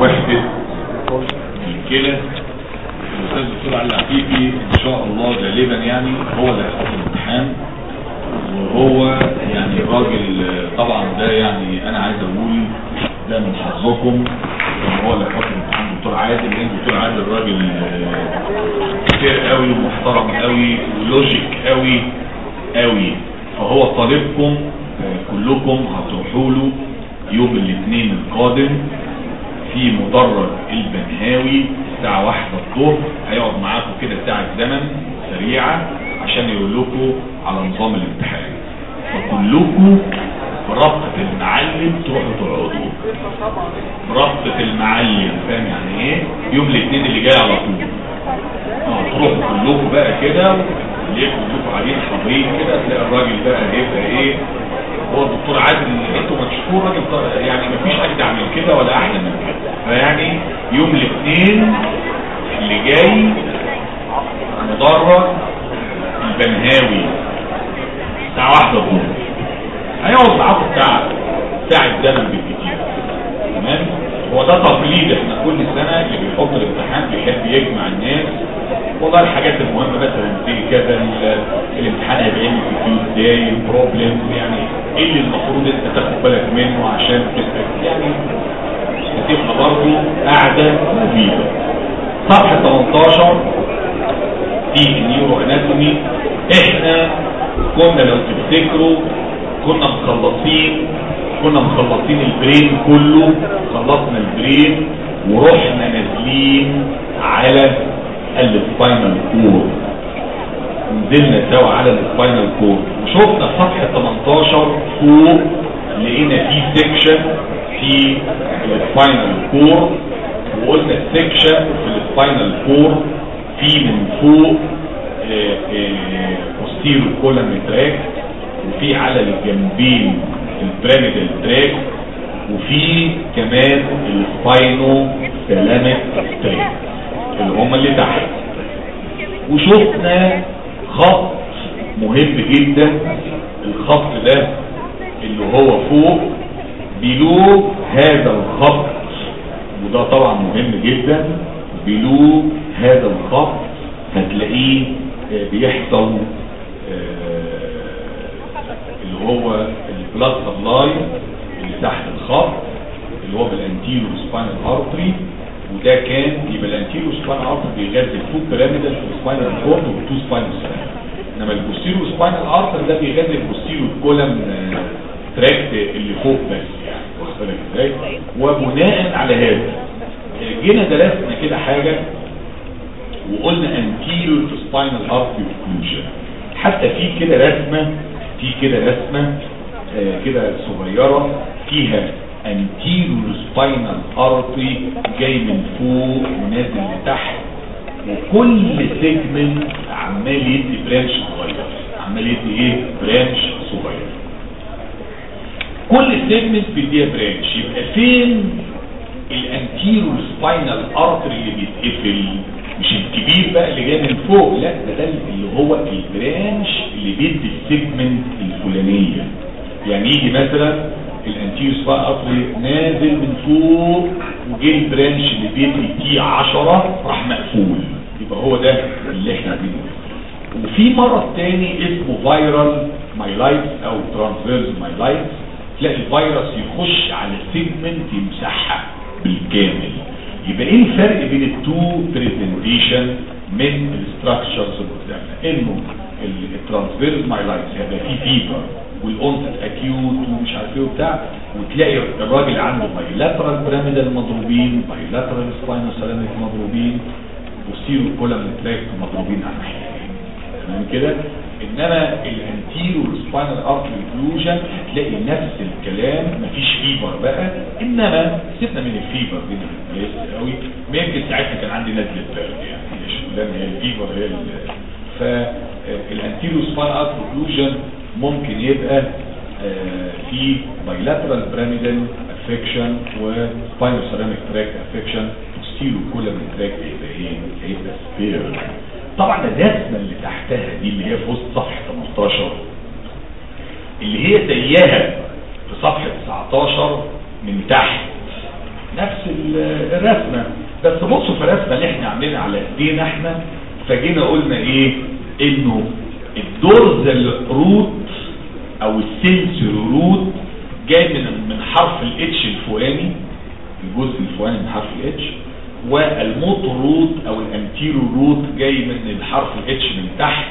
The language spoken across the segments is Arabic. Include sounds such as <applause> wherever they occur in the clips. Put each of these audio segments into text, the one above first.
وحدة الكلى الاستاذ الدكتور علي العفيفي إن شاء الله غالبا يعني هو اللي هيحط الامتحان. وهو يعني الراجل طبعا ده يعني أنا عايز أقول ده من حظكم إن هو اللي هيحط الامتحان. الدكتور عادل لأن الدكتور عادل راجل كتير قوي ومحترم قوي ولوجيك قوي قوي. فهو طالبكم كلكم هتروحوا له يوم الاثنين القادم. في مدرج البنهاوي الساعة واحدة الظهر. هيقعد معاكم كده ساعة زمن سريعة عشان يقول لكم على نظام الامتحان. فكلكم بربطة المعلم تروحوا تقعدوا. بربطة المعلم فاهم يعني إيه؟ يوم الاثنين اللي جاي على طول. آه تروحوا كلكم بقى كده ليه كلكم قاعدين حاضرين كده تلاقي الراجل بقى هيبقى إيه؟ هو الدكتور عادل ما تشوفوه راجل يعني مفيش اجدع من كده ولا أحلى من كده. فيعني يوم الاثنين اللي جاي مدرج البنهاوي. الساعة واحدة الظهر. هيقعد معاكم ساعة ساعة زمن بالكتير. تمام؟ هو ده تقليد إحنا كل سنة اللي بيحط الامتحان بيحب يجمع الناس. والله الحاجات المهمة مثلا زي كذا الامتحان هيبقى يعمل فيه إزاي؟ ال problem يعني إيه اللي المفروض أنت تاخد بالك منه عشان تسأل؟ يعني هتبقى برضه قاعدة مفيدة. صفحة 18 في ال neuro anatomy. إحنا كنا لو تفتكروا كنا مخلصين كنا مخلصين ال brain كله خلصنا ال brain ورحنا نازلين على ال spinal cord نزلنا سوا على ال spinal cord وشفنا صفحة 18 فوق لقينا في section في ال spinal cord وقلنا ال section في ال spinal cord في من فوق posterior column tract وفي على الجنبين ال pyramidal tract وفي كمان ال spinothalamic tract اللي هم اللي تحت. وشفنا خط مهم جدا. الخط ده اللي هو فوق. below هذا الخط وده طبعا مهم جدا. below هذا الخط هتلاقيه بيحصل اللي هو البلاد سبلاي اللي تحت الخط اللي هو بالانتيرو سباينال ارتري وده كان يبقى الانتيرو سباينال ارتري بيغذي الفوت بيراميدال في السباينال كورد والتو سباينال سباينال. إنما البوستيرو سباينال ارتري ده بيغذي البوستيرو كولم تراكت اللي فوق بس يعني. واخد بالك إزاي؟ وبناء على هذا جينا درسنا كده حاجة وقلنا انتيرو spinal artery occlusion حتى في كده رسمة في كده رسمه آه كده صغيرة فيها anterior spinal artery جاي من فوق ونازل لتحت وكل segment عمال يدي branch صغير. عمال يدي إيه؟ branch صغير. كل segment بيديها branch يبقى فين ال anterior spinal artery اللي بيتقفل؟ مش الكبير بقى اللي جاي من فوق لا ده ده اللي هو ال branch اللي بيدي ال segment الفلانية. يعني يجي مثلا ال anterior spinal artery نازل من فوق وجه ال branch اللي بيدي T 10 راح مقفول. يبقى هو ده اللي إحنا بنقوله وفي مرض تاني اسمه viral myelitis أو transverse myelitis تلاقي الفيروس يخش على segment يمسحها بالكامل. يبقى إيه الفرق بين ال two presentation من ال structures اللي قدامنا؟ إنه ال transverse myelitis هيبقى فيه fever وال onset acute ومش عارف إيه وبتاع وتلاقي الراجل عنده bilateral pyramidal مضروبين bilateral spinothalamic مضروبين و posterior column tract مضروبين على تمام كده؟ إنما ال anterior spinal artery occlusion هتلاقي نفس الكلام مفيش fever بقى. إنما سيبنا من الفيبر دي كويس قوي. يمكن ساعتها كان عندي نزلة برد يعني هي شغلانه هي الفيبر هي فالانتيرو سباينال ارتري اوكلوجن ممكن يبقى آه في بايلاترال بيراميدال افكشن وسباينال سيراميك تراك افكشن ستيرو كولم تراك هيبقى إيه؟ هيبقى سبير طبعا الرسمه اللي تحتها دي اللي هي في وسط صفحة 18 اللي هي زيها في صفحة 19 من تحت. نفس ال- الرسمة. بس بصوا في الرسمة اللي إحنا عاملينها على ايدينا إحنا فجينا قلنا إيه؟ انه ال dorsal root أو ال sensory root جاي من من حرف ال H الفوقاني الجزء الفوقاني من حرف ال H وال motor root أو ال anterior root جاي من الحرف ال H من تحت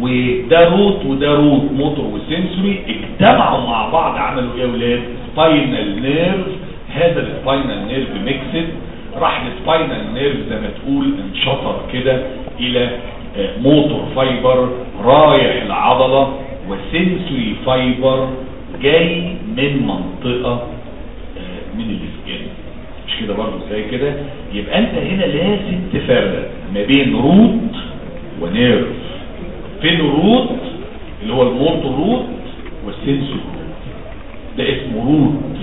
وده root وده root motor و sensory اجتمعوا مع بعض عملوا إيه يا ولاد؟ spinal nerve هذا ال spinal nerve mixed راح ال spinal nerve زي ما تقول انشطر كده إلى آه، motor fiber رايح العضلة و sensory fiber جاي من منطقة آه، من ال skin مش كده برضه زي كده يبقى أنت هنا لازم تفرق ما بين root و nerve فين ال root اللي هو ال motor root وال sensory root ده اسمه root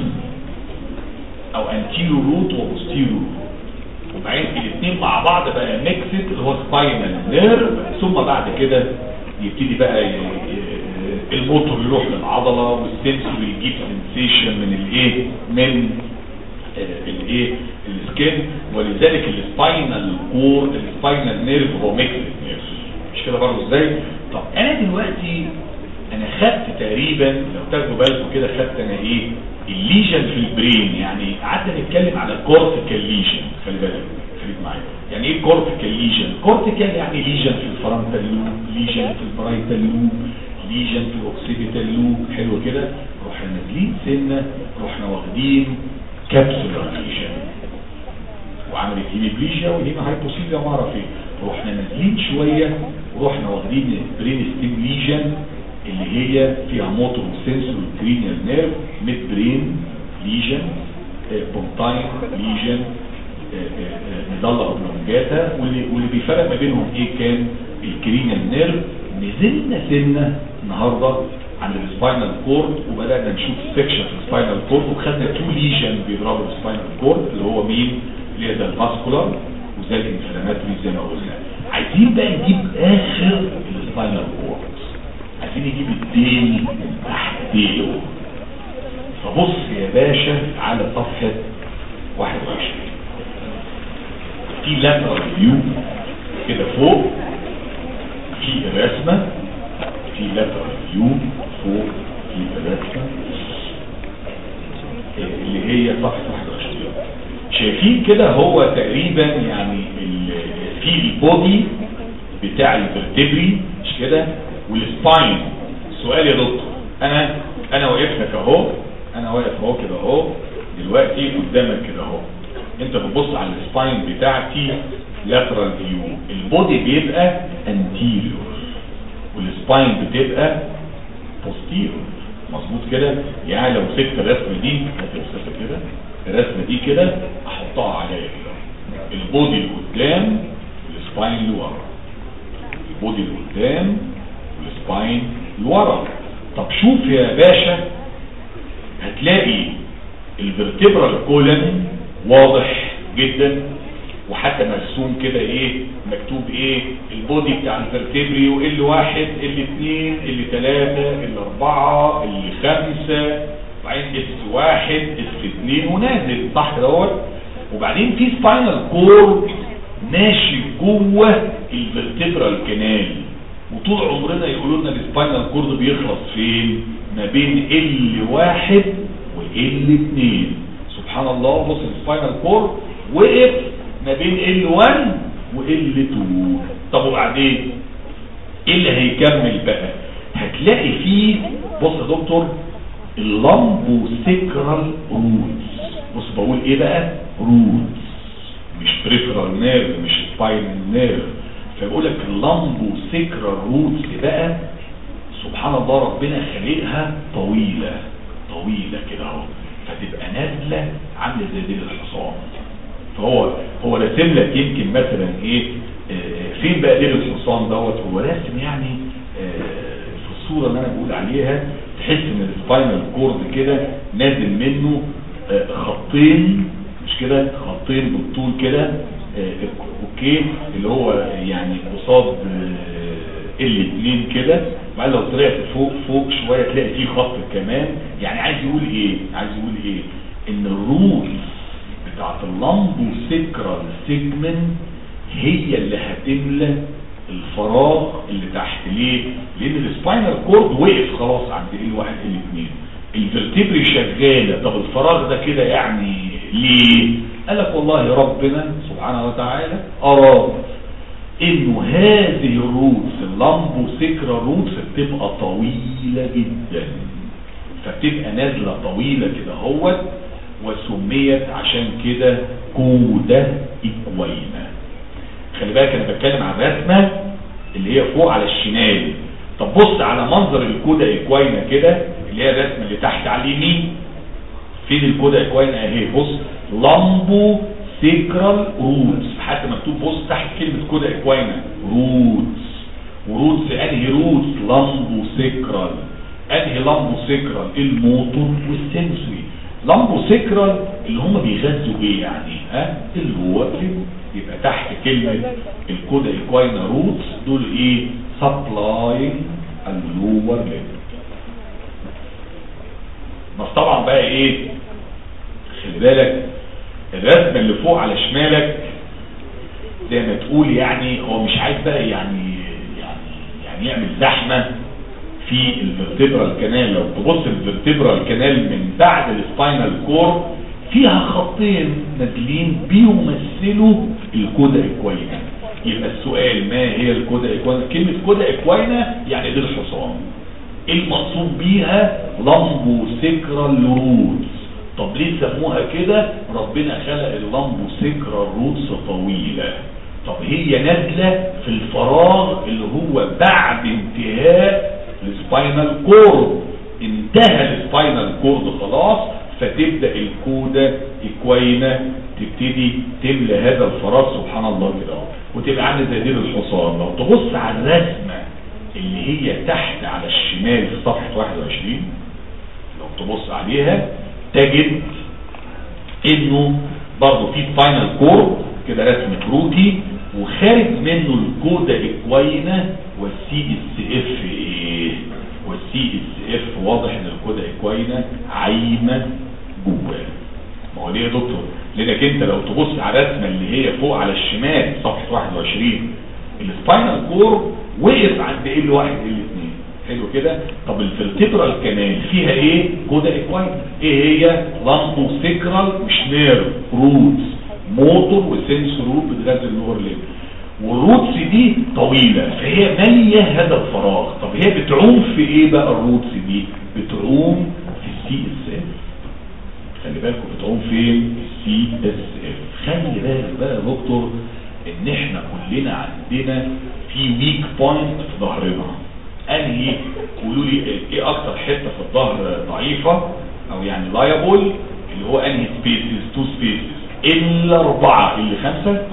أو anterior root و posterior root وبعدين الاثنين مع بعض بقى mixed اللي هو spinal nerve ثم بعد كده يبتدي بقى الموتور يروح للعضلة وال sensory يجيب sensation من الايه؟ من الايه ال skin ولذلك ال spinal cord ال spinal nerve هو mixed nerve مش كده برضه إزاي؟ طب أنا دلوقتي أنا خدت تقريبا لو تاخدوا بالكم كده خدت أنا إيه؟ ال lesion في ال brain يعني قعدنا نتكلم على cortical lesion خلي بالك خليك معايا. يعني إيه cortical lesion cortical يعني lesion في ال frontal lobe lesion في ال parietal lobe lesion في ال occipital lobe حلو كده؟ رحنا نازلين سنة رحنا واخدين capsular lesion وعملت hemiplegia و hemihypoesthesia ما أعرف إيه. رحنا نازلين شوية ورحنا واخدين brain stem lesion اللي هي فيها motor و sensory cranial nerve midbrain lesion pontine lesion medulla oblongata. واللي, بيفرق ما بينهم إيه؟ كان ال cranial nerve نزلنا سنة النهاردة عن ال spinal cord وبدأنا نشوف section في ال spinal cord وخدنا two lesion بيضربوا ال spinal cord اللي هو مين؟ اللي هي ده ال vascular وزي ال inflammatory زي ما قلنا عايزين بقى نجيب آخر ال spinal cord عايزين نجيب الديل من فبص يا باشا على صفحة 21 في lateral view كده فوق. في الرسمة في lateral view فوق في الرسمة اللي هي صفحة 21 شايفين كده هو تقريبا يعني في ال body بتاع ال vertebrae مش كده؟ وال spine سؤال يا دكتور. أنا أنا واقف لك اهو أنا واقف أهو كده أهو. دلوقتي قدامك كده أهو. أنت بتبص على ال spine بتاعتي lateral view ال body بيبقى anterior وال spine بتبقى posterior مظبوط كده؟ يعني لو سبت الرسمه دي هتبص كده؟ الرسمه دي كده أحطها عليا كده. البودي لقدام والسباين لورا البودي لقدام والسباين لورا طب شوف يا باشا هتلاقي ال vertebral column واضح جدا. وحتى مرسوم كده إيه مكتوب إيه ال body بتاع ال vertebrae و L واحد L اتنين L تلاتة L أربعة L خمسة وبعدين S واحد S اتنين ونازل صح دوت. وبعدين في spinal cord ماشي جوه ال vertebral canal وطول عمرنا يقولوا لنا ال spinal cord بيخلص فين؟ ما بين L واحد و L اتنين. سبحان الله بص ال spinal cord وقف. ما بين L 1 و L 2 طب وبعدين؟ إيه اللي هيكمل بقى؟ هتلاقي فيه بص يا دكتور ال lumbosacral roots بص بقول إيه بقى؟ roots مش peripheral nerve مش spinal nerve فبقول لك ال lumbosacral roots بقى سبحان الله ربنا خلقها طويلة. طويلة كده أهو. فتبقى نازلة عاملة زي ديل الحصان. فهو هو راسم لك يمكن مثلا إيه آه، فين بقى ديل الحصان دوت؟ هو راسم يعني آه، في الصورة اللي أنا بقول عليها تحس إن ال spinal cord كده نازل منه آه، خطين مش كده؟ خطين بالطول كده آه، أوكي؟ اللي هو يعني قصاد الاثنين كده. بعد لو طلعت فوق فوق شوية تلاقي فيه خط كمان. يعني عايز يقول إيه؟ عايز يقول إيه؟ إن ال root بتاعت ال lumbosacral segment هي اللي هتملى الفراغ اللي تحت ليه؟ لأن ال spinal cord وقف خلاص عند L واحد L اتنين ال vertebrae شغالة. طب الفراغ ده كده يعني ليه؟ قال لك والله ربنا سبحانه وتعالى أراد إنه هذه ال roots ال lumbosacral roots بتبقى طويلة جدا. فبتبقى نازلة طويلة كده هوت وسميت عشان كده cauda equina. خلي بالك أنا بتكلم عن رسمة اللي هي فوق على الشمال. طب بص على منظر ال cauda equina كده اللي هي الرسمة اللي تحت على اليمين فين ال cauda equina؟ أهي بص lumbosacral roots. حتى مكتوب بص تحت كلمة cauda equina roots. و roots أنهي roots؟ lumbosacral. أنهي lumbosacral؟ ال motor وال sensory. lumbosacral اللي هم بيغذوا إيه يعني ها؟ ال lower يبقى تحت كلمة ال cauda equina roots دول إيه؟ supplying ال lower level بس طبعا بقى إيه؟ خلي بالك الرسمة اللي فوق على شمالك زي ما تقول يعني هو مش عايز بقى يعني يعني يعني يعمل زحمة. في ال vertebral canal لو تبص ال vertebral canal من بعد ال spinal cord فيها خطين نازلين بيمثلوا ال cauda equina يبقى السؤال ما هي ال cauda equina كلمة cauda equina يعني ديل الحصان؟ المقصود بيها؟ lumbosacral roots طب ليه سموها كده؟ ربنا خلق ال lumbosacral roots طويلة. طب هي نازلة في الفراغ اللي هو بعد انتهاء ال spinal cord انتهى ال spinal cord خلاص فتبدأ ال cauda equina تبتدي تملى هذا الفراغ. سبحان الله كده وتبقى عامله زي ديل الحصان لو تبص على الرسمة اللي هي تحت على الشمال في صفحة 21 لو تبص عليها تجد إنه برضه في spinal cord كده رسم كروكي وخارج منه ال cauda equina وال CSF إيه؟ وال CSF واضح إن ال cauda equina عايمة جواه. ما هو ليه يا دكتور؟ لأنك أنت لو تبص على الرسمة اللي هي فوق على الشمال صفحة 21 السباينال كور وقف عند L واحد L اتنين. حلو كده؟ طب ال vertebral canal فيها إيه؟ cauda equina إيه هي؟ lumbosacral مش nerve roots motor و sensory root بتغذي اللور ليفل وال roots دي طويلة فهي مالية هذا الفراغ. طب هي بتعوم في إيه بقى ال roots دي؟ بتعوم في ال CSF خلي بالكم بتعوم فين؟ ال CSF خلي بالك بقى يا دكتور إن إحنا كلنا عندنا في weak point في ظهرنا. أنهي؟ قولوا لي إيه أكتر حتة في الظهر ضعيفة أو يعني liable اللي هو أنهي spaces two spaces L اربعه L خمسة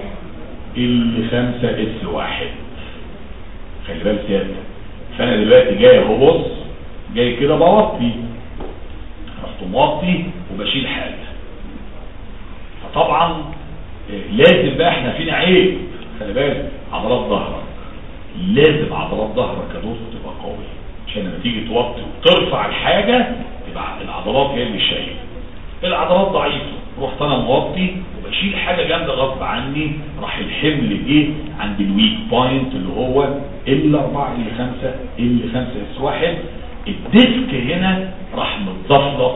اللي خمسة إس واحد. خلي بالك يا فأنا دلوقتي جاي أهو بص جاي كده بوطي. رحت موطي وبشيل حاجة. فطبعا لازم بقى إحنا فينا عيب. خلي بالك عضلات ظهرك. لازم عضلات ظهرك يا تبقى قويه عشان لما تيجي توطي وترفع الحاجة تبقى العضلات هي اللي شايلة. العضلات ضعيفة. رحت أنا موطي وبشيل حاجة جامدة غصب عني راح الحمل جه عند ال weak point اللي هو L 4 L 5 L 5 S 1 ال disc هنا راح متزفلط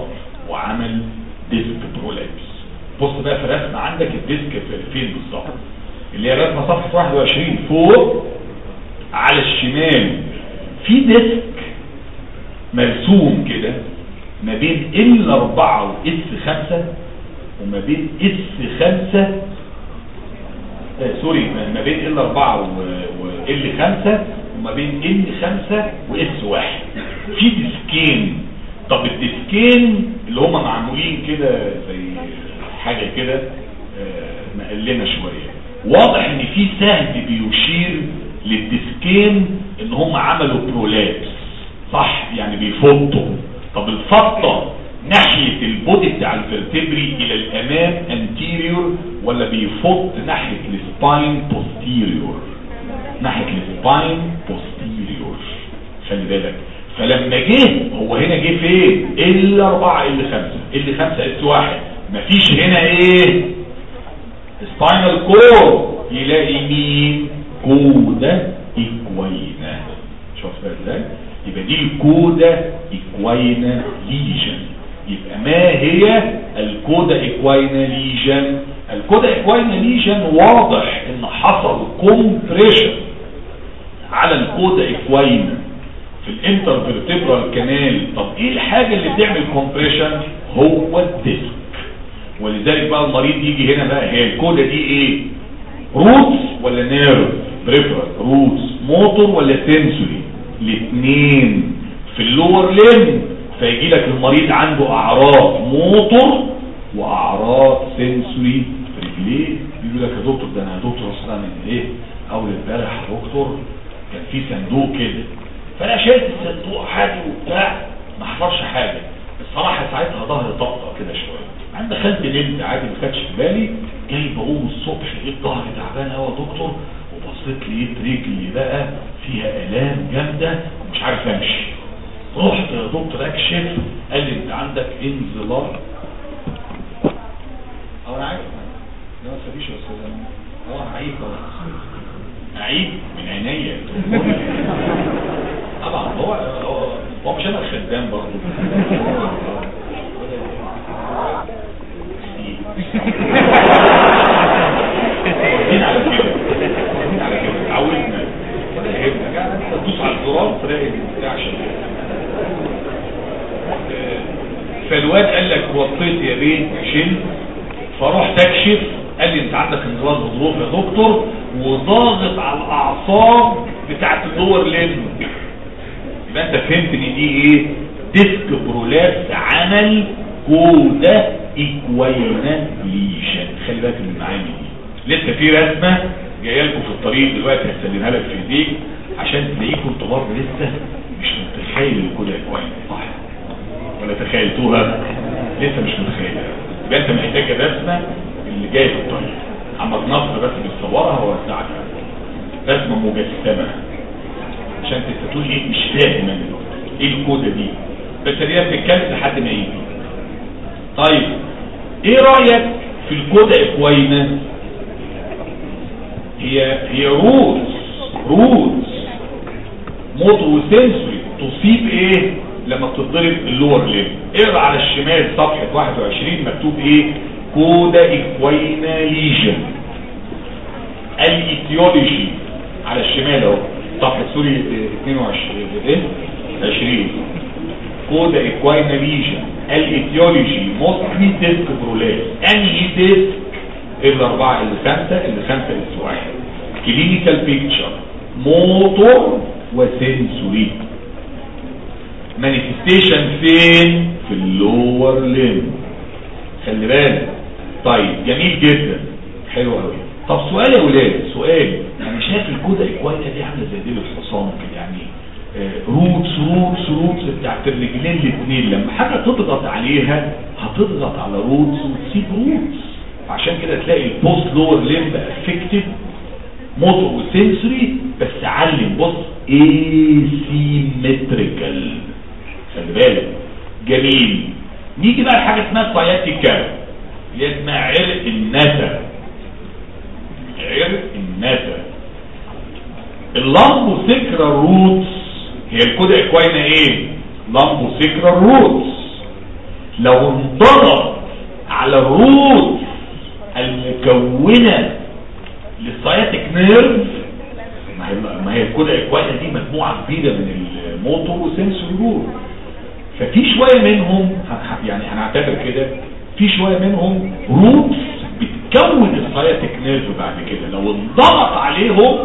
وعمل disc prolapse. بص بقى في الرسمه عندك ال disc في فين بالظبط؟ اللي هي رسمة صفحة 21 فوق على الشمال. في disc مرسوم كده ما بين L 4 و S 5 وما بين S 5 آه sorry ما بين L 4 و L 5 وما بين L 5 و S 1 في ديسكين. طب الديسكين اللي هم معمولين كده زي حاجة كده آه مقلمة شوية. واضح إن في سهم بيشير للديسكين إن هم عملوا prolapse صح؟ يعني بيفضوا. طب الفضة ناحية ال body بتاع ال vertebrae إلى الأمام anterior ولا بيفض ناحية ال spine posterior ناحية ال spine posterior خلي بالك. فلما جه هو هنا جه فين؟ L 4 L 5 L 5 S 1 مفيش هنا إيه؟ spinal cord يلاقي مين؟ cauda equina شوف إزاي يبقى دي ال cauda equina lesion يبقى ما هي ال cauda equina lesion ال cauda equina lesion واضح إن حصل compression على ال cauda equina في ال intervertebral canal طب إيه الحاجة اللي بتعمل compression هو ال disc ولذلك بقى المريض يجي هنا بقى هي ال cauda دي إيه؟ roots ولا nerve peripheral roots motor ولا sensory الاثنين في ال lower limb فيجي لك المريض عنده أعراض موتور وأعراض sensory رجليه. يقول لك يا دكتور ده أنا يا دكتور أصلا من إيه؟ أول امبارح يا دكتور كان في صندوق كده. فأنا شايف الصندوق عادي وبتاع ما حصلش حاجة. الصراحه ساعتها ظهري طقطق كده شوية. عند دخلت نمت عادي ما خدش في بالي. جاي بقوم الصبح لقيت ظهري تعبان قوي يا دكتور وبصيت لقيت رجلي بقى فيها آلام جامدة ومش عارف أمشي. رحت يا دكتور أكشف قال لي أنت عندك انزلاق آه أنا عارف. لا ما تخافيش يا أستاذ آه عيب. عيب من عينيا. طبعا هو هو, مش أنا الخدام برضه. على كده. على كده. انت تدوس على الزرار تلاقي البتاع شغال. فالواد قال لك وطيت يا بيه شلت فرحت اكشف قال لي انت عندك انزلاق غضروف يا دكتور وضاغط على الأعصاب بتاعت اللور لين يبقى انت فهمت ان دي إيه؟ disc prolapse عمل cauda equina lesion خلي بالك من المعاني دي. لسه في رسمة جاية لكم في الطريق دلوقتي هسلمها لك في ايديك عشان تلاقيكم أنتوا برضه لسه. مش متخيل equina صح ولا تخيلتوها؟ لسه مش متخيلها. يبقى أنت محتاج الرسمه اللي جاية في الطريق. اما نصر بس بتصورها ووزعها رسمة مجسمة. عشان أنت تقول إيه؟ مش فاهم إيه ال cauda دي؟ بس دي بتتكلم لحد ما يجي. طيب إيه رأيك في ال cauda equina هي هي roots roots motor و sensory تصيب إيه؟ لما بتضرب ال lower limb اقرأ على الشمال صفحة 21 مكتوب إيه؟ cauda equina lesion. ال etiology. على الشمال أهو صفحة sorry 22 إيه؟ 20 cauda equina lesion. ال etiology. mostly disc prolapse انهي disc L اربعه L خمسة L خمسة S واحد. clinical picture motor و sensory manifestation فين في ال lower limb خلي بالك. طيب جميل جدا. حلو قوي طب سؤال يا ولاد سؤال. أنا شايف ال cauda equina دي عاملة زي ديل الحصان كده يعني roots roots roots بتاعت الرجلين الاثنين لما حاجة تضغط عليها هتضغط على roots وتسيب roots عشان كده تلاقي ال both lower limb affected motor و sensory بس علم. بص asymmetrical. خلي بالك. جميل. نيجي بقى لحاجة اسمها sciatica اللي اسمها عرق النسا عرق النسا ال lumbosacral roots. هي ال cauda equina إيه؟ lumbosacral roots. لو انضغط على ال roots المكونة لل sciatic nerve ال cauda equina دي مجموعة كبيرة من ال motor وال sensory root ففي شوية منهم يعني هنعتبر كده في شوية منهم roots بتكون ال sciatic nerve بعد كده. لو انضغط عليهم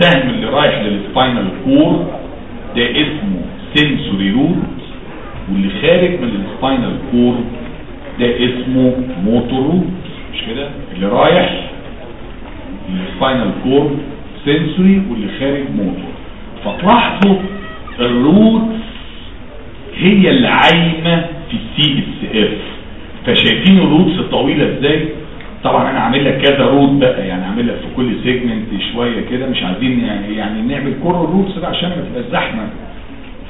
السهم اللي رايح لل spinal cord ده اسمه sensory root واللي خارج من ال spinal cord ده اسمه motor root مش كده؟ اللي رايح ال spinal cord sensory واللي خارج موتور فتلاحظوا ال root هي اللي عايمه في ال CSF فشايفين ال roots الطويلة إزاي؟ طبعا أنا عامل لك كذا root بقى يعني عامل لك في كل segment شوية كده مش عايزين يعني يعني نعمل كل ال roots بقى عشان ما تبقاش زحمة.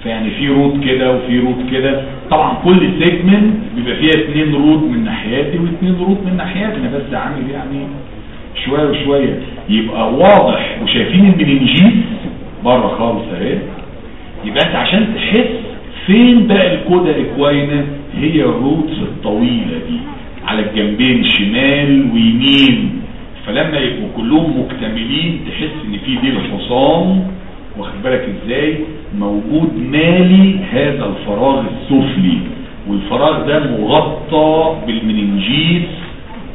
فيعني في root كده وفي root كده. طبعا كل segment بيبقى فيها اتنين root من ناحيتي واتنين root من ناحيتي أنا بس عامل يعني شوية وشوية. يبقى واضح وشايفين ال meninges بره خالص أهي. يبقى أنت عشان تحس فين بقى ال cauda equina هي ال roots الطويلة دي. على الجنبين شمال ويمين. فلما يبقوا كلهم مكتملين تحس إن ديل الحصان واخد بالك إزاي؟ موجود مالي هذا الفراغ السفلي. والفراغ ده مغطى بال meninges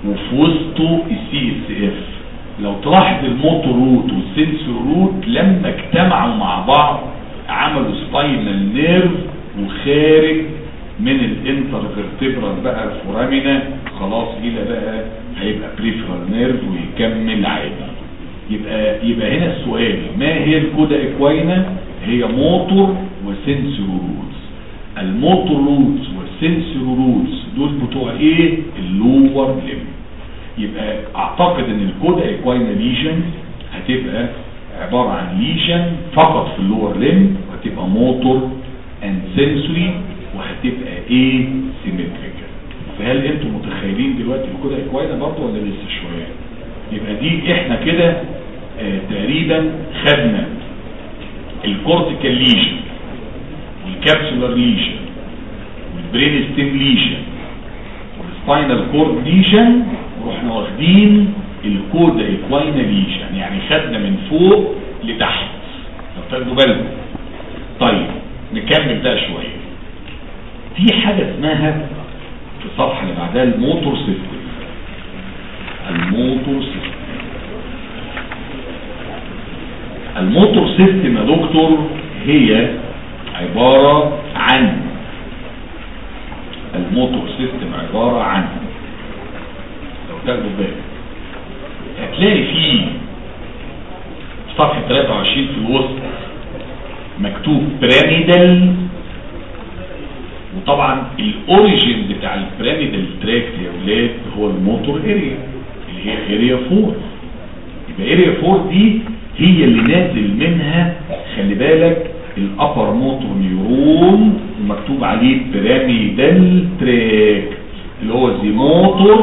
وفي وسطه ال CSF. لو تلاحظ ال motor root وال sensory root لما اجتمعوا مع بعض عملوا spinal nerve وخارج من ال intervertebral بقى ال foramina خلاص إلى بقى هيبقى peripheral nerve ويكمل عادي. يبقى يبقى هنا السؤال ما هي ال cauda equina هي motor و sensory roots. ال motor roots وال sensory roots دول بتوع إيه؟ ال lower limb. يبقى أعتقد إن ال cauda equina lesion هتبقى عبارة عن lesion فقط في ال lower limb وهتبقى motor and sensory وهتبقى إيه؟ symmetrical فهل أنتم متخيلين دلوقتي ال cauda equina برضه ولا لسه شوية؟ يبقى دي إحنا كده آه تقريبا خدنا الكورتيكال ليجن والكابسولار ليجن والبرين ستيم ليجن والسباينال كورد ليجن ورحنا واخدين ال cauda equina lesion يعني خدنا من فوق لتحت. لو تاخدوا بالكم. طيب نكمل بقى شوية. في حاجة اسمها في الصفحة اللي بعدها ال motor system ال motor system ال motor system يا دكتور هي عبارة عن ال motor system عبارة عن لو تاخدوا بالك هتلاقي فيه صفحة 23 في الوسط مكتوب pyramidal وطبعا ال origin بتاع ال pyramidal tract يا ولاد هو ال motor area اللي هي area 4 يبقى area 4 دي هي اللي نازل منها خلي بالك ال upper motor neuron ومكتوب عليه pyramidal tract اللي هو the motor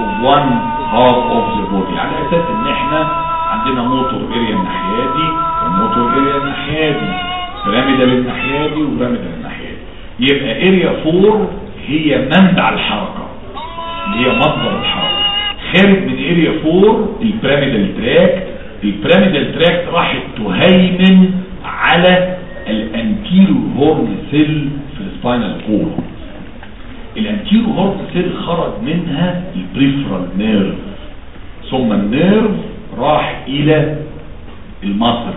of one half of the body. على أساس إن إحنا عندنا motor area الناحية دي و motor area الناحية دي. pyramidal الناحية دي دي يبقى area 4 هي منبع الحركة. اللي هي مصدر الحركة. خارج من area 4 ال pyramidal tract ال pyramidal tract راحت تهيمن على ال anterior horn cell في ال spinal cord ال anterior horn cell خرج منها ال peripheral nerve ثم ال nerve راح إلى ال muscle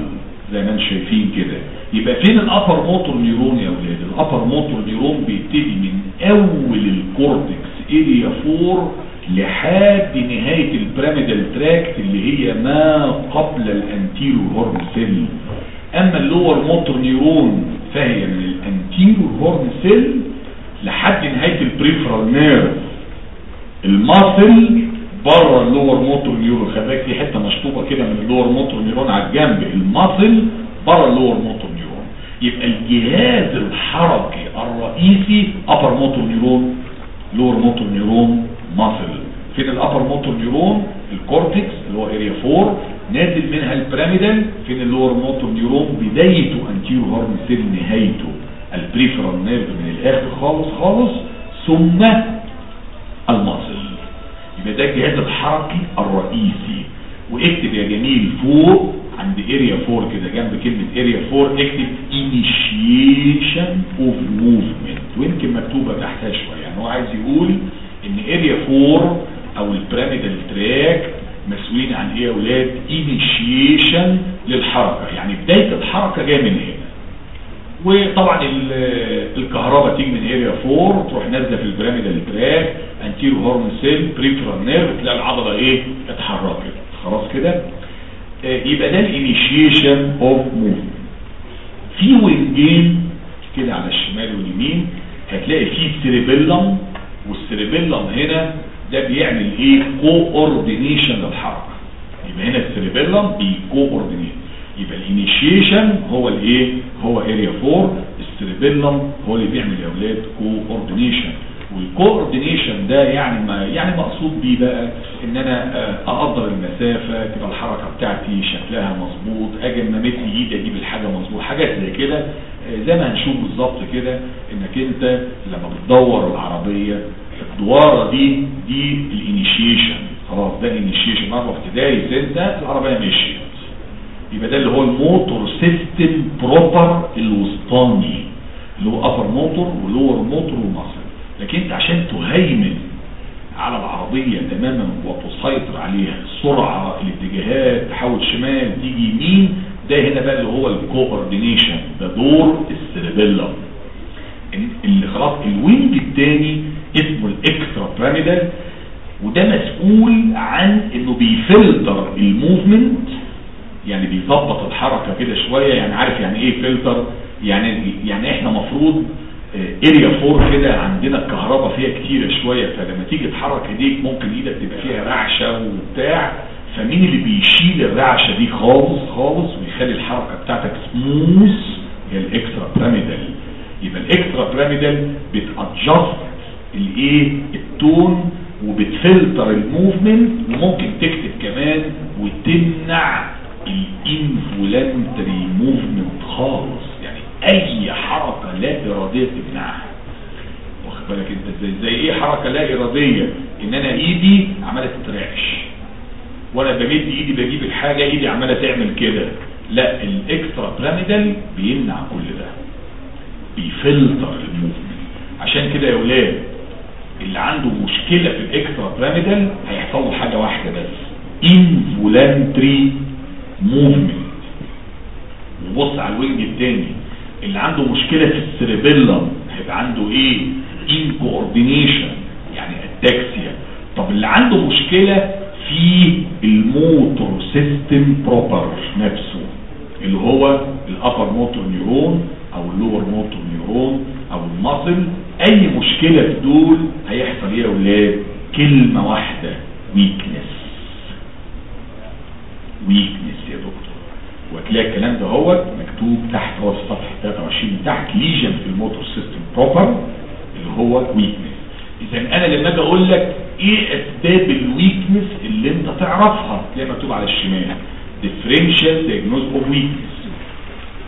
زي ما أنتم شايفين كده. يبقى فين ال upper motor neuron يا ولاد ال upper motor neuron بيبتدي من أول ال cortex area 4 لحد نهاية ال pyramidal tract اللي هي ما قبل ال anterior horn cell أما ال lower motor neuron فهي من ال anterior horn cell لحد نهاية ال peripheral nerve ال muscle بره ال lower motor neuron. خلي في حتة مشطوبة كده من ال lower motor neuron على الجنب ال muscle بره ال lower motor neuron. يبقى الجهاز الحركي الرئيسي upper motor neuron lower motor neuron muscle فين ال upper motor neuron ال cortex اللي هو area 4 نازل منها ال pyramidal فين ال lower motor neuron بدايته anterior horn cell نهايته. ال peripheral nerve من الآخر خالص خالص ثم ال muscle. يبقى ده الجهاز الحركي الرئيسي. واكتب يا جميل فوق عند area 4 كده جنب كلمة area 4 اكتب initiation of movement. ويمكن مكتوبة تحتها شوية؟ يعني هو عايز يقول إن area 4 أو ال pyramidal tract مسؤولين عن إيه يا أولاد initiation للحركة. يعني بداية الحركة جاية من هنا وطبعا الكهرباء تيجي من area 4 تروح نازلة في ال pyramidal tract anterior horn cell peripheral nerve تلاقي العضلة إيه؟ اتحركت خلاص كده؟ آه يبقى ده ال initiation of movement في وينجين كده على الشمال واليمين هتلاقي فيه cerebellum وال cerebellum هنا ده بيعمل إيه؟ coordination للحركه يبقى هنا ال cerebellum بي coordinate يبقى ال initiation هو الايه؟ هو area 4 ال cerebellum هو اللي بيعمل يا أولاد coordination وال coordination ده يعني ما يعني مقصود بيه بقى إن أنا أقدر المسافة تبقى الحركة بتاعتي شكلها مظبوط أجي اما مد ايدي أجيب الحاجة مظبوط حاجات زي كده. زي ما هنشوف بالظبط كده إنك أنت لما بتدور العربية الدواره دي دي الانيشيشن خلاص ده الانيشيشن مره ابتدائي سنه العربية مشيت. يبقى ده اللي هو ال motor system proper الوسطاني اللي هو upper motor و lower motor و muscle لكن انت عشان تهيمن على العربية تماما وتسيطر عليها السرعة الاتجاهات تحول شمال تيجي يمين ده هنا بقى اللي هو ال coordination ده دور ال cerebellum اللي خلاص ال wing الثاني اسمه ال extrapyramidal وده مسؤول عن إنه بي filter ال movement يعني بيظبط الحركة كده شوية يعني عارف يعني إيه فلتر؟ يعني يعني إحنا مفروض area 4 كده عندنا الكهرباء فيها كتيرة شوية فلما تيجي تحرك ايديك ممكن إيدك تبقى فيها رعشة وبتاع فمين اللي بيشيل الرعشة دي خالص؟ خالص ويخلي الحركة بتاعتك سموث هي ال extrapyramidal يبقى ال extrapyramidal بت adjust الإيه؟ ال tone وبت filter ال movement وممكن تكتب كمان وتمنع ال involuntary movement خالص. يعني أي حركة لا إرادية تمنعها. واخد بالك أنت إزاي؟ زي إيه حركة لا إرادية؟ إن أنا إيدي عمالة تترعش. وأنا بمد إيدي بجيب الحاجة إيدي عمالة تعمل كده. لا ال extrapyramidal بيمنع كل ده. بي filter ال movement. عشان كده يا ولاد اللي عنده مشكلة في ال extrapyramidal هيحصل له حاجة واحدة بس. involuntary movement وبص على ال wing التاني. اللي عنده مشكلة في ال cerebellum هيبقى عنده إيه؟ incoordination يعني ataxia طب اللي عنده مشكلة في ال motor system proper نفسه اللي هو ال upper motor neuron أو ال lower motor neuron أو ال muscle أي مشكلة في دول هيحصل إيه يا أولاد كلمة واحدة weakness weakness وتلاقي الكلام ده هو مكتوب تحت هو في صفحة 23 تحت lesion في ال motor system proper اللي هو weakness إذا أنا لما أجي أقول لك إيه أسباب ال weakness اللي أنت تعرفها؟ تلاقي مكتوب على الشمال. Differential diagnosis of weakness.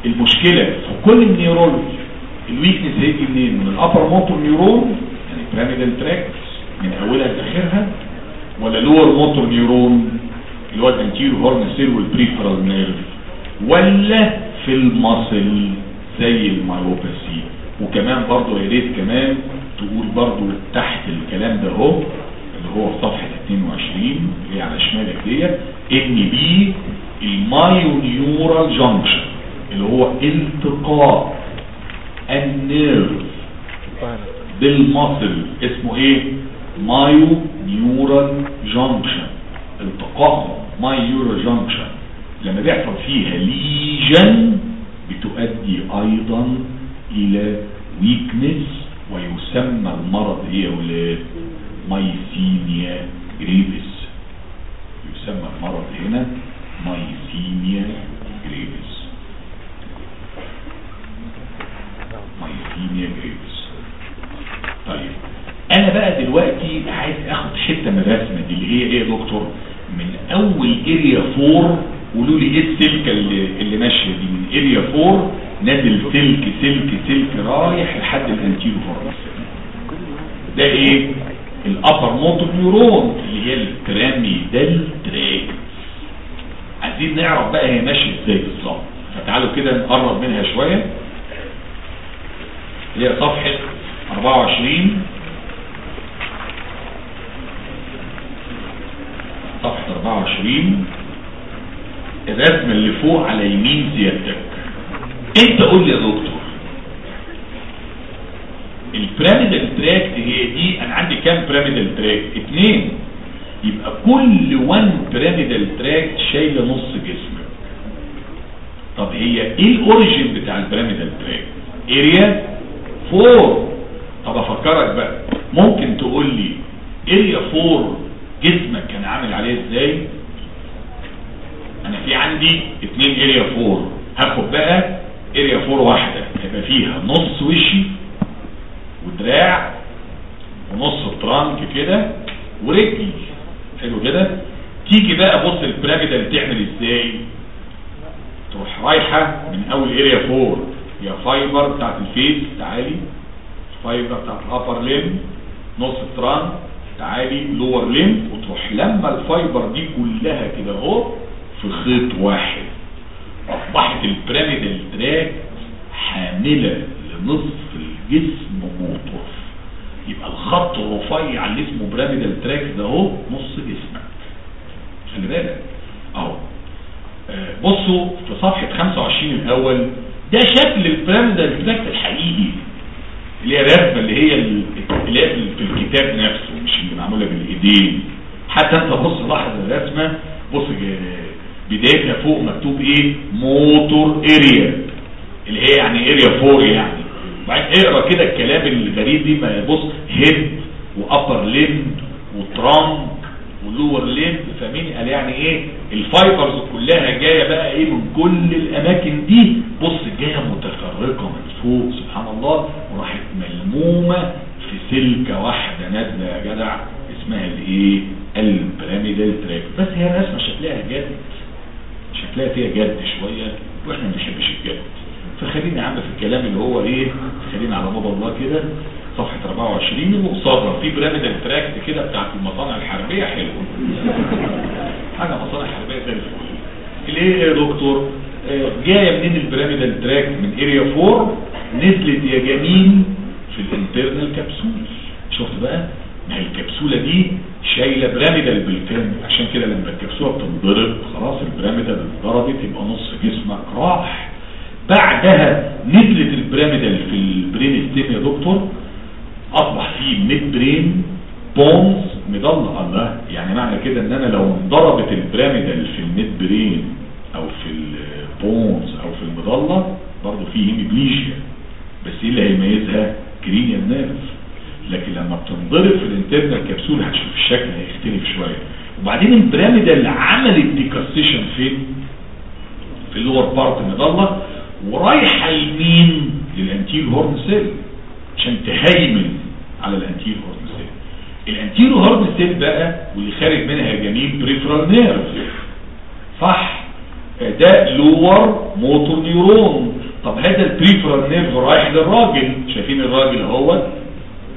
المشكلة في كل ال neurology ال weakness هيجي منين؟ من ال upper motor neuron يعني pyramidal tract من أولها لآخرها ولا lower motor neuron اللي هو ال anterior horn cell وال peripheral nerve ولا في ال muscle زي ال myopathy وكمان برضو يا ريت كمان تقول برضو تحت الكلام ده اهو اللي هو في صفحة 22 اللي على شمالك ديت NB ال myoneural junction اللي هو التقاء ال nerve. بال muscle اسمه إيه؟ myoneural junction التقاء myo junction لما بيحصل فيها lesion بتؤدي أيضا إلى weakness ويسمى المرض يا ولاد myasthenia gravis يسمى المرض هنا myasthenia gravis myasthenia gravis طيب أنا بقى دلوقتي عايز آخد حتة من الرسمة دي اللي هي إيه يا دكتور؟ من أول area 4 قولوا لي إيه السلكه اللي, اللي ماشية دي؟ من area 4 نازل سلك سلك سلك رايح لحد ال anterior horn ده إيه؟ ال upper motor neuron اللي هي ال pyramidal tract عايزين نعرف بقى هي ماشية إزاي بالظبط. فتعالوا كده نقرب منها شوية. اللي هي صفحة 24 صفحة 24 الرسمه اللي فوق على يمين سيادتك انت قول لي يا دكتور. الـ pyramidal tract هي دي أنا عندي كام pyramidal tract اتنين. يبقى كل one pyramidal tract شايلة نص جسمك. طب هي إيه ال origin بتاع ال pyramidal tract area 4 طب افكرك بقى. ممكن تقول لي area 4 جسمك كان عامل عليه إزاي؟ أنا في عندي اتنين area 4 هاخد بقى area 4 واحدة. هيبقى فيها نص وشي ودراع ونص ال trunk كده ورجلي. حلو كده؟ تيجي بقى بص ال pyramidal تعمل إزاي. تروح رايحة من أول area 4 يا fiber بتاعت ال face تعالي. fiber بتاعت ال upper limb نص ال trunk تعالي lower limb وتروح لما ال fiber دي كلها كده أهو. في خيط واحد. أصبحت ال pyramidal tract حاملة لنصف الجسم موتور يبقى الخط الرفيع اللي اسمه pyramidal tract ده أهو نص جسمك. خلي بالك. أهو. آه، بصوا في صفحة 25 الأول ده شكل ال pyramidal tract الحقيقي. اللي هي الرسمه اللي هي ال- اللي هي في الكتاب نفسه مش اللي معمولة بالإيدين. حتى أنت بص لاحظ الرسمة. بص بدايتها فوق مكتوب إيه؟ motor area اللي هي يعني area 4 يعني. بعدين اقرأ كده الكلام الغريب دي ما بص head و upper limb و trunk و lower limb فاهمين قال يعني إيه؟ ال fibers كلها جاية بقى إيه؟ من كل الأماكن دي. بص جاية متفرقة من فوق سبحان الله وراحت ملمومة في سلكة واحدة نازلة يا جدع اسمها الإيه؟ ال pyramidal tract بس هي الرسمه شكلها جد. شكلها فيها جد شوية وإحنا ما بنحبش الجد. فخلينا يا عم في الكلام اللي هو إيه خلينا على باب الله كده. صفحة 24 وقصادها في pyramidal tract كده بتاعت المصانع الحربية حلوة. حاجة مصانع حربية زي الفل. الايه يا دكتور؟ جاية منين ال pyramidal tract من area 4 نزلت يا جميل في ال internal capsule شفت بقى؟ ما هي الكبسولة دي شايلة pyramidal بالكامل عشان كده لما الكبسولة بتنضرب خلاص ال pyramidal اتضربت يبقى نص جسمك راح. بعدها نزلت ال pyramidal في ال brain stem يا دكتور أصبح فيه midbrain pons medulla. الله يعني معنى كده إن أنا لو انضربت ال pyramidal في ال midbrain أو في ال pons أو في ال medulla برضه في hemiplegia بس إيه اللي هيميزها؟ cranial nerve لكن لما بتنضرب في ال internal capsule هتشوف الشكل هيختلف شوية. وبعدين ال pyramidal عملت decussation فين في ال lower part medulla ورايحة يمين لل anterior horn cell عشان تهيمن على ال anterior horn cell ال anterior horn cell بقى واللي خارج منها جميل peripheral nerve صح؟ ده lower motor neuron طب هذا ال peripheral nerve رايح للراجل. شايفين الراجل اهوت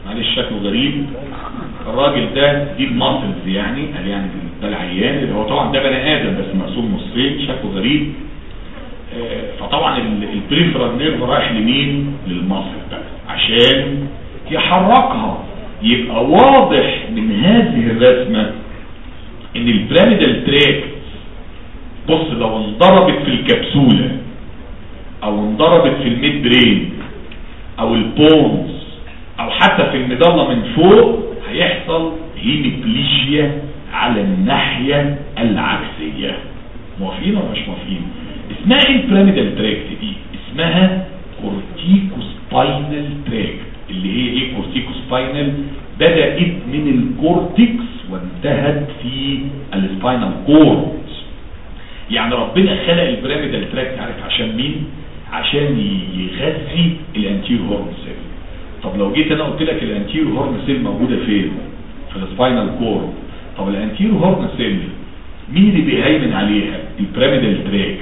معلش شكله غريب. الراجل ده دي ال muscles يعني قال يعني ده العيان اللي هو طبعا ده بني آدم بس مقسوم نصين شكله غريب. آه، فطبعا ال peripheral nerve رايح لمين؟ لل muscle بقى عشان يحركها يبقى واضح من هذه الرسمة إن ال pyramidal tract بص لو انضربت في الكبسولة أو انضربت في ال midbrain أو ال pons أو حتى في ال medulla من فوق هيحصل hemiplegia على الناحية العكسية. موافقين ولا مش موافقين؟ اسمها إيه؟ ال pyramidal tract دي اسمها corticospinal tract اللي هي إيه؟ corticospinal بدأت من ال cortex وانتهت في ال spinal cord يعني ربنا خلق ال pyramidal tract عارف عشان مين؟ عشان يغذي ال anterior horn cell طب لو جيت أنا قلت لك ال anterior horn cell موجودة فين؟ في ال spinal cord طب ال anterior horn cell مين اللي بيهيمن عليها؟ ال pyramidal tract.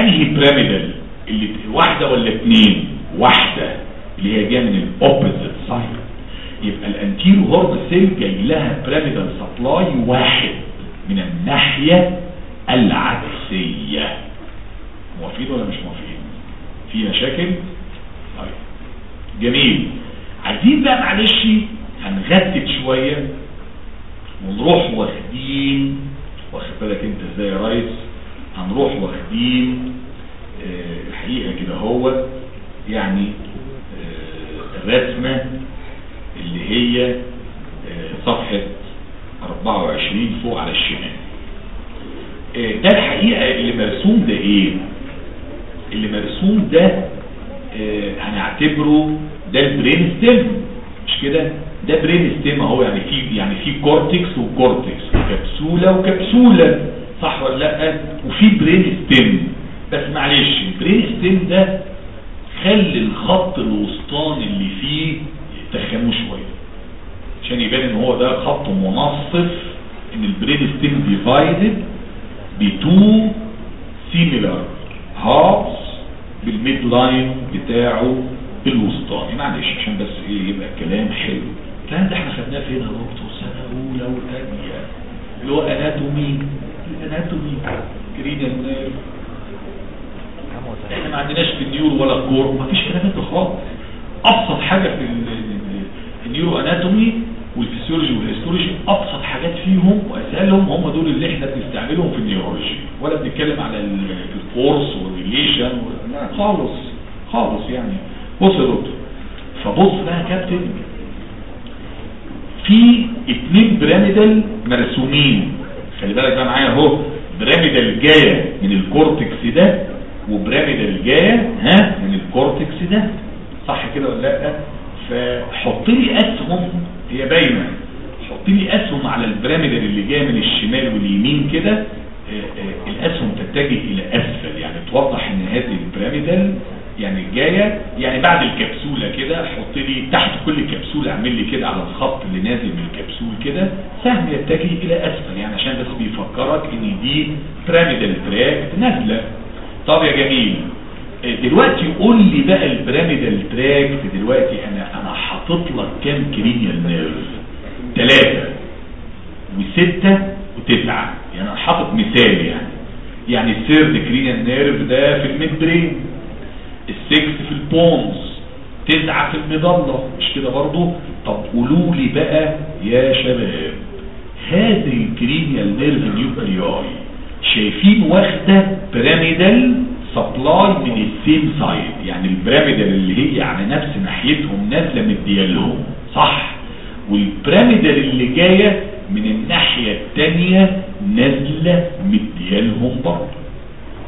انهي pyramidal اللي واحدة ولا اتنين؟ واحدة. اللي هي جاية من ال opposite side يبقى ال anterior horn cell جاي لها pyramidal supply واحد من الناحية العكسية. موافقين ولا مش موافقين؟ في مشاكل؟ طيب. جميل. عايزين بقى معلش هنغتت شوية ونروح واخدين واخد بالك انت إزاي يا ريس؟ هنروح واخدين آه، الحقيقة كده هو يعني آه، الرسمه اللي هي آه، صفحه 24 فوق على الشمال آه، ده الحقيقة اللي مرسوم ده إيه اللي مرسوم ده آه، هنعتبره ده ال brain stem مش كده؟ ده brain stem اهو يعني في يعني في cortex و cortex كبسولة وكبسولة. صح ولا لأ؟ وفي brain stem بس معلش ال brain stem ده خلي الخط الوسطاني اللي فيه تخنوه شوية. عشان يبان إن هو ده خط منصف إن ال brain stem divided into similar halves بال mid line بتاعه الوسطاني معلش عشان بس إيه يبقى الكلام حلو. الكلام ده إحنا خدناه فين يا دكتور؟ سنة أولى وثانيه اللي هو anatomy. ال anatomy cranial nerve إحنا ما عندناش في ال neuro ولا الكور. ما فيش كلام ده خالص. أبسط حاجة في ال- ال- ال neuroanatomy وال physiology وال histology أبسط حاجات فيهم وأسهلهم هم دول اللي إحنا بنستعملهم في ال neurology. ولا بنتكلم على ال- ال course وال relation وال- لا خالص. خالص يعني. بص يا دكتور. فبص بقى يا كابتن. في اتنين pyramidal مرسومين. خلي بالك بقى معايا اهو. pyramidal جاية من ال cortex ده و pyramidal جاية ها من ال cortex ده. صح كده ولا لأ؟ فحط لي أسهم هي باينة. حط لي أسهم على ال pyramidal اللي جاية من الشمال واليمين كده. آه، آه، الأسهم تتجه إلى أسفل. يعني توضح إن هذه ال pyramidal يعني جاية يعني بعد الكبسولة كده حط لي تحت كل كبسولة اعمل لي كده على الخط اللي نازل من الكبسول كده سهم يتجه إلى أسفل يعني عشان بس بيفكرك إن دي pyramidal tract نازلة. طب يا جميل آه، دلوقتي قول لي بقى ال pyramidal tract دلوقتي أنا أنا حاطط لك كام cranial nerve؟ ثلاثة وستة وتسعة. يعني أنا حاطط مثال يعني. يعني ال third cranial nerve ده في ال mid ال sixth في ال pons تسعة في ال medulla مش كده برضو طب قولوا لي بقى يا شباب هذه ال cranial nerve nuclei شايفين واخدة pyramidal supply من ال same side يعني ال pyramidal اللي هي على نفس ناحيتهم نازلة مديالهم صح. وال pyramidal اللي جاية من الناحية التانية نازلة مديالهم برضه.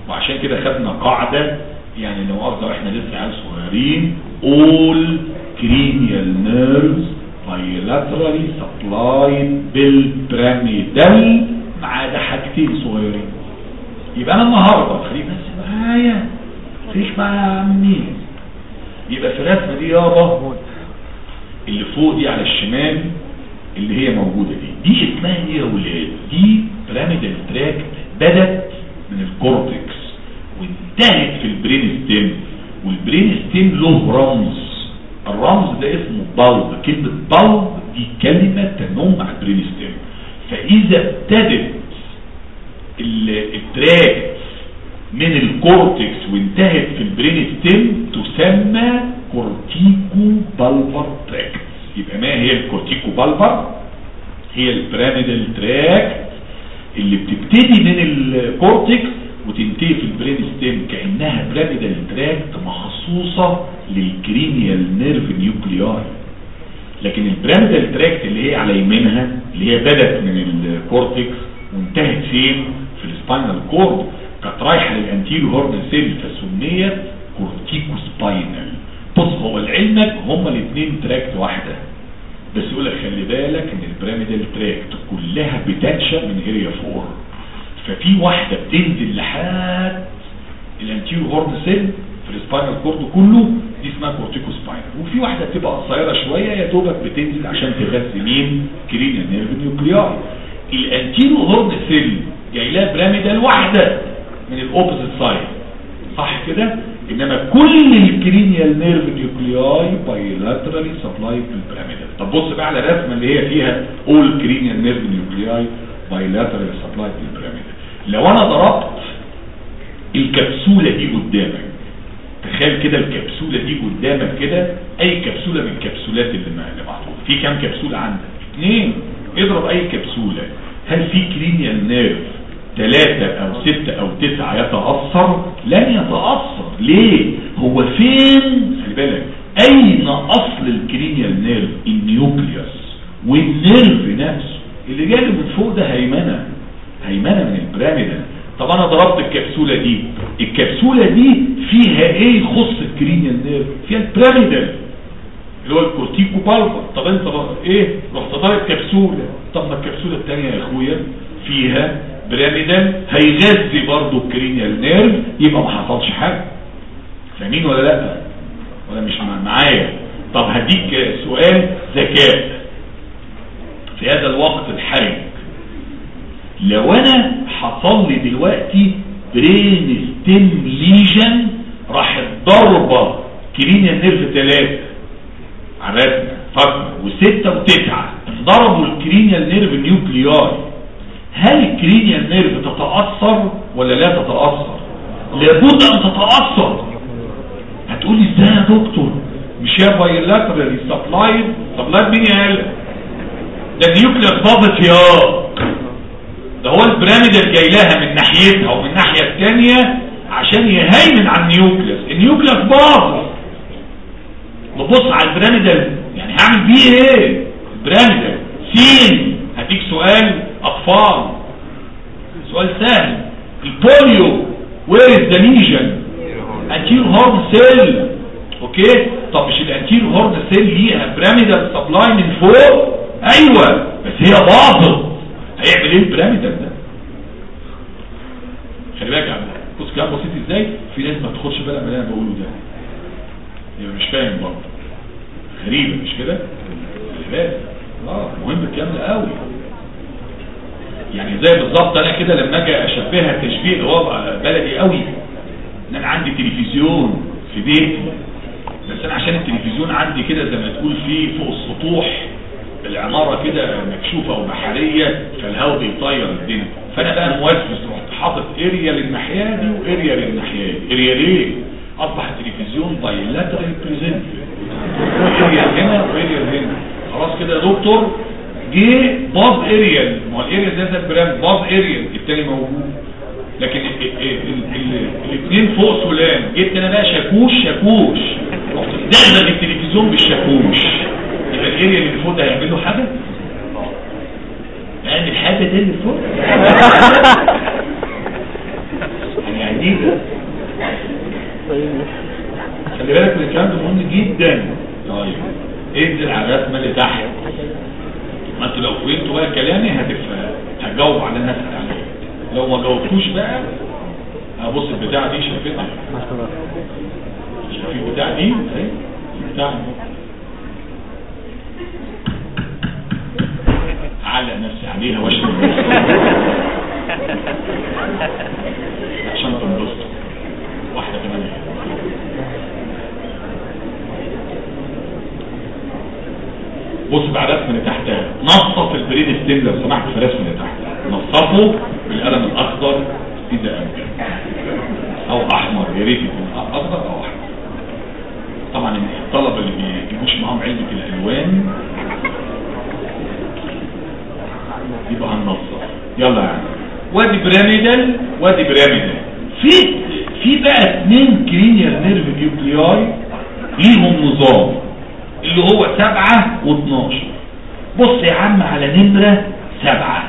وعشان كده خدنا قاعدة يعني لو أفضل إحنا لسه عيال صغيرين all cranial nerves bilaterally supplied بال pyramidal ما عدا حاجتين صغيرين. يبقى أنا النهارده خليك بس معايا خليك معايا يا عمي. يبقى في الرسمه دي يابا اللي فوق دي على الشمال اللي هي موجودة دي. دي اسمها إيه يا ولاد دي pyramidal tract بدت من ال cortex وانتهت في ال brain stem وال brain stem له رمز. الرمز ده اسمه bulb كلمة bulb دي كلمة تنم على ال brain stem فإذا ابتدت ال- ال tract من ال cortex وانتهت في ال brain stem تسمى corticobulbar tract يبقى ما هي ال corticobulbar هي ال pyramidal tract اللي بتبتدي من ال cortex وتنتهي في ال brain stem كأنها pyramidal tract مخصوصة لل cranial nerve nuclei لكن ال pyramidal tract اللي هي على يمينها اللي هي بدت من ال cortex وانتهت فين؟ في ال spinal cord كانت رايحة لل anterior horn cell فسميت corticospinal. بص هو لعلمك هما الاثنين tract واحدة. بس يقول لك خلي بالك إن ال pyramidal tract كلها بتنشا من area 4 ففي واحدة بتنزل لحد ال anterior horn cell في ال spinal cord كله دي اسمها corticospinal. وفي واحدة بتبقى قصيرة شوية يا دوبك بتنزل عشان تغذي مين؟ cranial nerve nuclei. ال anterior horn cell جاي لها pyramidal واحدة من ال opposite side صح كده؟ إنما كل ال cranial nerve nuclei bilaterally supplied بال pyramidal طب بص بقى على الرسمة اللي هي فيها اول cranial nerve nuclei bilaterally supplied بال pyramidal لو أنا ضربت الكبسولة دي قدامك تخيل كده الكبسولة دي قدامك كده أي كبسولة من الكبسولات اللي محطوطه في كام كبسولة عندك؟ اثنين اضرب أي كبسولة. هل في cranial nerve ثلاثة أو ستة أو تسعة يتأثر؟ لن يتأثر. ليه؟ هو فين؟ خلي بالك. أين أصل ال cranial nerve ال nucleus وال nerve نفسه. اللي جاي من فوق ده هيمنة. هيمنة من ال pyramidal طب أنا ضربت الكبسولة دي. الكبسولة دي فيها إيه يخص ال cranial nerve فيها ال pyramidal. اللي هو ال corticobulbar طب أنت إيه؟ رحت ضارب كبسولة طب ما الكبسولة التانية يا أخويا فيها pyramidal هيغذي برضو ال cranial nerve يبقى ما حصلش حاجة. فاهمين ولا لأ؟ ولا مش مع- معايا؟ طب هديك سؤال ذكاء. في هذا الوقت الحرج لو أنا حصل لي دلوقتي brain stem lesion راح ضربة cranial nerve ثلاثة الرسمة فكر وستة وتسعة. انضربوا ال cranial nerve nuclei هل ال cranial nerve تتأثر ولا لا تتأثر؟ لابد أن تتأثر. هتقولي إزاي يا دكتور؟ مش هي bilaterally supplied supplied مين يا ده ال nucleus باظت يا. ده هو ال pyramidal جاي لها من ناحيتها ومن الناحيه الثانية عشان يهيمن على ال nucleus. ال nucleus باظ. ببص على ال pyramidal يعني هعمل بيه إيه؟ ال pyramidal سين هديك سؤال أطفال. سؤال سهل. ال polio. Where is the lesion anterior horn cell okay طب مش ال anterior horn cell ليها pyramidal supply من فوق؟ أيوه. بس هي باظت. هيعمل إيه ال pyramidal ده خلي بالك يا عم بص كلام بسيط إزاي؟ في ناس ما تاخدش بالها من اللي أنا بقوله ده. يبقى مش فاهم برضه. غريبة مش كده؟ خلي بالك. آه مهم الكلام ده قوي. يعني زي بالظبط أنا كده لما أجي أشبهها اللي هو بلدي قوي. إن أنا عندي تلفزيون في بيتي. بس أنا عشان التلفزيون عندي كده زي ما تقول فيه فوق السطوح. العمارة كده مكشوفة وبحرية فالهواء بيطير الدنيا. فأنا بقى موسوس رحت حاطط اريال للناحية دي واريال للناحية دي اريال ليه اصبح التلفزيون bilateral represented اريال هنا واريال هنا. خلاص كده يا دكتور؟ جه باظ اريال ما الاريال ده زي ال pyramidal باظ اريال التاني موجود. لكن الاثنين فوق سلام جبت أنا بقى شاكوش شاكوش. رحت دغدغ التلفزيون بالشاكوش. يبقى الاريال اللي فوق ده هيعمل له حاجة حتة تاني فوق يعني خلي بالك من الكلام ده مهم جدا. طيب. انزل على الرسمه اللي تحت. ما أنتوا لو فهمتوا بقى كلامي هتفهم هتجاوب على الناس عليه لو ما جاوبتوش بقى هبص البتاعة دي شايفينها؟ شايفين البتاعة دي؟ اهي البتاعة علق نفسي عليها <laughs> واشرب عشان تنبسط واحدة كمان. بص بقى الرسمه اللي تحتها. نصف البريد ستيم لو سمحت في الرسمه اللي تحتها. نصفه بالقلم الأخضر إذا أمكن. أو أحمر يا ريت يكون اخضر أو أحمر. طبعا الطلبة اللي بيجيبوش معاهم علبه الألوان يبقى هننصف يلا يعني وادي pyramidal وادي pyramidal في في بقى اثنين cranial nerve nuclei ليهم نظام اللي هو سبعة واتناشر. بص يا عم على نمرة سبعة.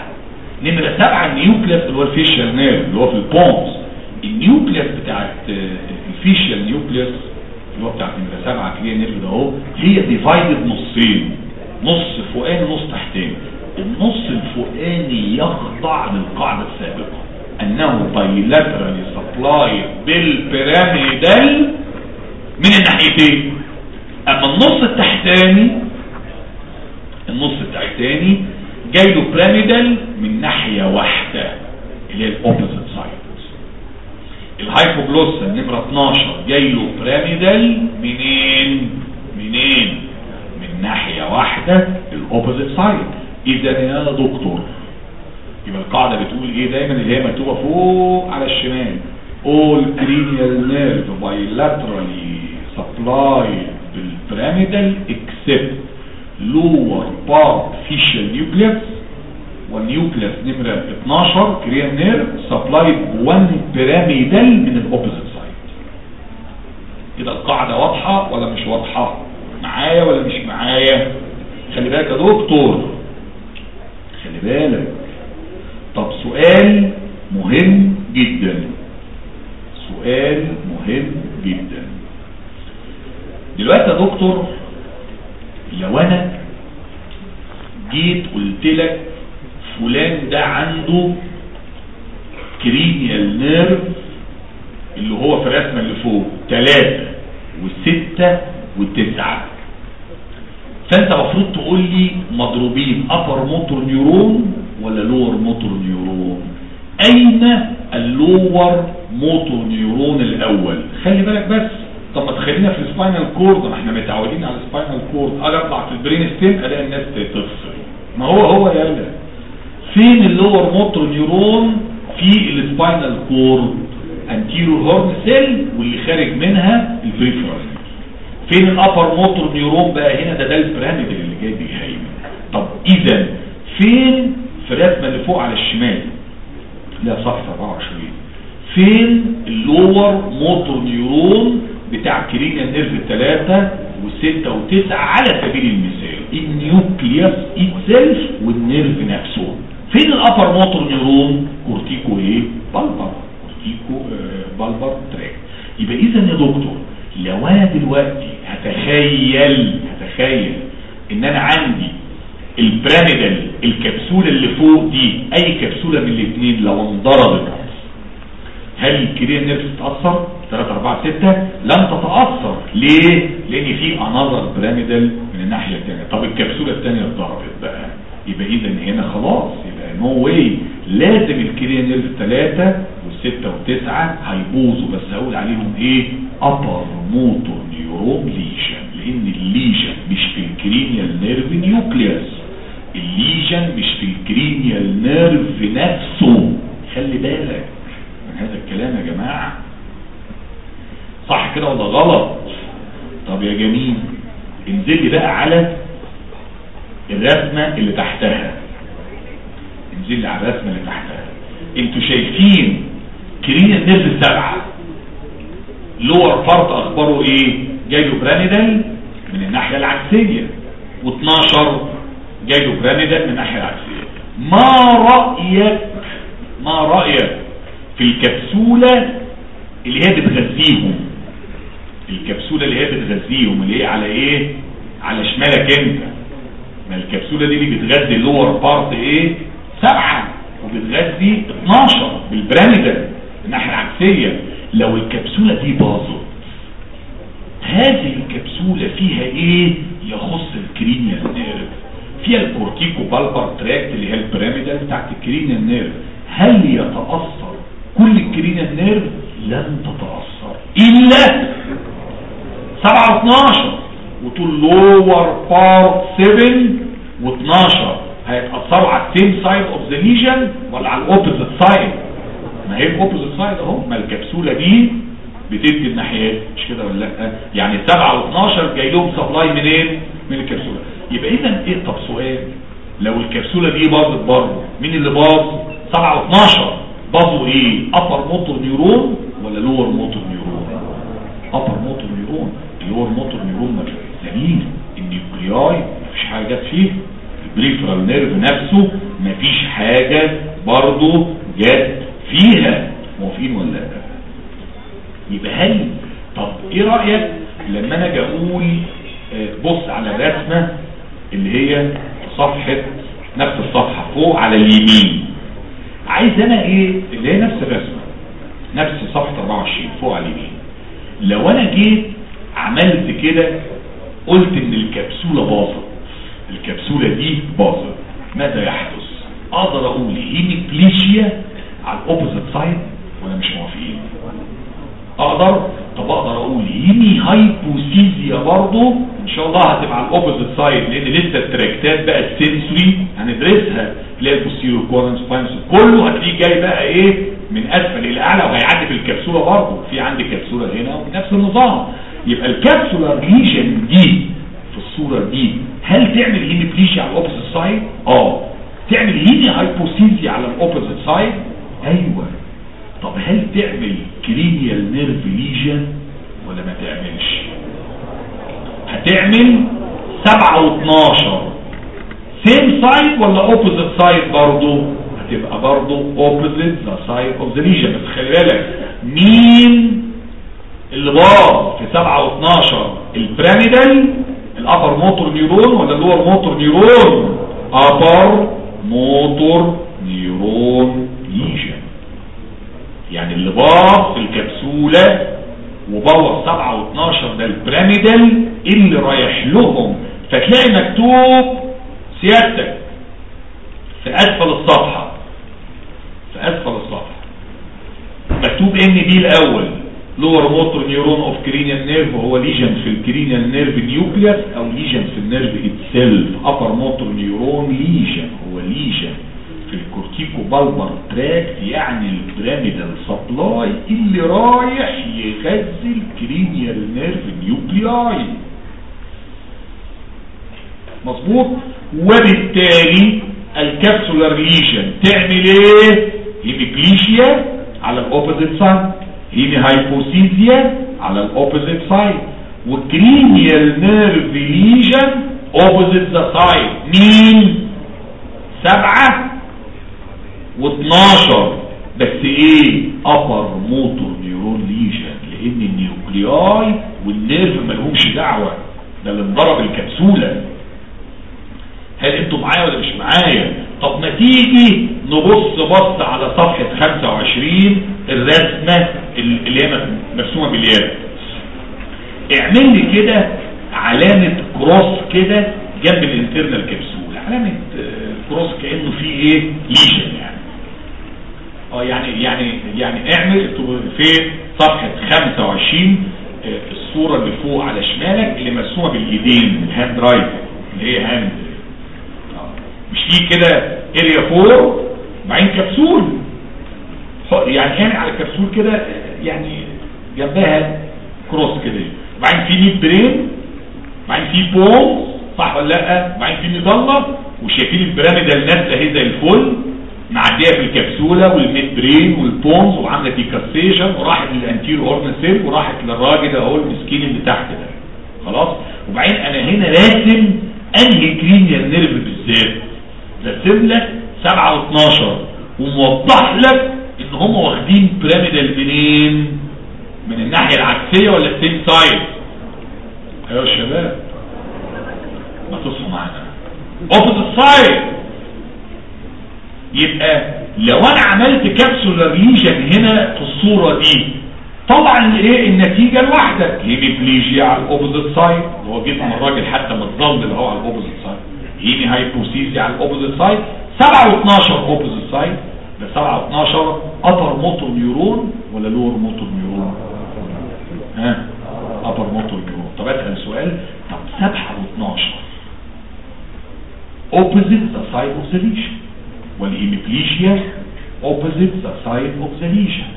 نمرة سبعة ال nucleus اللي هو ال facial nerve اللي هو في ال pons. ال nucleus بتاعت ال facial nucleus اللي هو بتاعت نمرة سبعة cranial nerve ده اهو هي divided نصين. نص فوقاني ونص تحتاني النص الفوقاني يخضع للقاعدة السابقة. أنه bilaterally supplied بال pyramidal من الناحيتين. أما النص التحتاني النص التحتاني جاي له pyramidal من ناحية واحدة اللي هي ال opposite side ال hypoglossal نمرة 12 جاي له pyramidal منين؟ منين؟ من ناحية واحدة ال opposite side اذا يا دكتور يبقى القاعدة بتقول إيه؟ دايما اللي هي مكتوبة فوق على الشمال. All cranial nerve bilaterally supplied بال pyramidal except lower part facial nucleus. وال nucleus نمرة 12 cranial nerve supplied 1 pyramidal من ال opposite side كده القاعدة واضحة ولا مش واضحة؟ معايا ولا مش معايا؟ خلي بالك يا دكتور. خلي بالك. طب سؤال مهم جدا. سؤال مهم جدا. دلوقتي يا دكتور لو أنا جيت قلت لك فلان ده عنده cranial nerve اللي هو في الرسمة اللي فوق ثلاثة والستة والتسعة فانت المفروض تقول لي مضروبين upper motor neuron ولا lower motor neuron أين ال lower motor neuron الأول؟ خلي بالك بس. طب ما تخلينا في ال spinal cord ما إحنا متعودين على ال spinal cord أجي أطلع في ال brain stem ألاقي الناس تفصل. ما هو هو يلا. فين ال lower motor neuron في ال spinal cord anterior horn cell واللي خارج منها ال peripheral فين ال upper motor neuron بقى هنا؟ ده ده ال pyramidal اللي جاي بيهيمن. طب إذا فين في الرسمه اللي فوق على الشمال؟ لا صفحه 24 فين ال lower motor neuron بتاع cranial nerve الثلاثة والستة وتسعة على سبيل المثال؟ ال nucleus itself وال nerve نفسه. فين ال upper motor neuron cortico إيه bulbar corticobulbar tract يبقى اذا يا دكتور لو أنا دلوقتي هتخيل هتخيل إن أنا عندي ال pyramidal الكبسولة اللي فوق دي أي كبسولة من الاثنين لو انضربت. هل ال cranial nerve تتأثر؟ 3 4 6 لن تتأثر. ليه؟ لأن في another pyramidal من الناحية الثانية طب الكبسولة الثانية اتضربت بقى. يبقى اذا هنا خلاص يبقى no way لازم ال cranial nerve 3 و6 و9 هيبوظوا بس هقول عليهم إيه upper motor neuron lesion لأن ال lesion مش في ال cranial nerve nucleus ال lesion مش في ال cranial nerve نفسه. خلي بالك من هذا الكلام يا جماعة. صح كده ولا غلط؟ طب يا جميل انزل لي بقى على الرسمة اللي تحتها. على الرسمة اللي تحتها أنتوا شايفين cranial nerve السبعة. lower part أخباره إيه؟ جاي له pyramidal من الناحية العكسية. و12 جاي له pyramidal من الناحية العكسية. ما رأيك ما رأيك في الكبسولة اللي هي بتغذيهم؟ الكبسولة اللي هي بتغذيهم اللي هي على إيه؟ على شمالك أنت. ما الكبسولة دي اللي بتغذي ال lower part إيه؟ سبعة وبتغذي 12 بال pyramidal الناحية العكسية. لو الكبسولة دي باظت هذه الكبسولة فيها إيه؟ يخص ال cranial nerve. فيها ال corticobulbar tract اللي هي ال pyramidal بتاعت ال cranial nerve. هل يتأثر كل ال cranial nerve؟ لن تتأثر. إلا 7 12 وتقول lower part 7 و12 هيتأثروا على ال same side of the lesion ولا على ال opposite side ما هي ال opposite side اهو ما الكبسولة دي بتدي الناحيات مش كده ولا لأ؟ يعني 7 و12 جاي لهم supply منين؟ من الكبسولة. يبقى اذا إيه؟ طب سؤال لو الكبسولة دي باظت برضه مين اللي باظ؟ 7 و12 باظوا إيه؟ upper motor neuron ولا lower motor neuron upper motor neuron ال lower motor neuron سليم ال nuclei مفيش حاجة جت فيه. ال peripheral nerve نفسه مفيش حاجة برضه جت فيها. موافقين ولا لا؟ يبقى هل طب إيه رأيك لما أنا أجي أقول آه، بص على الرسمة اللي هي صفحة نفس الصفحة فوق على اليمين. عايز أنا إيه؟ اللي هي نفس الرسمة. نفس صفحة 24 فوق على اليمين. لو أنا جيت عملت كده قلت إن الكبسولة باظت. الكبسولة دي باظت. ماذا يحدث؟ أقدر أقول hemiplegia على ال opposite side ولا مش موافقين. أقدر طب أقدر أقول hemihypoesthesia برضو إن شاء الله هتبقى على ال opposite side لأن لسه ال tract ات بقى ال sensory هندرسها. تلاقي ال posterior column spines كله هتلاقيه جاي بقى إيه؟ من أسفل إلى أعلى وهيعدي في الكبسولة برضو في عندي كبسولة هنا ونفس النظام. يبقى الكبسولة lesion دي في الصورة دي. هل تعمل hemiplegia على ال opposite side آه. تعمل hemihypoesthesia على ال opposite side أيوه. طب هل تعمل cranial nerve lesion ولا ما تعملش؟ هتعمل 7 و12 same side ولا opposite side برضو؟ هتبقى برضو opposite the side of the lesion بس خلي بالك مين اللي باظ في 7 و12 ال pyramidal ال upper motor neuron ولا ال lower motor neuron upper motor neuron lesion يعني اللي باظ في الكبسولة وبوظ 7 و12 ده ال pyramidal اللي رايح لهم. فتلاقي مكتوب سيادتك في أسفل الصفحة. في أسفل الصفحة. مكتوب NB الأول. lower motor neuron of cranial nerve وهو lesion في ال cranial nerve nucleus أو lesion في ال nerve itself upper motor neuron lesion هو lesion في ال corticobulbar tract يعني ال pyramidal supply اللي رايح يغذي ال cranial nerve nuclei مظبوط؟ وبالتالي ال capsular lesion تعمل إيه؟ hemiplegia على ال opposite side hemihypoesthesia على ال opposite side وال cranial nerve lesion opposite the side مين سبعة و12 بس إيه upper motor neuron lesion لأن ال nuclei وال nerve مالهمش دعوة ده اللي انضرب الكبسولة هل أنتوا معايا ولا مش معايا؟ طب ما تيجي نبص بص على صفحة 25 الرسمة اللي هي مرسومة باليد اعمل لي كده علامة cross كده جنب ال internal capsule. علامة cross كأنه فيه إيه؟ lesion يعني. آه يعني يعني يعني اعمل في صفحة 25 آه الصورة اللي فوق على شمالك اللي مرسومة بالايدين ال handwrite اللي هي hand مش في كده area 4 بعدين كبسول. يعني اعمل على الكبسول كده يعني جنبها cross كده. بعدين في mid brain. بعدين في بوم صح ولا لأ؟ بعدين في medulla وشايفين ال pyramidal نازله اهي زي الفل. معدية في الكبسولة وال mid brain وال pons وعاملة decussation وراحت لل anterior horn cell وراحت للراجل اهو المسكين اللي تحت ده. خلاص؟ وبعدين أنا هنا راسم أنهي cranial nerve بالذات. راسم لك 7 و12 وموضح لك إن هم واخدين pyramidal منين من الناحية العكسية ولا ال same side أيوه يا شباب. ما تصحوا معانا opposite side يبقى لو أنا عملت capsular lesion هنا في الصورة دي طبعا إيه النتيجة الواحدة hemiplegia على ال opposite side هو جسم الراجل حتى متظل اللي هو على ال opposite side hemihypoesthesia على ال opposite side 7 و12 opposite side ده 7 و12 upper motor neuron ولا lower motor neuron ها upper motor neuron طب اسأل سؤال. طب 7 و12 opposite the side of the lesion. وال hemiplegia opposite the side of the lesion.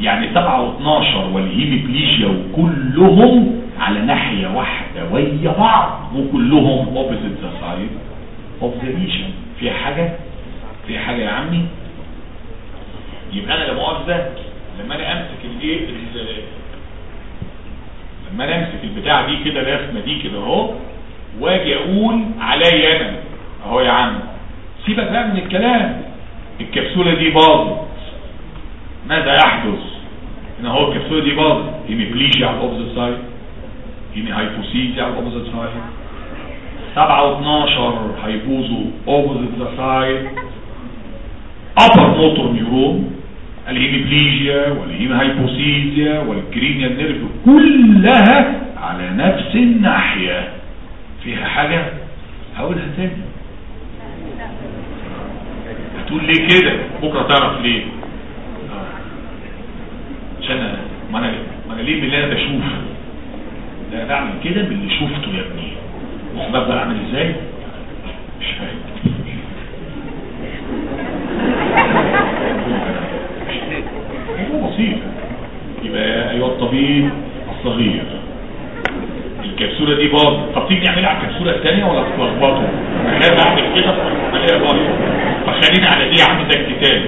يعني 7 و12 وال hemiplegia وكلهم على ناحية واحدة ويا بعض وكلهم opposite the side lesion في حاجة؟ في حاجة يا عمي؟ يبقى أنا لمؤاخذة لما أنا أمسك الايه ال- لما أنا أمسك البتاعة دي كده الرسمة دي كده أهو وأجي أقول عليا أنا أهو يا عم. سيبك بقى من الكلام. الكبسولة دي باظت. ماذا يحدث؟ إن هو الكبسولة دي باظت. hemiplegia على ال opposite side hemihypothesia على ال opposite side 7 و12 هيبوظوا opposite the side upper motor neuron ال hemiplegia وال hemihypothesia وال cranial nerve كلها على نفس الناحية. فيها حاجة؟ هقولها تاني. هتقول ليه كده؟ بكرة تعرف ليه. آه. عشان أنا ما أنا ليه باللي أنا بشوفه؟ ده أنا بعمل كده باللي شفته يا ابني. ببدأ اعمل إزاي؟ مش فاهم. موضوع بسيط. يبقى ايها الطبيب الصغير. الكبسولة دي باظت. طب تيجي نعملها على الكبسولة الثانية ولا تتلخبطوا؟ أنا بعمل كده الاقيها باظت. فخلينا على دي عندي ده الكتاب.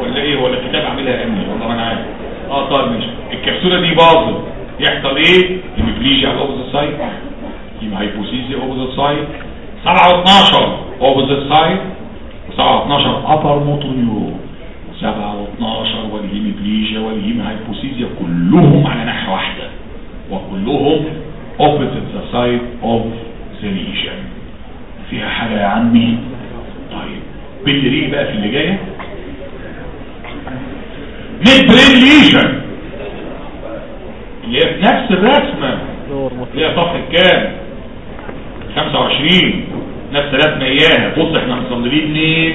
ولا إيه؟ ولا الكتاب عاملها امني والله ما أنا عارف. آه طيب ماشي. الكبسولة دي باظت. يحصل إيه؟ hemiplegia على ال opposite side hemihypothesia opposite side 7 و12 opposite side و7 و12 upper motor neuron 7 و12 وال hemiplegia وال hemihypothesia كلهم على ناحية واحدة وكلهم opposite the side of the lesion فيها حاجة يا عمي طيب باللي بقى في اللي جاية midbrain lesion اللي هي في نفس الرسمة دور مصر اللي هي صفحة كام 25 نفس الرسمة إياها. بص إحنا مصلين منين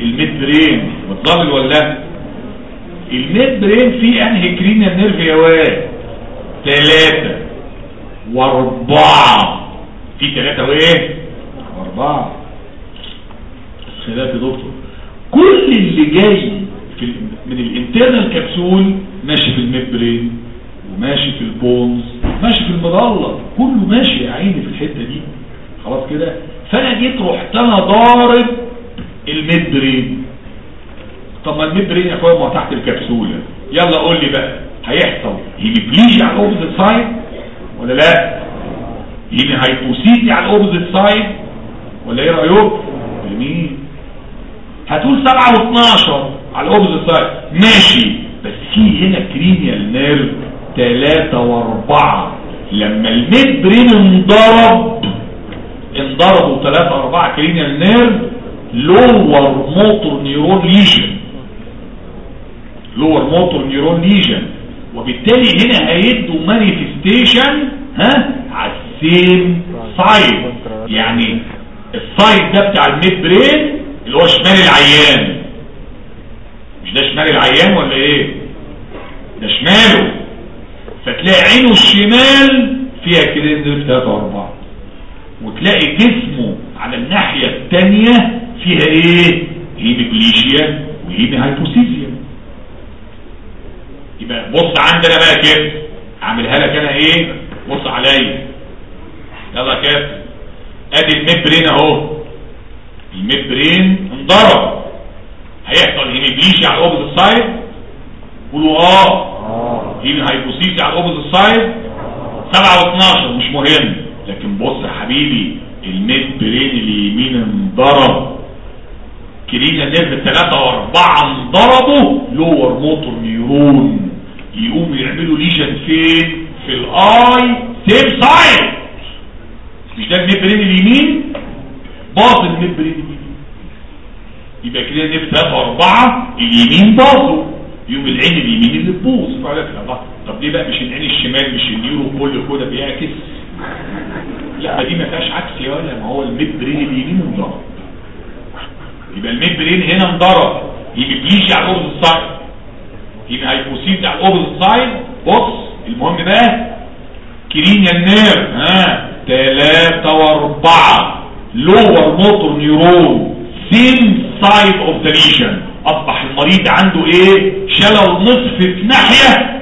الميد برين. متظلل ولا لا؟ الميد برين فيه أنهي كرينيال نيرف يا واد؟ ثلاثة وأربعة. في ثلاثة وإيه؟ وأربعة. خلاف يا دكتور. كل اللي جاي في من ال internal capsule ماشي في ال midbrain. وماشي في ال pons ماشي في ال medulla كله ماشي يا عيني في الحتة دي. خلاص كده؟ فأنا جيت رحت أنا ضارب ال midbrain طب ما ال midbrain يا أخويا ما تحت الكبسولة. يلا قول لي بقى هيحصل hemiplegia على ال opposite side ولا لا؟ hemihypothesia على ال opposite side ولا إيه رأيك؟ جميل هتقول 7 و12 على ال opposite side ماشي بس في هنا cranial nerve 3 و4 لما ال midbrain انضرب انضربوا 3 4 cranial nerve lower motor neuron lesion lower motor neuron lesion وبالتالي هنا هيدوا manifestation ها على ال same side يعني ال side ده بتاع ال midbrain اللي هو شمال العيان. مش ده شمال العيان ولا إيه؟ ده شماله. فتلاقي عينه الشمال فيها كده nerve 3 و4 وتلاقي جسمه على الناحية التانية فيها إيه؟ hemiplegia و hemihypothesia. يبقى بص عندنا بقى كده أعملها لك أنا إيه؟ بص عليا. يلا كده أدي ال midbrain أهو. ال midbrain انضرب. هيحصل hemiplegia على ال opposite side قولوا آه hemihypothesia على ال opposite side 7 و12 مش مهم لكن بص يا حبيبي ال midbrain اليمين انضرب cranial nerve ثلاثة واربعة انضربوا lower motor neuron يقوموا يعملوا lesion فين في ال same side مش ده ال midbrain اليمين باظ ال midbrain اليمين يبقى cranial nerve ثلاثة واربعة اليمين باظ يوم العين اليمين اللي تبوظ لا طب ليه بقى مش العين الشمال مش ال neuro كله كده بيعكس؟ لا دي ما فيهاش عكس يا ولا ما هو ال midbrain اليمين انضرب يبقى ال midbrain هنا انضرب. يبقى بيجي على ال opposite side يبقى hypothesia على ال opposite side بص المهم بقى cranial nerve ها ثلاثة وأربعة. lower motor neuron same side of the lesion أصبح المريض عنده إيه؟ شلل نصف في ناحية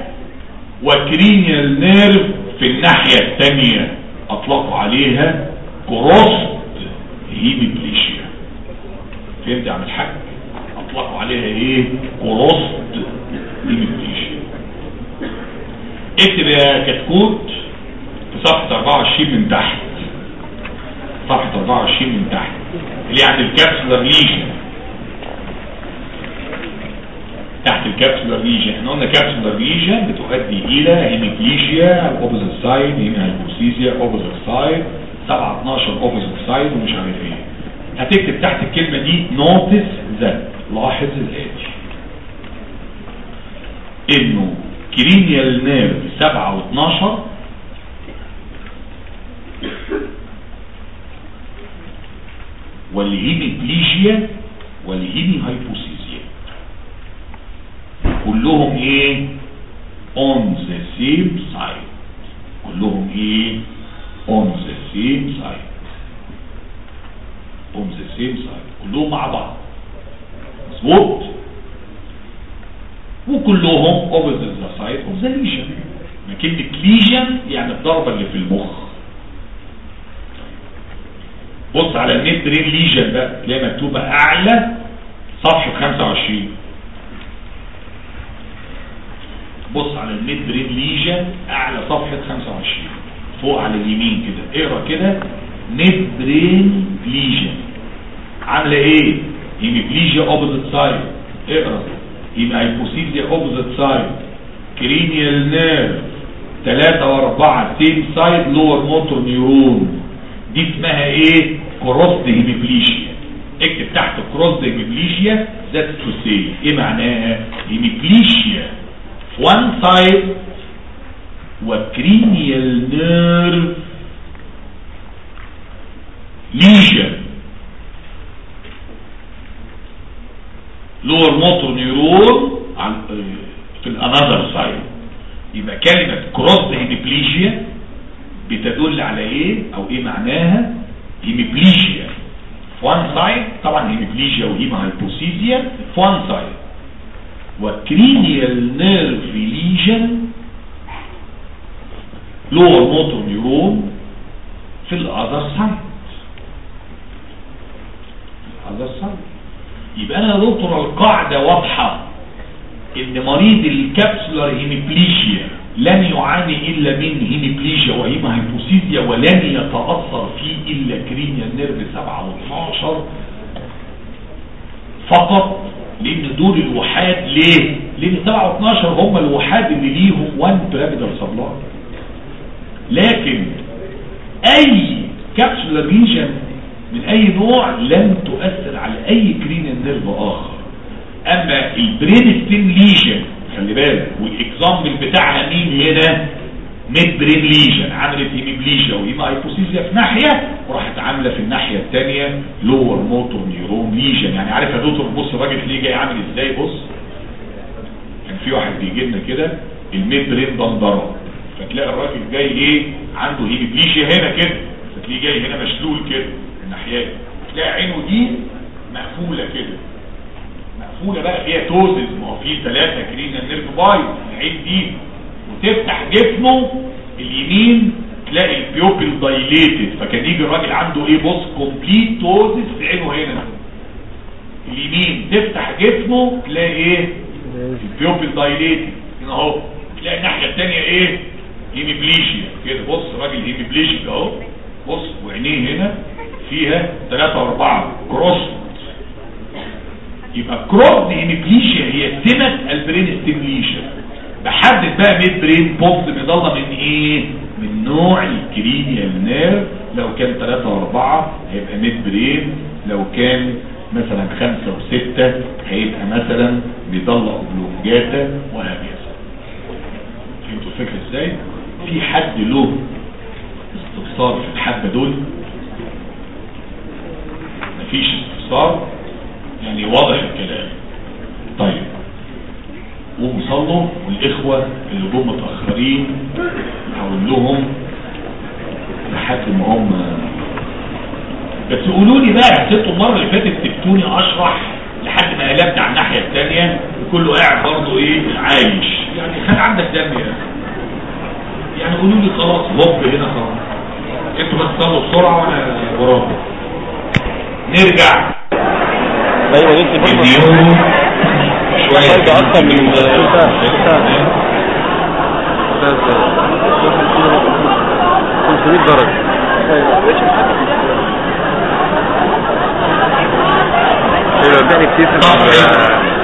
و cranial nerve في الناحية الثانية اطلقوا عليها crossed hemiplegia فهمت يا عم الحاج؟ اطلقوا عليها إيه؟ crossed hemiplegia اكتب يا كتكوت في صفحة 24 من تحت. صفحة 24 من تحت. اللي عند ال capsular lesion. تحت ال capsular lesion إحنا قلنا capsular lesion بتؤدي إلى hemiplegia على ال opposite side هنا hypothesia opposite side 7 12 opposite side ومش عارف إيه. هتكتب تحت الكلمة دي notice that لاحظ الاتي إنه cranial nerve 7 و12 وال hemiplegia وال hemihypoesthesia كلهم إيه؟ on the same side. كلهم إيه؟ on the same side. on the same side. كلهم مع بعض. مظبوط وكلهم opposite the side of the lesion. ما كلمة lesion يعني الضربة اللي في المخ. بص على ال midbrain lesion بقى تلاقي مكتوبة أعلى صفحة 25 بص على ال midbrain lesion أعلى صفحة 25 فوق على اليمين كده. اقرأ كده. midbrain lesion عاملة إيه؟ hemiplegia opposite side اقرأ. يبقى hypoesthesia opposite side cranial nerve 3 و4 same side lower motor neuron دي اسمها إيه؟ crossed hemiplegia اكتب تحت crossed hemiplegia that to say إيه معناها؟ hemiplegia في one side و cranial nerve lesion lower motor neuron في ال other side يبقى كلمة crossed hemiplegia بتدل على إيه؟ أو إيه معناها؟ hemiplegia في one side طبعا hemiplegia و hemihypoesthesia في one side و cranial nerve lesion lower motor neuron في ال other side ال other side يبقى أنا يا دكتور القاعدة واضحة إن مريض ال capsular hemiplegia لن يعاني إلا من hemiplegia و hemihypoesthesia ولن يتأثر فيه إلا cranial nerve 7 و12 فقط. لأن دول الوحاد ليه؟ لأن 7 و12 هم الوحاد اللي ليهم 1 pyramidal supply لكن أي capsular lesion من أي نوع لن تؤثر على أي cranial nerve آخر. أما ال brain stem lesion خلي بالك وال example بتاعها مين هنا؟ midbrain lesion عملت hemiplegia و hemihypoesthesia في ناحية وراحت عاملة في الناحية الثانية lower motor neuron lesion يعني عارف يا دكتور بص الراجل ليه جاي عامل إزاي؟ بص كان في واحد بيجي لنا كده ال midbrain فتلاقي الراجل جاي إيه؟ عنده hemiplegia هنا كده. فتلاقيه جاي هنا مشلول كده الناحية. تلاقي عينه دي مقفولة كده. مقفولة بقى فيها ptosis. ما هو في ثلاثة cranial nerve بايظ العين دي وتفتح جسمه اليمين تلاقي ال pupil dilated فكان يجي الراجل عنده إيه؟ بص complete ptosis في عينه هنا. اليمين تفتح جسمه تلاقي إيه؟ ال pupil dilated هنا أهو. تلاقي الناحية الثانية إيه؟ hemiplegia كده بص راجل hemiplegic أهو. بص وعينيه هنا فيها ثلاثة وأربعة. crossed يبقى crossed hemiplegia هي سمة ال brain stem lesion بحدد بقى midbrain pons medulla من إيه؟ من نوع ال cranial nerve لو كان 3 و4 هيبقى midbrain لو كان مثلا 5 و6 هيبقى مثلا بيضل اوبلونجاتا وهكذا. فهمتوا الفكرة إزاي؟ في حد له استفسار في الحبة دول؟ مفيش استفسار؟ يعني واضح الكلام. طيب. قوموا صلوا والإخوة اللي جم متأخرين هقول لهم لحد ما هم. بس قولوا لي بقى أنتوا المرة اللي فاتت سبتوني أشرح لحد ما قلبت على الناحية الثانية وكله قاعد برضه إيه عايش. يعني خد عندك دم أخي. يعني قولوا لي خلاص هوب هنا خلاص. أنتوا بس صلوا بسرعة وأنا وراكم. نرجع. أيوه اليوم شوية أكتر من السلطان 500 درجة أيوه اداني كتير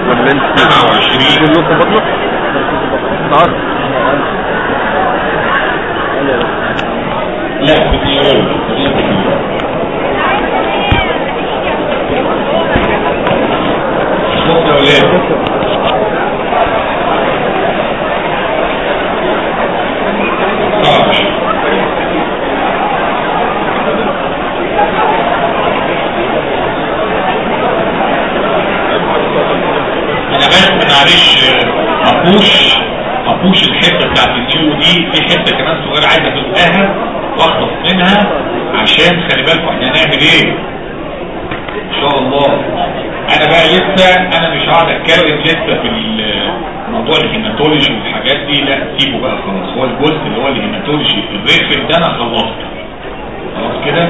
ولا انت 27 كل يوم في بطنك تعرف لا باليوم شوف يا ولاد صعب أنا بس معلش هبوش هبوش الحته بتاعت النيو دي في حتة كمان صغيرة عايزة تبقاها واخلص منها عشان خلي بالكم إحنا هنعمل إيه. إن شاء الله. أنا بقى لسه أنا مش هقعد أتكلم لسه في موضوع ال hematology والحاجات دي لا سيبه بقى خلاص. هو الجزء اللي هو ال hematology الريفل ده أنا خلصته. خلاص كده؟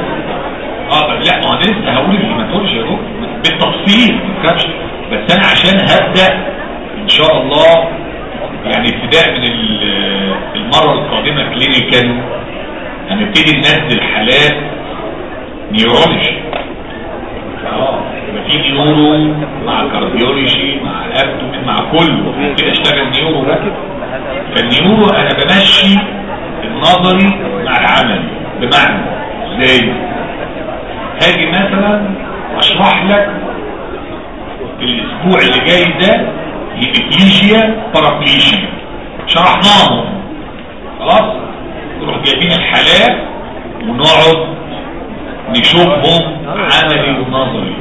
آه لا ما أنا لسه هقول ال hematology اهو بالتفصيل ما بس أنا عشان هبدأ إن شاء الله يعني ابتداء من ال- المرة القادمة clinical هنبتدي ننزل حالات neurology. في neuro مع cardiology مع ال abdomen مع كله. كده أشتغل neuro. فال neuro أنا بمشي النظري مع العملي بمعنى إزاي؟ هاجي مثلا أشرح لك الأسبوع اللي جاي ده hemiplegia paraplegia شرحناهم خلاص؟ نروح جايبين الحالات ونقعد نشوفهم عملي ونظري.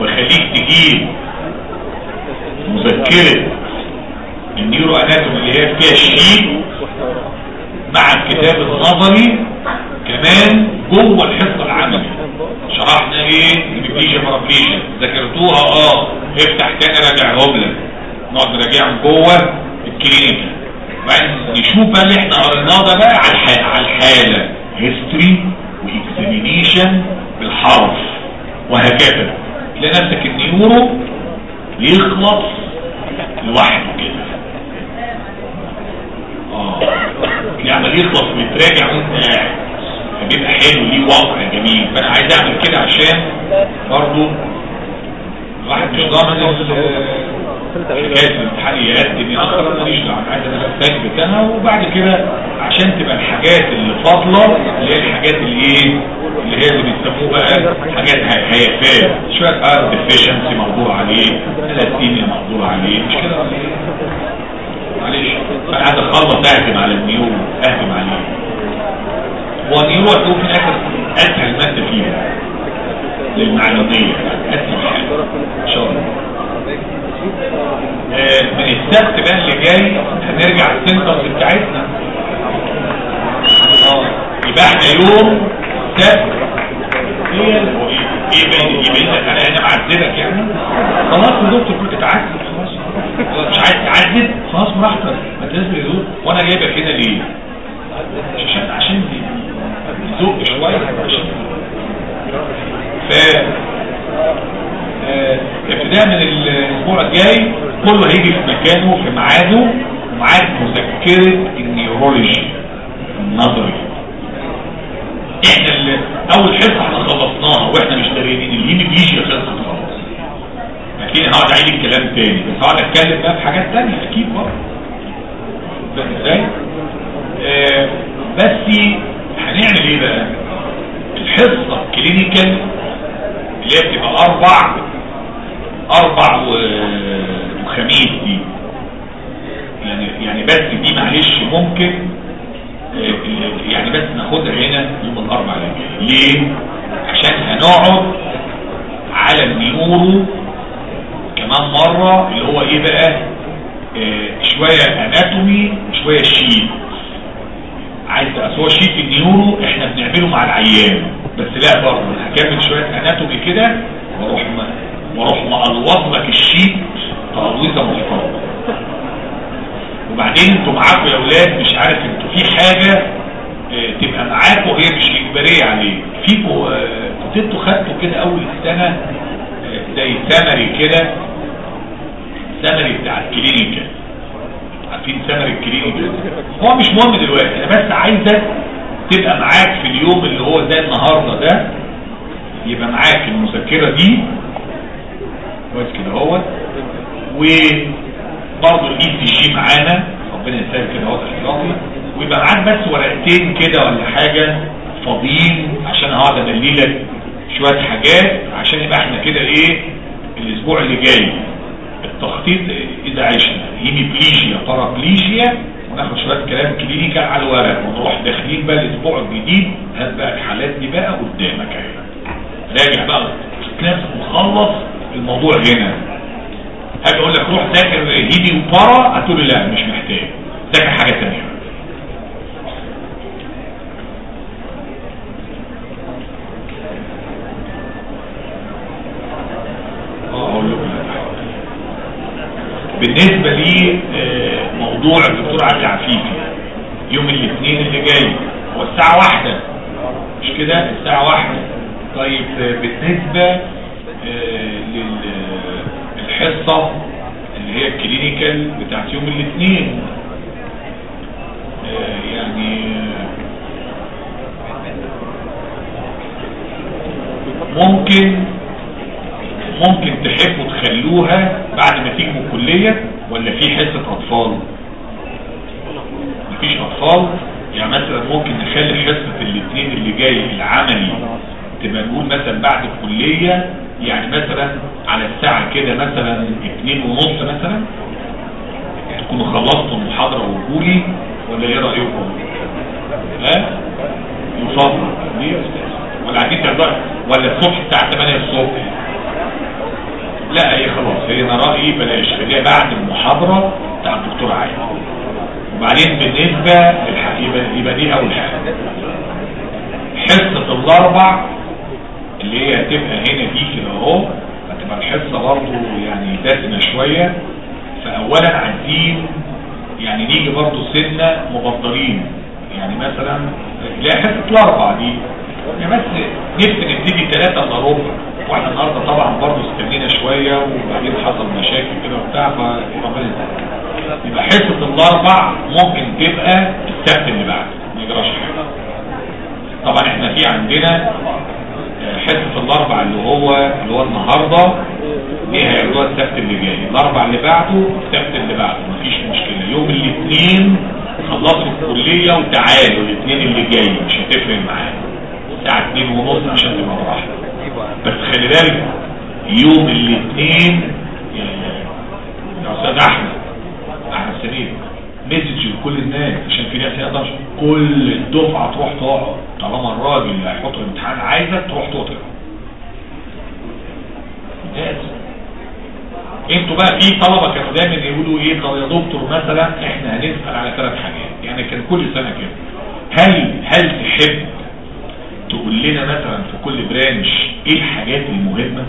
وخليك تجيب مذكرة ال neuroanatomy اللي هي فيها ال sheet مع الكتاب النظري كمان جوه الحصة العملي. شرحنا إيه؟ ال hemiplegia paraplegia ذاكرتوها آه. افتح تاني راجعهم لك نقعد نراجعهم جوه ال clinical. وبعدين نشوف بقى اللي إحنا قريناه ده بقى على الحالة على الحالة. history و examination بالحرف. وهكذا. تلاقي نفسك ال neuro يخلص لوحده كده. آه. يعني يخلص ويتراجع وانت قاعد. فبيبقى حلو ليه واقع جميل. فانا عايز أعمل كده عشان برضو الواحد مش ضامن ال- حكايه الامتحان يقدم ياخر أنا ماليش دعوه عايز أنا التاج بتاعها وبعد كده عشان تبقى الحاجات اللي فاضلة اللي هي الحاجات اللي إيه اللي هي اللي بيسموه بقى حاجات هي- هيافات شوية ار ديفيشنسي مقدور عليه ثلاثين مقدور عليه. مش كده؟ معلش. فانا عايز أخلص اهجم على النيورو اهجم عليه. النيورو هتكون في الآخر اسهل ماده فيها. للمعلوميه اسهل حاجة إن شاء الله. آه، من السبت بقى اللي جاي هنرجع السنترز بتاعتنا. آه يبقى إحنا يوم سبت. إيه إيه بقى يبقى انت أنا أنا يعني. خلاص يا دكتور كنت تعذب خلاص. مش عايز تعذب خلاص براحتك. ما تنزل يزور وأنا جايبك هنا ليه؟ عشان عشان تزق شوية. عشان ف آه، ابتداء من الأسبوع الجاي كله هيجي في مكانه في ميعاده. ومعاد مذكرة النيورولوجي النظري. إحنا اللي أول حصة إحنا خلصناها وإحنا مش اليمين بيجي خلصت خلاص. أكيد هقعد أعيد الكلام تاني بس هقعد أتكلم بقى في حاجات تانية أكيد برضه. إزاي؟ آه، بس هنعمل إيه بقى؟ الحصة clinical اللي هي بتبقى أربع أربع وخميس دي يعني يعني بس دي معلش ممكن آه، يعني بس ناخدها هنا يوم الأربع. ليه؟ عشان هنقعد على ال neuro كمان مرة اللي هو إيه بقى آه، شوية anatomy شوية sheet عايز اصل هو sheet ال neuro إحنا بنعمله مع العيان بس لا برضه هكمل شوية anatomy كده وأروح وأروح مقلوظ لك ال sheet تقلويظه محترمة. وبعدين أنتوا معاكم يا أولاد مش عارف أنتوا في حاجة آه، تبقى معاكم هي مش إجبارية عليه فيكوا آه، كنت أنتوا خدتوا كده أول السنة آه، زي سمري كده summary بتاع ال clinical عارفين summary ال clinical هو مش مهم دلوقتي أنا بس عايزك تبقى معاك في اليوم اللي هو زي النهاردة ده يبقى معاك المذكرة دي. كويس كده هو. وبرضه ال ECG معانا ربنا يسهل كده اهو احتياطي ويبقى معاك بس ورقتين كده ولا حاجة فاضيين عشان هقعد املي لك شوية حاجات عشان يبقى إحنا كده إيه الأسبوع اللي جاي. التخطيط اذا عشنا hemiplegia paraplegia وناخد شوية كلام clinical على الورق ونروح داخلين بقى الأسبوع الجديد هات بقى الحالات دي بقى قدامك أهي. راجع بقى. نفسك مخلص الموضوع هنا. هاجي أقول لك روح ذاكر hemi و para هتقول لي لا مش محتاج. ذاكر حاجة تانية آه أقول لكم بالنسبة لي آه، الدكتور علي عفيفي. يوم الاثنين اللي جاي. هو الساعة واحدة. مش كده؟ الساعة واحدة. طيب آه، بالنسبة آه، للحصة اللي هي الكلينيكال بتاعت يوم الاثنين. يعني ممكن ممكن تحبوا تخلوها بعد ما تيجوا الكلية ولا في حصة أطفال؟ مفيش أطفال؟ يعني مثلا ممكن نخلي حصة الاثنين اللي جاي العملي تبقى نقول مثلا بعد الكلية يعني مثلا على الساعة كده مثلا اتنين ونص مثلا؟ تكونوا خلصتوا المحاضرة وقولي ولا إيه رأيكم؟ ها؟ يفضل ليه ولا عايزين تحضر ولا الصبح الساعة 8 الصبح؟ لا هي خلاص. هي أنا رأيي بلاش. خليها بعد المحاضرة بتاع الدكتور عايز وبعدين بالنسبة للح- يبقى, دي أول حاجة. حصة الأربع اللي هي هتبقى هنا دي كده أهو هتبقى الحصة برضه يعني دسمة شوية. فاولا عايزين يعني نيجي برضه سنة مبطلين. يعني مثلا لا حصة الأربع دي يعني بس نفسي نبتدي ثلاثة إلا ربع. وإحنا النهارده طبعا برضه استنينا شوية وبعدين حصل مشاكل كده وبتاع يسهل يبقى حصة الأربع ممكن تبقى السبت اللي بعده ما يجراش حاجة. طبعا إحنا في عندنا حصة الأربع اللي هو اللي هو النهاردة دي هيعملوها السبت اللي جاي. الأربع اللي بعده السبت اللي بعده. مفيش مشكلة. يوم الاثنين خلصوا الكلية وتعالوا الاثنين اللي جاي. مش هتفرق معانا. الساعة اتنين ونص عشان تبقى براحة بس خلي بالك يوم الاثنين يا يا أستاذ أحمد أحمد سليم مسج لكل الناس عشان في ناس يقدرش كل الدفعة تروح تقعد. طالما الراجل اللي هيحط الامتحان عايزك تروح تقعد. أنتوا بقى في طلبة كانوا دايما يقولوا إيه؟ طب يا دكتور مثلا إحنا هنسأل على ثلاث حاجات. يعني كان كل سنة كده. هل هل تحب تقول لنا مثلا في كل branch إيه الحاجات المهمة؟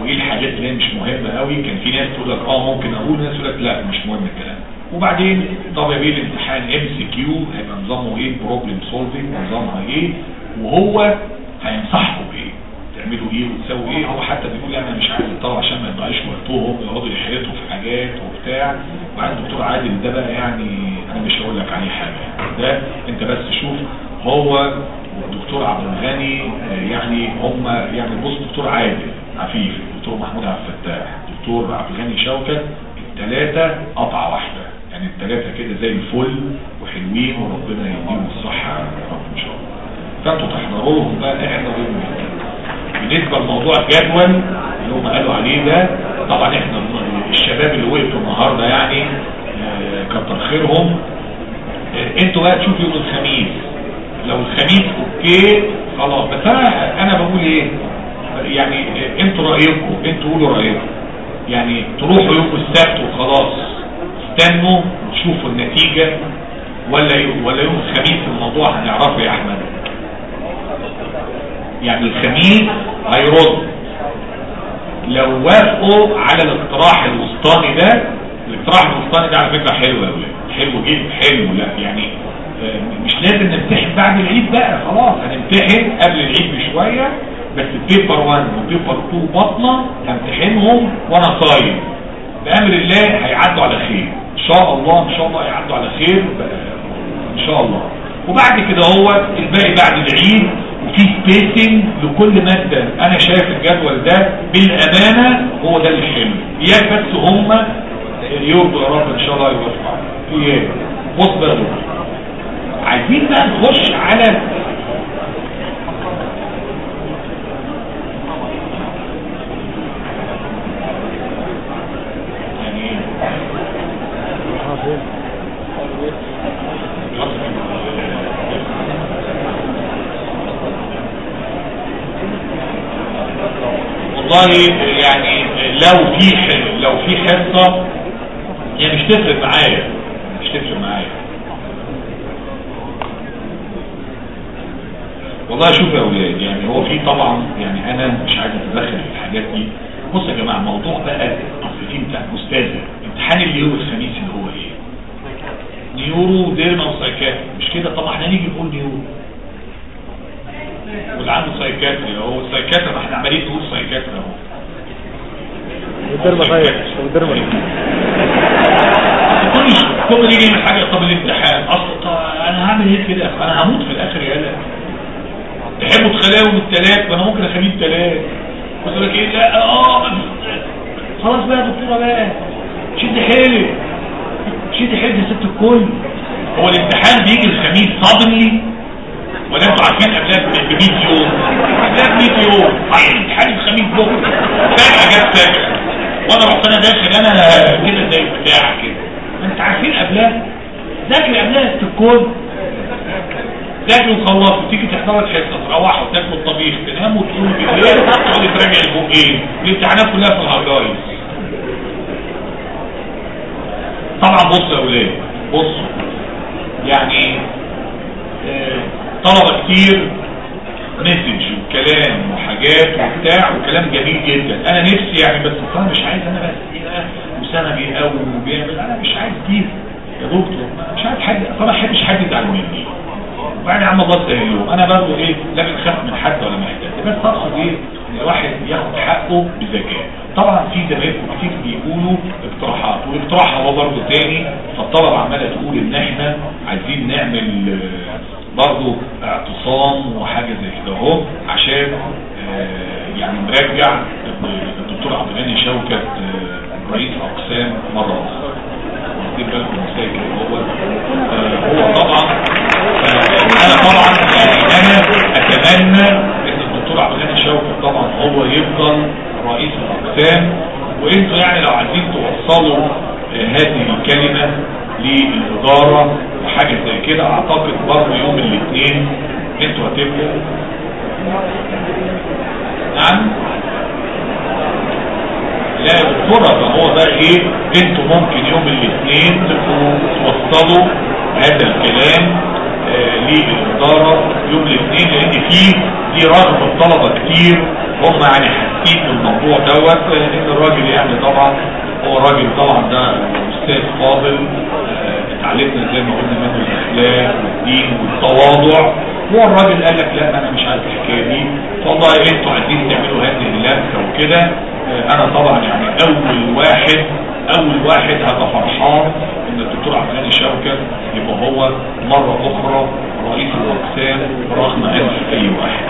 وإيه الحاجات اللي مش مهمة قوي كان في ناس تقول لك آه ممكن أقول ناس تقول لك لا مش مهم الكلام. وبعدين طب يا بيه الامتحان MCQ هيبقى نظامه إيه؟ problem solving نظامها إيه؟ وهو هينصحكم بإيه؟ تعملوا إيه؟ وتسووا إيه؟ هو حتى بيقول أنا مش عايز الطلبه عشان ما يضيعوش وقتهم يقعدوا يحيطوا في حاجات وبتاع. وبعدين الدكتور عادل ده بقى يعني أنا مش هقول لك عليه حاجة. ده أنت بس شوف هو والدكتور عبد الغني آه، يعني هم يعني بص دكتور عادل عفيف دكتور محمود عبد الفتاح دكتور عبد الغني شوكت الثلاثه قطعة واحدة. يعني الثلاثه كده زي الفل وحلوين وربنا يديهم الصحة يا رب إن شاء الله. فأنتوا تحضروهم بقى إحنا بالنسبة لموضوع الجدول اللي هم قالوا عليه ده طبعا إحنا الشباب اللي وقفوا النهارده يعني آه، كتر خيرهم. آه، أنتوا بقى تشوفوا يوم الخميس. لو الخميس أوكي خلاص. بس أنا أنا بقول إيه؟ يعني أنتوا رأيكم أنتوا قولوا رأيكم. يعني تروحوا يوم السبت وخلاص. استنوا تشوفوا النتيجة ولا يوم ولا يوم الخميس الموضوع هنعرفه يا أحمد. يعني الخميس هيرد. لو وافقوا على الاقتراح الوسطاني ده الاقتراح الوسطاني ده على فكرة حلو يا ولاد. حلو جدا حلو. لا يعني مش لازم نمتحن بعد العيد بقى خلاص هنمتحن قبل العيد بشوية بس ال paper 1 وال paper 2 باطنة همتحنهم وأنا صايم. بأمر الله هيعدوا على خير. إن شاء الله إن شاء الله هيعدوا على خير. إن شاء الله. وبعد كده هو الباقي بعد العيد وفي سبيسنج لكل مادة. أنا شايف الجدول ده بالأمانة هو ده اللي حلو إياك بس هم يرضوا يا رب إن شاء الله يوفقوا إياك. بقى يا دكتور. عايزين بقى نخش على يعني والله يعني لو في لو في حصة هي مش تفرق معايا مش تفرق معايا. والله شوف يا أولاد يعني هو في طبعا يعني أنا مش عايز اتدخل في الحاجات دي. بص يا جماعة موضوع بقى اصل في بتاع استاذه امتحان اليوم الخميس اللي هو إيه؟ neuro derma و psychiatry. مش كده؟ طب إحنا نيجي نقول neuro. واللي عنده psychiatry أهو. ال psychiatry ما إحنا عمالين نقول psychiatry أهو. وال derma طيب وال derma كل كل يجي من حاجة طب الامتحان. أصل طب أنا هعمل إيه كده؟ أنا هموت في الآخر يا لا تحبوا تخليهم التلات وأنا ممكن اخليه التلات بس لك إيه؟ لا آه خلاص بقى يا دكتورة بقى. شد حيلك. شد حيلك يا ست الكل. هو الامتحان بيجي الخميس صادملي ولا أنتوا عارفين قبلها ب 100 يوم. قبلها ب 100 يوم. صحيح الامتحان الخميس بكرة؟ فجاه جت فجاه وأنا رحت أنا داخل أنا كده زي بتاع كده. انت عارفين قبلها؟ ذاكر قبلها يا ست الكل تاكلوا وخلصوا تيجي تحضروا الحصه تروحوا تاكلوا الطبيخ تناموا وتقوموا بالليل تقعدوا تراجع البقين. الامتحانات كلها في الهجايز طبعا بصوا يا أولاد بصوا. يعني آه، طلبة كتير مسج وكلام وحاجات وبتاع وكلام جميل جدا. أنا نفسي يعني بس أنا مش عايز أنا بس إيه بقى؟ وسنة بيقوم وبيعمل أنا مش عايز كده. يا دكتور مش عايز حد ما احبش حد يزعل مني وبعدين يا عم الله يسهل اليوم أنا برضه إيه لا بنخاف من حد ولا محتاج بس أقصد إيه؟ إن الواحد ياخد حقه بذكاء. طبعا في زمايلكم كتير بيقولوا اقتراحات والاقتراح هو برضه تاني. فالطلبة عمالة تقول إن إحنا عايزين نعمل آه، برضه اعتصام وحاجة زي كده أهو عشان آه، يعني نرجع الدكتور عبد الغني شوكت آه، رئيس أقسام مره أخرى بالكم إزاي كده هو آه، هو طبعا آه، أنا طبعا يعني أنا أتمنى إن الدكتور عبد الغني شوكت طبعا هو يفضل رئيس الأقسام. وإنتوا يعني لو عايزين توصلوا هذه الكلمة للإدارة وحاجة زي كده أعتقد برضه يوم الاثنين إنتوا هتبقوا. نعم؟ لا يا دكتورة ده هو ده إيه؟ أنتوا ممكن يوم الاثنين تبقوا توصلوا هذا الكلام آه للإدارة يوم الاثنين لأن في دي رغبة طلبة كتير هم يعني حاسين بالموضوع دوت لأن الراجل يعني طبعا هو راجل طبعا ده أستاذ فاضل آه، اتعلمنا زي ما قلنا منه الأخلاق والدين والتواضع. هو الراجل قال لك لا أنا مش عايز الحكاية دي. والله أنتوا عايزين تعملوا هذه اللمسه وكده. آه، أنا طبعا يعني أول واحد أول واحد هبقى فرحان إن الدكتور عبد الغني شوكت يبقى هو مرة أخرى رئيس الاقسام رغم انف أي واحد.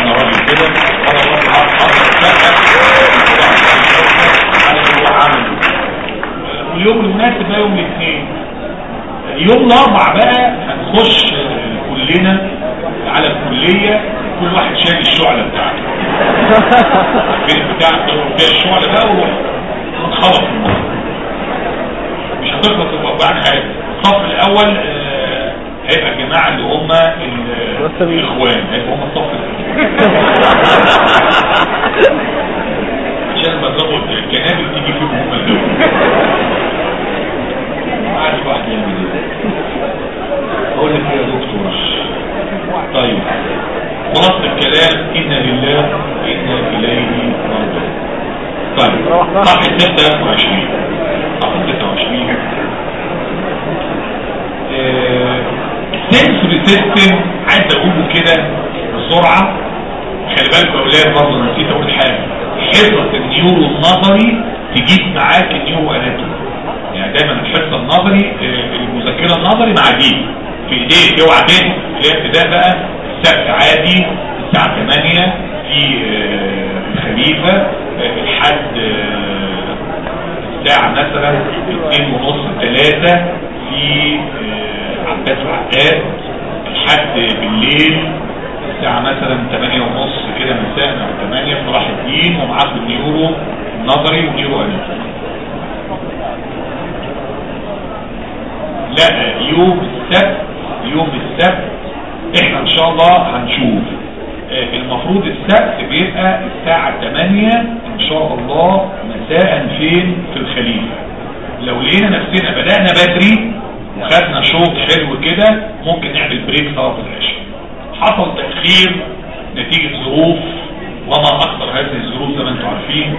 أنا راجل كده. أنا راجل عارف- عارف- عمله واليوم المناسب بقى يوم الاثنين. يوم الاربع بقى هنخش آه، كلنا على الكلية كل واحد شايل الشعلة بتاعته. البيت بتاع فيها الشعلة ونخلص الموضوع. مش هتخلص الموضوع عن حاجة؟ الصف الأول آه، هيبقى الجماعة اللي هم ال- مرتبين. الإخوان هيبقى هم الصف عشان لما تضربوا الجنابل تيجي فيهم هم الأول ما عادش واحد يعمل إيه؟ أقول لك إيه يا دكتور؟ طيب. خلاص الكلام إنا لله وإنا إليه راجعون. طيب. صفحة 26 صفحة 26 sensory system عايز أقوله كده بسرعة. خلي بالك يا أولاد برضه نسيت أقول حاجة. حصة ال neuro النظري تجيب معاك ال neuro anatomy يعني دايما الحصة النظري آه، المذاكرة النظري مع دي. في ايديك اوعى تنسى اللي هي ابتداء بقى السبت عادي الساعة 8 في الخليفة آه، لحد آه، الساعة مثلا اتنين ونص ثلاثة في آه، عباس العقاد لحد بالليل الساعة مثلا تمانية ونص كده مساء أو تمانية في صلاح الدين ومعاكم neuro نظري و neuro anatomy لا يوم السبت يوم السبت. إحنا إن شاء الله هنشوف. آه، المفروض السبت بيبقى الساعة 8 إن شاء الله مساء فين؟ في الخليفة. لو لقينا نفسنا بدأنا بدري وخدنا شوط حلو كده ممكن نعمل break صلاة العشاء. حصل تأخير نتيجة ظروف وما أكثر هذه الظروف زي ما أنتم عارفين.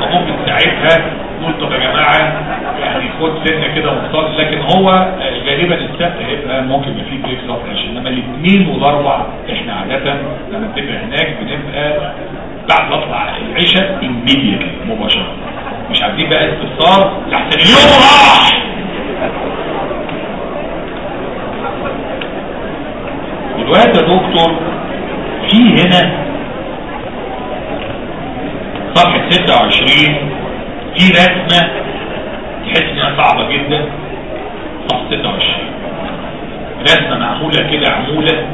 فممكن ساعتها نقول طب يا جماعة يعني خد سنة كده مختار لكن هو غالبا السبت هيبقى ممكن يبقى فيه بريك العشاء انما الاثنين والأربع إحنا عادة لما بنبقى هناك بنبقى بعد ما أطلع العشاء immediately مباشرة. مش عايزين بقى استفسار لحسن اليوم راح دلوقتي يا دكتور في هنا صفحة 26 في رسمة تحس انها صعبة جدا. صفحة 26 رسمة معمولة كده عمولة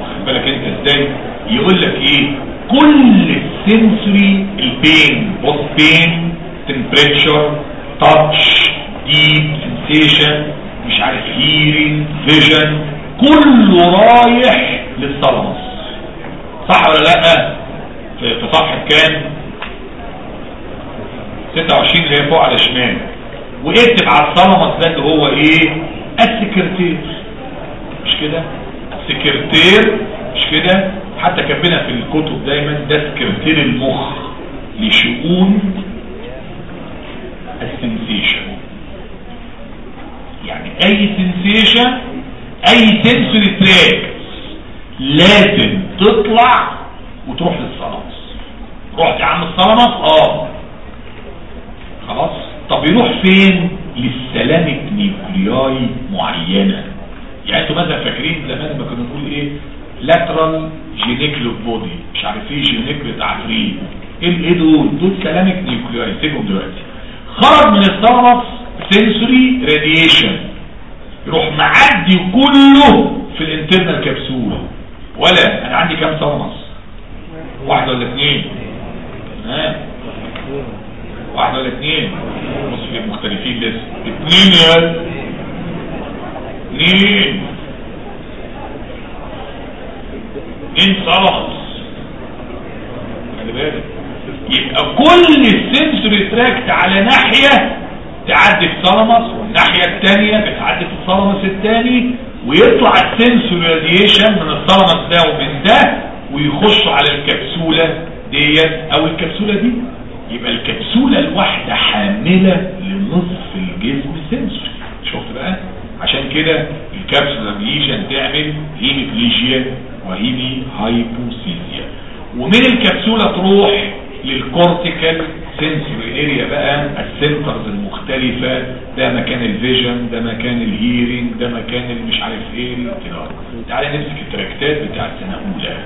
واخد بالك انت إزاي؟ يقول لك إيه؟ كل ال sensory ال pain both pain temperature touch deep sensation مش عارف hearing vision كله رايح لل thalamus صح ولا لأ؟ في صفحة كام؟ 26 اللي هي فوق على شمال. واكتب على ال thalamus ده اللي هو إيه؟ السكرتير. مش كده؟ سكرتير مش كده؟ حتى كاتبينها في الكتب دايما ده سكرتير المخ لشؤون ال sensation. يعني أي sensation أي sensory tract لازم تطلع وتروح لل thalamus رحت يا عم ال thalamus آه. خلاص؟ طب يروح فين لل thalamic nuclei معينة يعني أنتوا مثلا فاكرين؟ زمان لما كنا نقول إيه؟ lateral geniculate body مش عارف إيه geniculate عفريت إيه دول؟ دول thalamic nuclei سيبهم دلوقتي. خرج من ال thalamus sensory radiation يروح معدي كله في ال internal capsule ولا أنا عندي كام thalamus واحد ولا اثنين ها واحد ولا اثنين مختلفين لسه اثنين يا اثنين. اثنين thalamus خلي بالك. يبقى كل ال sensory tract على ناحية تعدي في ال thalamus والناحية الثانية بتعدي في ال thalamus الثاني ويطلع ال sensory radiation من ال thalamus ده ومن ده ويخش على الكبسولة ديت أو الكبسولة دي. يبقى الكبسولة الواحدة حاملة لنصف الجسم sensory شفت بقى؟ عشان كده ال capsular lesion تعمل hemiplegia و hemihypoesthesia ومن الكبسولة تروح لل cortical sensory area بقى ال centers المختلفة. ده مكان ال vision ده مكان ال hearing ده مكان اللي مش عارف إيه كده تعالى نمسك ال tract ات بتاع السنة اولى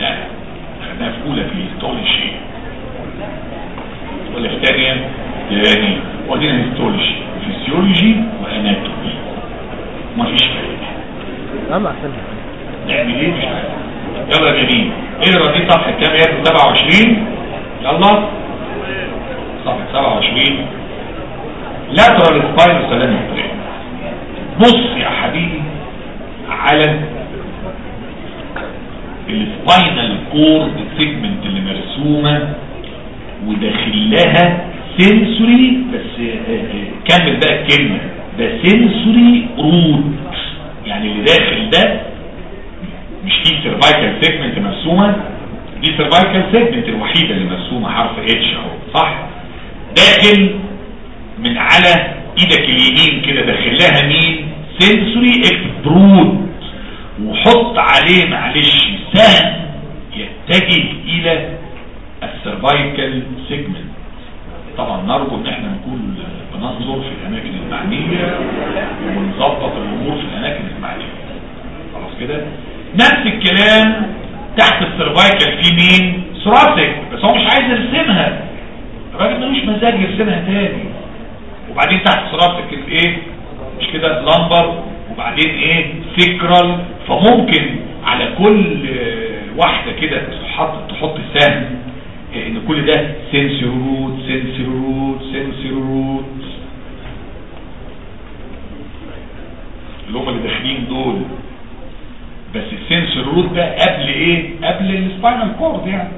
لا خدناها في اولى في طول الشيء ولا في تانية تاني وبعدين histology physiology و anatomy مفيش فايدة. اهم أحسن. نعمل إيه؟ مش عارف يلا يا جميل. اقرا دي صفحة كام يا 27 يلا. صفحة 27 lateral spinothalamic بص يا حبيبي على ال spinal cord segment اللي مرسومة وداخل لها sensory بس آه، آه، كمل بقى الكلمة. ده sensory root يعني اللي داخل ده مش في cervical segment مرسومة دي cervical segment الوحيدة اللي مرسومة حرف H أهو صح؟ داخل من على إيدك اليمين كده داخل لها مين؟ sensory root وحط عليه معلش سهم يتجه إلى ال cervical segment طبعا نرجو إن إحنا نكون بننظر في الأماكن المعنية ونظبط الأمور في الأماكن المعنية. خلاص كده؟ نفس الكلام تحت ال cervical في مين thoracic بس هو مش عايز يرسمها. الراجل ملوش مزاج يرسمها تاني. وبعدين تحت thoracic إيه مش كده؟ lumbar وبعدين إيه؟ sacral فممكن على كل واحدة كده تحط تحط سهم. إن كل ده sensory root sensory root sensory root اللي هم اللي داخلين دول. بس ال sensory root ده قبل إيه؟ قبل ال spinal cord يعني.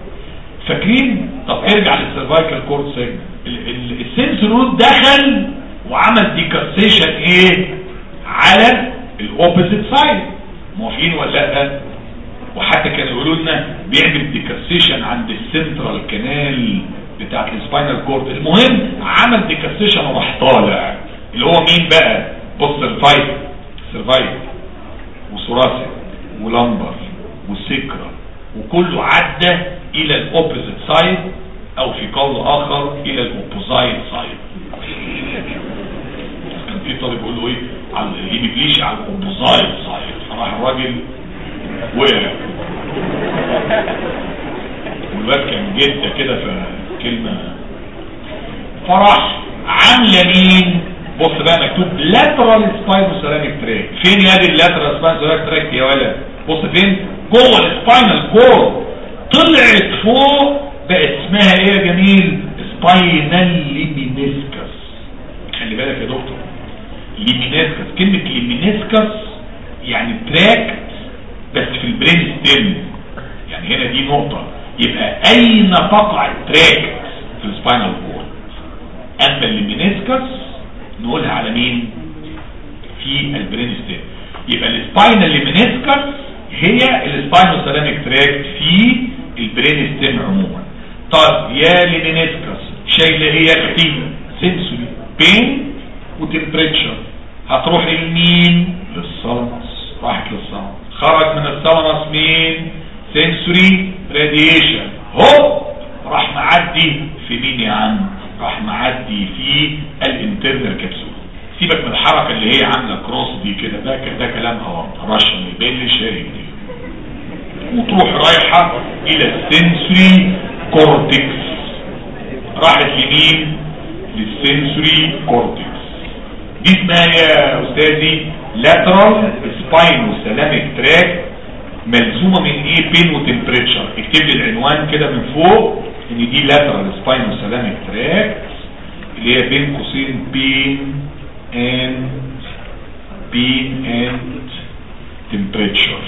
فاكرين؟ طب ارجع لل cervical cord segment ال sensory root دخل وعمل decussation إيه؟ على ال opposite side موافقين ولا لا؟ وحتى كانوا يقولوا لنا بيعمل decussation عند ال central canal بتاعت ال spinal cord المهم عمل decussation وراح طالع. اللي هو مين بقى؟ بص الفايت سيرفايت وثوراسيك ولمبر وسكرة وكله عدى إلى ال opposite side أو في قول آخر إلى الاوبوزايت سايد كان في طالب يقول له إيه؟ على بيبليش على الاوبوزايت سايد فراح الراجل وقع. والواد كان جدة كده فكلمة فراح عاملة مين؟ بص بقى مكتوب lateral spinal ceramic tract فين يا دي lateral spinal ceramic tract يا ولد؟ بص فين؟ جوه ال spinal cord طلعت فوق بقت اسمها إيه يا جميل؟ spinal lemniscus خلي بالك يا دكتور. lemniscus كلمة lemniscus يعني tract بس في ال brain stem يعني هنا دي نقطة. يبقى أين تقع ال tract في ال spinal cord أما ال lemniscus نقولها على مين؟ في ال brain stem. يبقى ال spinal lemniscus هي ال spinothalamic tract في ال brain stem عموما. طب يا lemniscus شايلة يا أختي sensory pain و temperature هتروح لمين؟ لل thalamus راحت لل thalamus خرج من ال thalamus مين sensory radiation هوب! راح معدي في مين يا عم راح معدي في ال internal capsule سيبك من الحركة اللي هي عاملة cross دي كده. ده ده كلام رشن بين الشارع دي. وتروح رايحة إلى ال sensory cortex راحت لمين؟ لل sensory cortex دي اسمها يا أستاذي lateral spinothalamic tract ملزومة من إيه؟ pain و temperature اكتب لي العنوان كده من فوق إن دي lateral spinothalamic tract اللي هي بين قوسين pain and pain and temperature.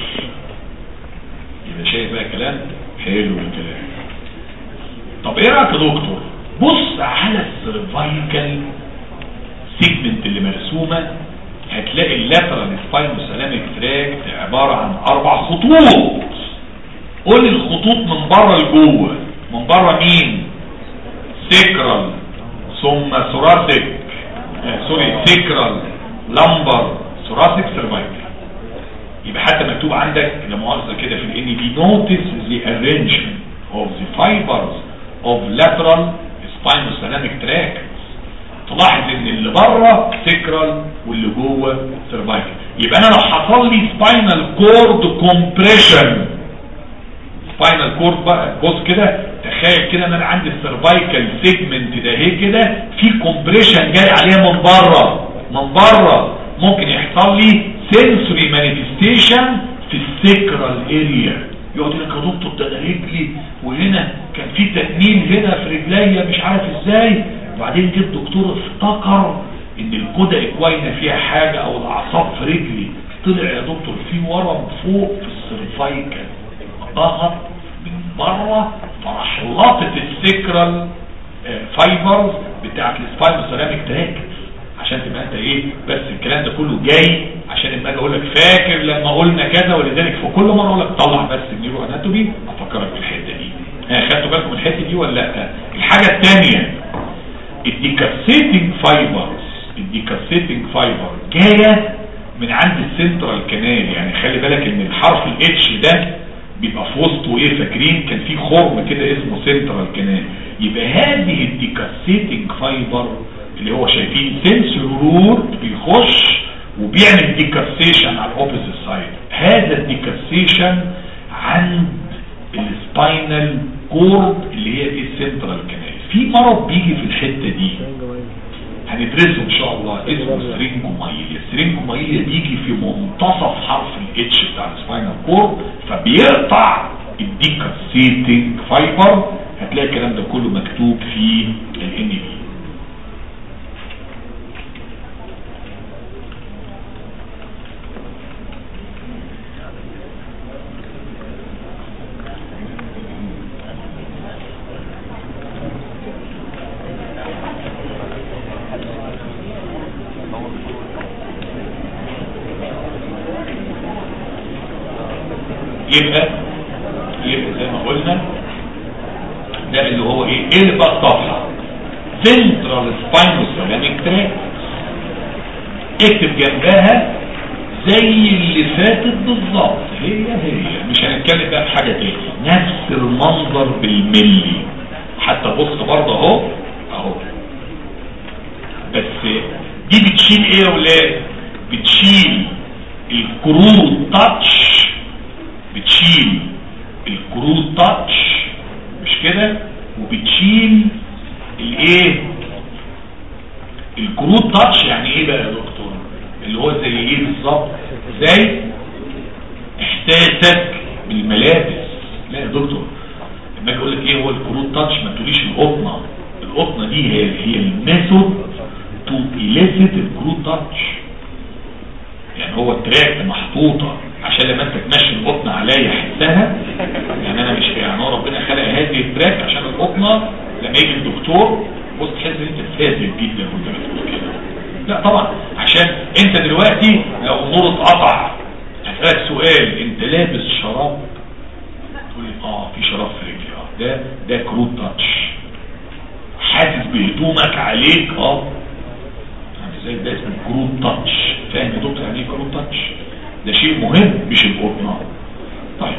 يبقى شايف بقى كلام حلو الكلام. طب إيه رأيك يا دكتور؟ بص على ال cervical segment اللي مرسومة هتلاقي ال lateral spinothalamic tract عبارة عن أربع خطوط. قول الخطوط من بره لجوه. من بره مين؟ sacral ثم thoracic sorry sacral lumbar thoracic cervical يبقى حتى مكتوب عندك لا كده في ال NB notice the arrangement of the fibers of lateral spinothalamic tract. تلاحظ ان اللي بره sacral واللي جوه cervical يبقى أنا لو حصل لي spinal cord compression spinal cord بقى بص كده تخيل كده إن أنا عندي ال cervical segment ده هي كده؟ في compression جاي عليها من بره. من بره. ممكن يحصل لي sensory manifestation في ال sacral area يقعد لك يا دكتور ده رجلي وهنا كان في تنميل هنا في رجليا مش عارف إزاي. وبعدين جه الدكتور افتكر إن ال cauda equina فيها حاجة أو الأعصاب في رجلي. طلع يا دكتور في ورم فوق في ال cervical ضغط من بره فراح لطت ال sacral fibers بتاعت ال spinothalamic tract. عشان تبقى أنت إيه بس الكلام ده كله جاي عشان أجي أقول لك فاكر لما قلنا كذا؟ ولذلك في كل مرة أقول لك طلع بس ال neuroanatomy. أفكرك بالحته دي. ها خدتوا بالكم الحتة دي ولا لأ؟ الحاجة الثانية ال decussating fibers ال decussating fiber جاية من عند ال central canal يعني خلي بالك إن الحرف ال H ده بيبقى في وسطه إيه فاكرين؟ كان في خرم كده اسمه central canal يبقى هذه ال decussating fiber اللي هو شايفين sensory root بيخش وبيعمل decussation على ال opposite side هذا ال decussation عند ال spinal cord اللي هي دي ال central canal في مرض بيجي في الحتة دي. هندرسه إن شاء الله. اسمه syringomyelia ال syringomyelia بيجي في منتصف حرف ال H بتاع ال spinal cord فبيقطع ال decussating fiber هتلاقي الكلام ده كله مكتوب في ال NB يبقى يبقى زي ما قلنا ده اللي هو إيه؟ اقلب بقى الصفحه ventral spinothalamic tract اكتب جنبها زي اللي فاتت بالظبط. هي هي. مش هنتكلم بقى في حاجة تاني. نفس المنظر بالملي. حتى بص برضه أهو. أهو. بس دي بتشيل إيه يا ولاد؟ بتشيل ال crude touch بتشيل ال crude touch مش كده؟ وبتشيل الإيه؟ ال crude touch يعني إيه بقى يا دكتور؟ اللي هو زي إيه بالظبط؟ زي إحساسك بالملابس. لا يا دكتور لما أجي أقول لك إيه هو ال crude touch ما تقوليش القطنة. القطنة دي هي هي ال method to elicit ال crude touch يعني هو ال tract محطوطة عشان لما انت تمشي القطنه عليا يحسها يعني أنا مش يعني هو ربنا خلق هذه ال tract عشان القطنه لما يجي الدكتور بص تحس إن أنت فاسد جدا وأنت بتقول كده. لا طبعا. عشان أنت دلوقتي لو النور اتقطع. هسألك سؤال أنت لابس شراب؟ تقول لي آه في شراب في رجلي. آه ده ده crude touch حاسس بهدومك عليك. آه. يعني زي ده اسمه crude touch فاهم يا دكتور يعني إيه crude touch ده شيء مهم مش القطنه طيب.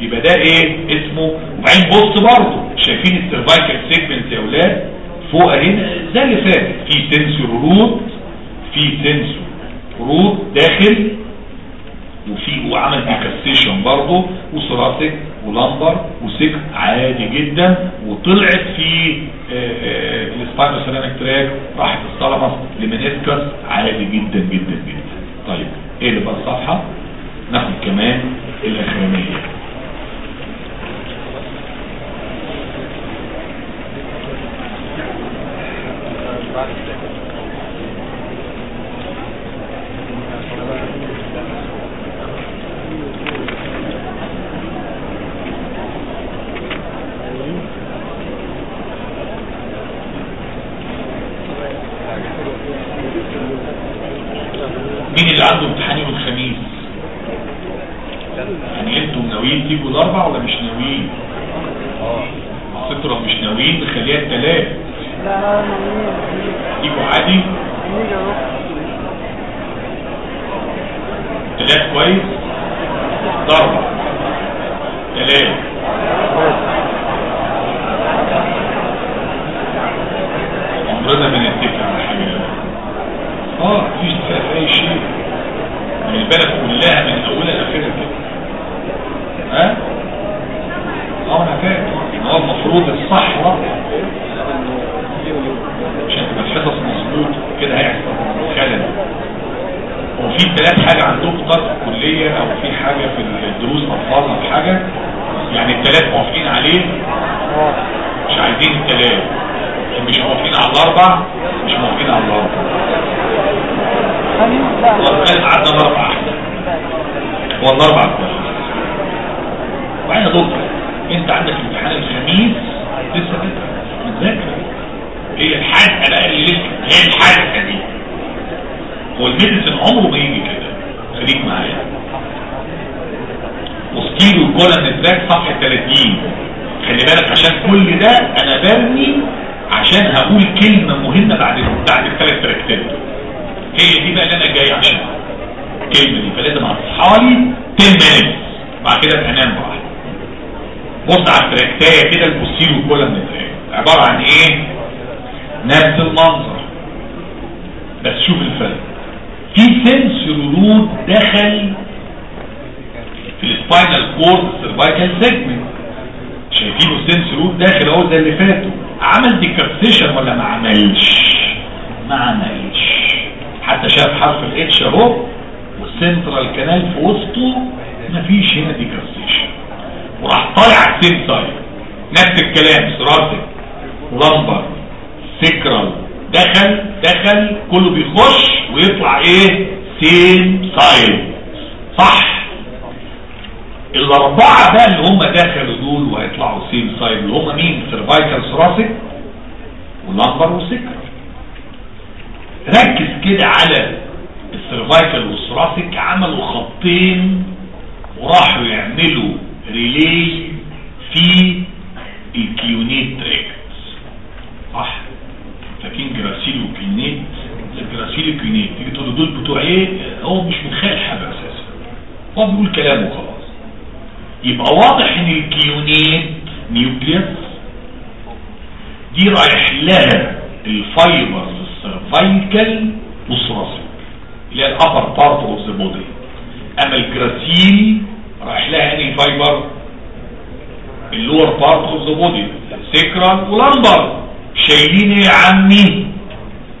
يبقى ده إيه؟ اسمه وبعدين بص برضه شايفين ال cervical segment يا أولاد؟ فوق هنا زي اللي فات. في sensory root في sensory root داخل وفي وعمل decussation برضه و thoracic و lumbar و sacral عادي جدا وطلعت في ال spinothalamic tract راحت ال thalamus lemniscus عادي جدا جدا جدا. طيب اقلب بقى الصفحة؟ ناخد كمان الأخرانية. مين ال tract ايه كده ال posterior column عبارة عن إيه؟ نفس المنظر. بس شوف الفرق. في sensory root دخل في ال spinal cord ال cervical segment شايفينه sensory root داخل أهو زي اللي فاتوا. عمل decussation ولا ما عملش؟ ما عملش. حتى شاف حرف ال H أهو وال central canal في وسطه. مفيش هنا decussation وراح طالع على ال same side نفس الكلام thoracic lumbar sacral دخل دخل كله بيخش ويطلع إيه؟ same side صح. الأربعة بقى اللي هم دخلوا دول وهيطلعوا same side اللي هم مين؟ cervical thoracic وال lumbar وال sacral ركز كده على ال cervical وال thoracic عملوا خطين وراحوا يعملوا relay في ال cuneate tract صح فاكرين gracile و cuneate ال gracile و cuneate تيجي تقول دول بتوع إيه هو مش متخيل حاجة أساسا هو بيقول كلامه خلاص يبقى واضح ان ال cuneate nucleus دي رايح لها ال fibers ال cervical وال thoracic اللي هي ال upper part of the body اما ال gracile رايح لها انهي fiber ال lower part of the body sacral و lumbar شايلين إيه يا عمي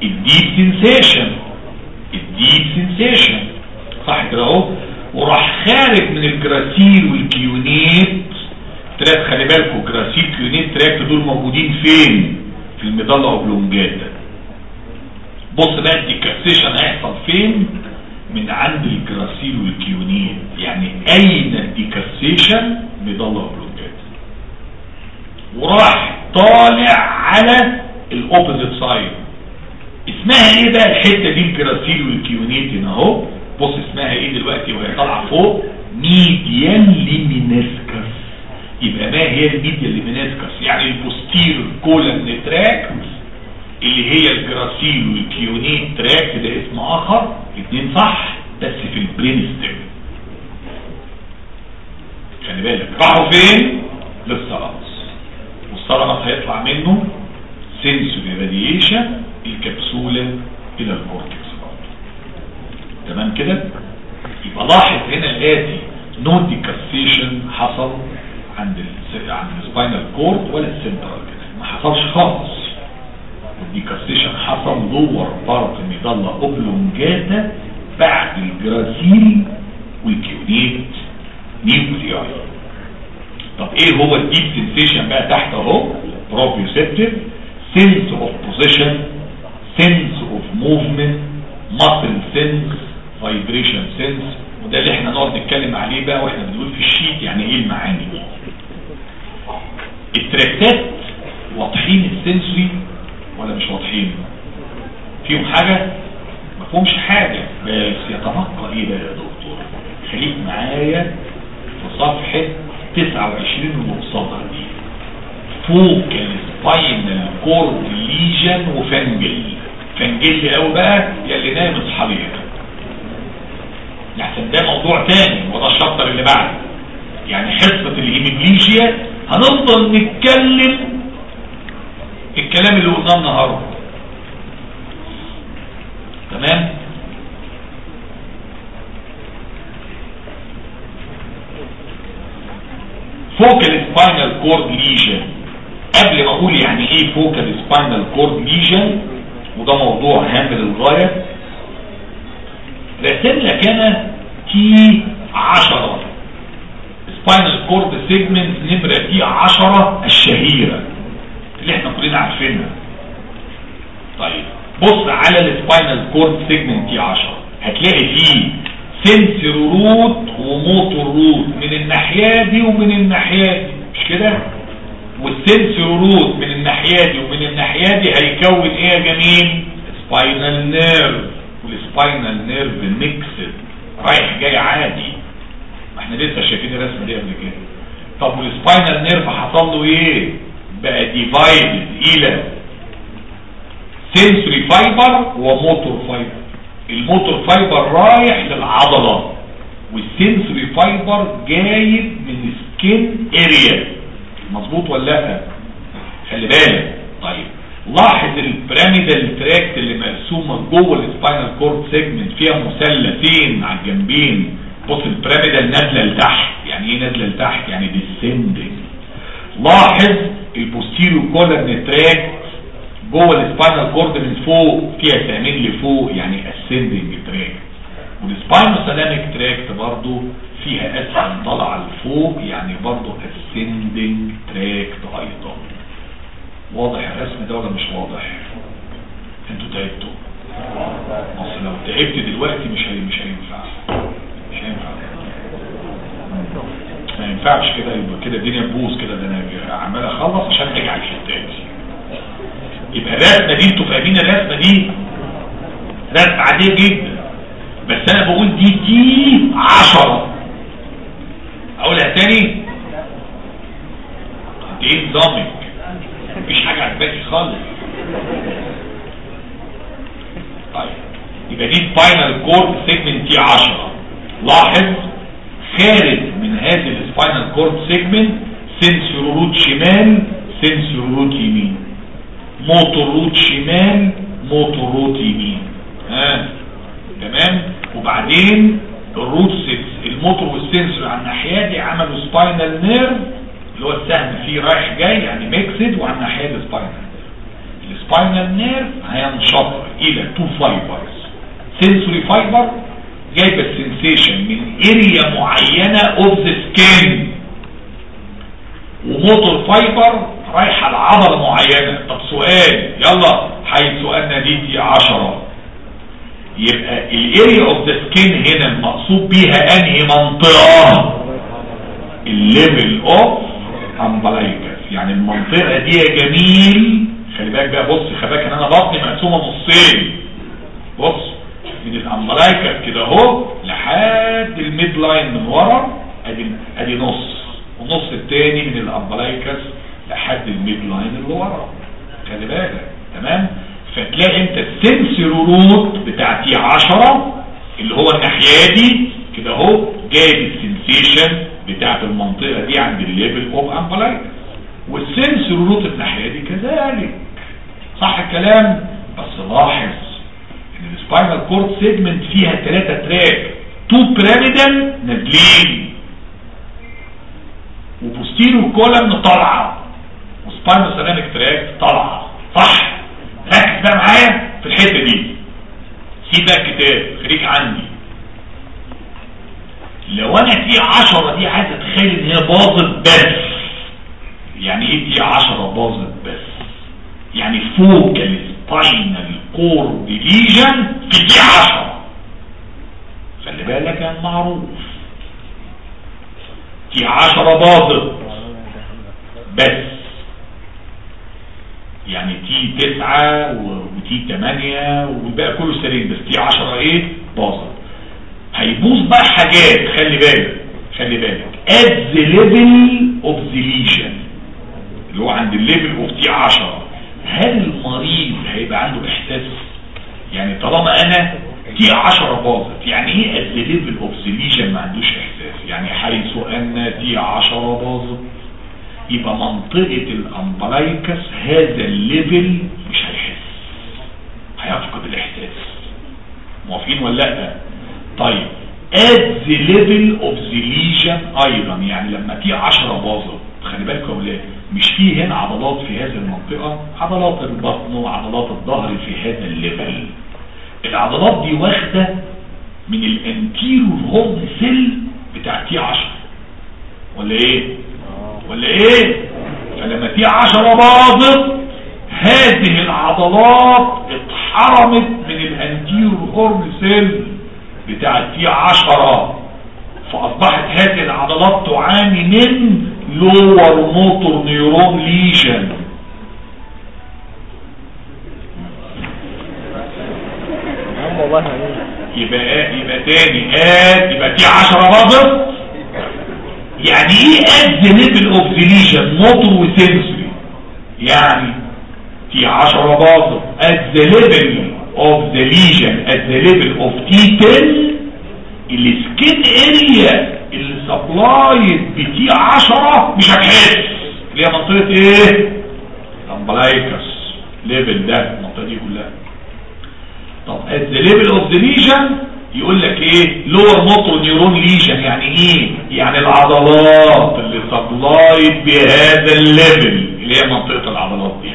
ال deep sensation ال deep sensation صح كده أهو. وراح خارج من ال gracile وال cuneate. tract خلي بالكم gracile cuneate tract دول موجودين فين؟ في ال medulla oblongata بص بقى ال decussation هيحصل فين؟ من عند ال gracile وال cuneate. يعني أين ال decussation medulla oblongata وراح طالع على ال opposite side اسمها إيه بقى الحتة دي؟ ال gracile وال cuneate هنا اهو. بص اسمها إيه دلوقتي وهي طالعة فوق. median lemniscus يبقى ما هي ال median lemniscus يعني ال posterior column tract اللي هي ال gracile وال cuneate tract ده اسم آخر. اتنين صح بس في ال brain stem خلي بالك. راحوا فين؟ لل thalamus وال thalamus هيطلع منه sensory radiation الكبسولة إلى ال cortex برضه. تمام كده؟ يبقى لاحظ هنا الاتي no decussation حصل عند عند ال spinal cord ولا السنترال ما حصلش خالص. ال decussation حصل lower part medulla oblongata بعد ال gracile وال cuneate nuclei طب إيه هو ال deep sensation بقى تحت اهو؟ proprioceptive sense of position sense of movement muscle sense vibration sense. وده اللي إحنا نقعد نتكلم عليه بقى وإحنا بنقول في ال sheet يعني إيه المعاني. دي التراكتات واضحين ال sensory ولا مش واضحين؟ فيهم حاجة؟ ما فيهمش حاجة بس يتبقى إيه بقى يا دكتور. خليك معايا في صفحة 29 المقصدة دي focal spinal cord lesion وفنجل فنجل قوي بقى يا اللي نايم اصحى ليه لحسن ده موضوع تاني وده ال chapter اللي بعده. يعني حصة ال hemiplegia هنفضل نتكلم الكلام اللي قلناه النهارده. تمام؟ focal spinal cord lesion. قبل ما أقول يعني إيه focal spinal cord lesion وده موضوع هام للغايه رسم لك أنا T 10 spinal cord segment نمرة T 10 الشهيرة. اللي إحنا كلنا عارفينها. طيب بص على ال spinal cord segment T 10 هتلاقي فيه sensory root و motor root من الناحية دي ومن الناحية دي. مش كده؟ وال sensory root من الناحية دي ومن الناحية دي هيكون إيه يا جميل؟ spinal nerve وال spinal nerve mixed رايح جاي عادي. ما إحنا لسه شايفين الرسمة دي قبل كده. طب وال spinal nerve حصل له إيه؟ بقى divided إلى sensory fiber و motor fiber ال motor fiber رايح للعضلة. وال sensory fiber جايب من skin area مظبوط ولا لا؟ خلي بالك. طيب. لاحظ ال pyramidal tract اللي مرسومة جوه ال spinal cord segment فيها مثلثين على الجنبين. بص ال pyramidal نازلة لتحت. يعني إيه نازلة لتحت؟ يعني descending لاحظ ال posterior column tract جوه ال spinal cord من فوق فيها سهمين لفوق يعني ascending tract وال spinothalamic tract برضو فيها اسهم طالعه لفوق يعني برضو ascending tract أيضا. واضح الرسم ده ولا مش واضح؟ أنتوا تعبتوا. اصل لو تعبت دلوقتي مش هي مش هينفع. مش هينفع. ما ينفعش كده يبقى كده الدنيا تبوظ كده ده أنا عمال أخلص عشان أجي على الحتات يبقى الرسمه دي أنتوا فاهمين الرسمه دي رسمه عادية جدا. بس أنا بقول دي T 10 أقولها تاني. إيه نظامك مفيش حاجة عجباكي خالص. طيب. يبقى دي spinal cord segment T 10 لاحظ خارج من هذه ال spinal cord segment sensory root شمال sensory root يمين. motor root شمال motor root يمين ها تمام؟ وبعدين ال roots ال motor وال sensory على الناحية دي عملوا spinal nerve اللي هو السهم فيه رايح جاي يعني mixed وعلى الناحية دي spinal ال spinal nerve هينشط إلى two fibers sensory fiber جايبة ال sensation من area معينة of the skin و motor fiber رايحة لعضلة معينة. طب سؤال يلا حيث أن دي D10 يبقى ال area of the skin هنا المقصود بيها أنهي منطقة؟ ال level of umbilicus يعني المنطقة دي يا جميل. خلي بالك بقى بص خلي بالك إن أنا بطني مقسومة نصين. بص من ال umbilicus كده أهو لحد ال midline من ورا ادي أدي نص. والنص التاني من ال umbilicus لحد ال midline اللي ورا. خلي بالك. تمام؟ فتلاقي انت ال sensory root بتاعة T10 اللي هو الناحية دي. كده اهو جايب ال sensation بتاعت المنطقة دي عند ال level of umbilicus وال sensory root الناحية دي كذلك. صح الكلام؟ بس لاحظ إن ال spinal cord segment فيها ثلاثة tract. two pyramidal نازلين. و posterior column طالعة. و spinothalamic tract طالعه صح ركز بقى معايا في الحتة دي. سيب بقى الكتاب خليك عندي. لو أنا D10 دي عايز أتخيل إن هي باظت بس. يعني إيه D10 باظت بس؟ يعني focal spinal cord lesion في D10 خلي بالك يا معروف. D10 باظت بس. يعني T تسعة و T تمانية والباقي كله سليم بس T عشرة إيه؟ باظت. هيبوظ بقى حاجات خلي بالك خلي بالك. The level of the lesion اللي هو عند ال level of T10 هل المريض هيبقى عنده إحساس؟ يعني طالما أنا T10 باظت يعني إيه the level of the lesion ما عندوش إحساس؟ يعني حيث أن T10 باظت. يبقى منطقة ال umbilicus هذا ال level مش هيحس. هيفقد الإحساس. موافقين ولا لأ؟ طيب at the level of the lesion أيضا يعني لما T10 باظت خلي بالكم يا أولاد مش فيه هنا عضلات في هذه المنطقة عضلات البطن وعضلات الظهر في هذا ال level. العضلات دي واخدة من ال anterior horn cell بتاع T10 ولا إيه؟ ولا إيه؟ فلما T10 باظت هذه العضلات اتحرمت من ال anterior horn cell بتاع T10 فأصبحت هذه العضلات تعاني من lower motor neuron lesion والله يعني يبقى يبقى تاني. at يبقى T10 باظت؟ يعني إيه at level of the lesion motor و sensory. يعني T10 باظت at the level of the lesion at the level of T10 ال skin area اللي supplied ب T10 مش هتحس. اللي هي منطقة إيه؟ umbilicus level ده المنطقة دي كلها. طب at the level of the lesion يقول لك إيه؟ lower motor neuron lesion يعني إيه؟ يعني العضلات اللي supplied بهذا ال level اللي هي منطقة العضلات دي.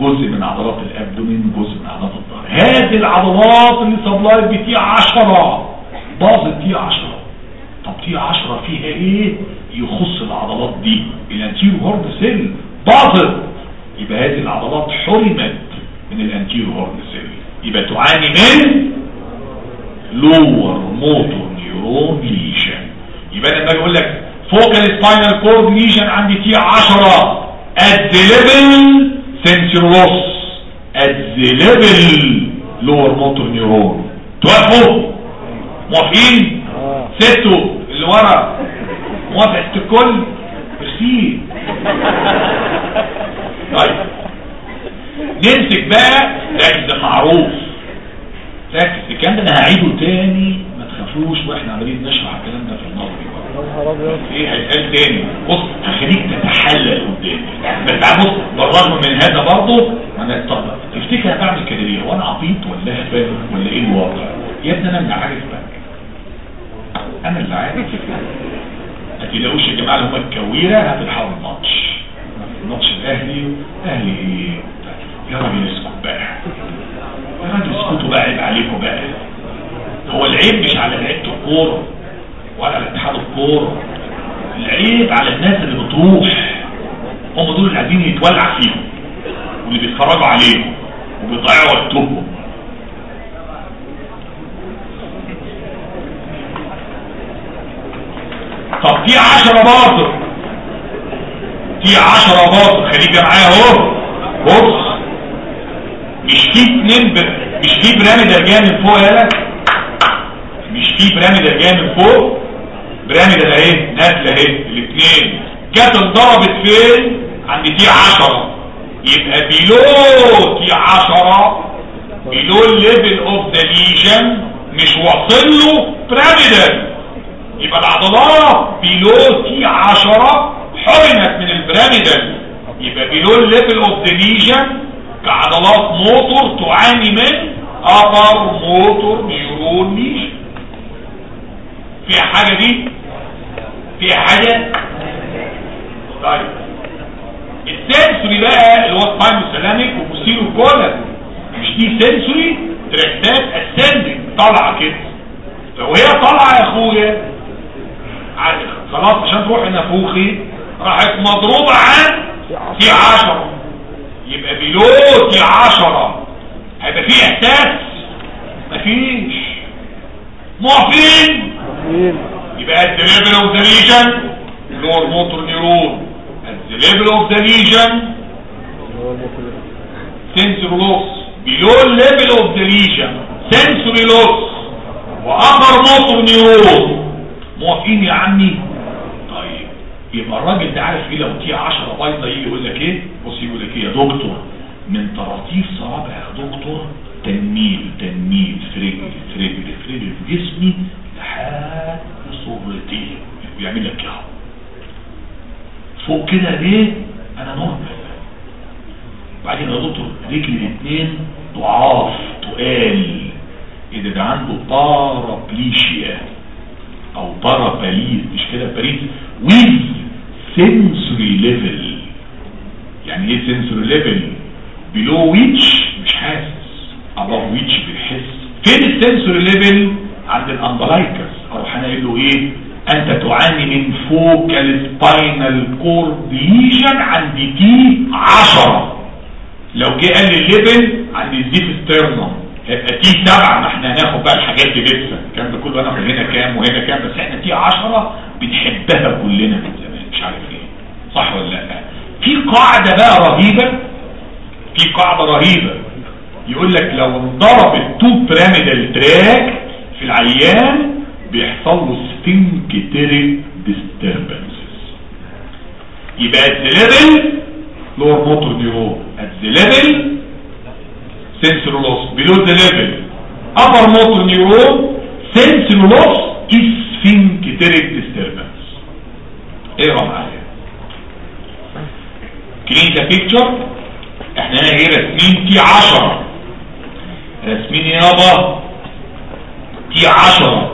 جزء من عضلات ال abdomen جزء من عضلات الظهر. هذه العضلات اللي supplied ب T10 باظت T10 طب T10 فيها إيه؟ يخص العضلات دي. ال anterior horn cell. باظت. يبقى هذه العضلات حرمت من ال anterior horn cell. يبقى تعاني من lower motor neuron lesion يبقى لما أجي أقول لك focal spinal cord lesion عندي T10 at the level sensory loss at the level lower motor توافقوا موافقين آه ستو. اللي ورا. موافق. الكل ميرسي طيب. نمسك بقى. ده معروف. ركز الكلام ده أنا هعيده تاني ما تخافوش وإحنا عمالين نشرح الكلام ده في ابيض إيه هيتقال تاني؟ بص هخليك تتحلل قدامي. بس بص بالرغم من هذا برضه أنا طب تفتكر أنا بعمل كده ليه وأنا عبيط ولا فاهم ولا إيه الوضع؟ يا ابني أنا اللي عارف بقى. أنا اللي عارف. ما تلاقوش يا جماعة اللي هم الكويره هتلحقوا الماتش. الماتش الأهلي أهلي. إيه يا راجل اسكت بقى. اسكتوا بقى عيب عليكم بقى هو العيب مش على لعيبة الكورة ولا على اتحاد الكورة. العيب على الناس اللي بتروح. هم دول اللي عايزين يتولع فيهم واللي بيتفرجوا عليهم وبيضيعوا وقتهم. طب D عشرة باظت D عشرة باظت خليك معايا اهو. بص. مش في اتنين ب... مش في pyramidal جاية من فوق يالا مش في pyramidal جاية من فوق؟ pyramidal اهي نازلة اهي الاثنين جت انضربت فين؟ عند T10 يبقى below T10 below ال level of the lesion مش واصل له pyramidal يبقى العضلات below T10 حرمت من ال pyramidal يبقى below the level of the lesion كعضلات موتور تعاني من upper motor neuron lesion فيها حاجة دي؟ فيها حاجة؟ طيب. ال sensory بقى اللي هو spinothalamic و posterior column مش دي sensory؟ tract ات ascending طالعة كده. لو هي طالعة يا أخويا خلاص عشان تروح نافوخي راحت مضروبة عن T10 يبقى T10 هيبقى فيه احساس مفيش موافقين مين يبقى at the level of the lesion lower motor neuron at the level of the المفروض sensory loss below level of the lesion sensory loss وupper motor neuron موافقين يا عمي طيب يبقى الراجل ده عارف إيه لو تي 10 بايظة يجي يقول لك إيه؟ بص يقول لك إيه؟ يا دكتور من طراطيف صوابع يا دكتور تنميل تنميل في رجلي في رجلي في رجلي في جسمي لحد صورتي ويعمل لك كده فوق كده ليه؟ أنا normal بعدين يا دكتور رجلي الاثنين ضعاف تقال. إيه ده؟ ده عنده paraplegia أو paraparesis مش كده؟ paresis. with sensory level. يعني إيه sensory level? Below which مش حاسس above which بيحس فين ال sensory level عند ال umbilicus أروح أنا أقول له إيه؟ أنت تعاني من focal spinal cord lesion عند T10 لو جه قال لي ال level عند ال xiphisternum هيبقى T7 ما إحنا هناخد بقى الحاجات دي لسه. الكلام ده كله هناخد هنا كام وهنا كام بس إحنا T10 بنحبها كلنا من زمان مش عارف إيه صح ولا لا؟ في قاعدة بقى رهيبة في قاعدة رهيبة. يقول لك لو انضرب ال two pyramidal tract في العيان بيحصل له sphincteric disturbances يبقى at the level lower motor neuron at the level sensory loss. Below the level upper motor neuron sensory loss sphincteric disturbance. اقرا معايا clinical picture؟ إحنا هنا إيه رسمين T10 رسمين يابا T10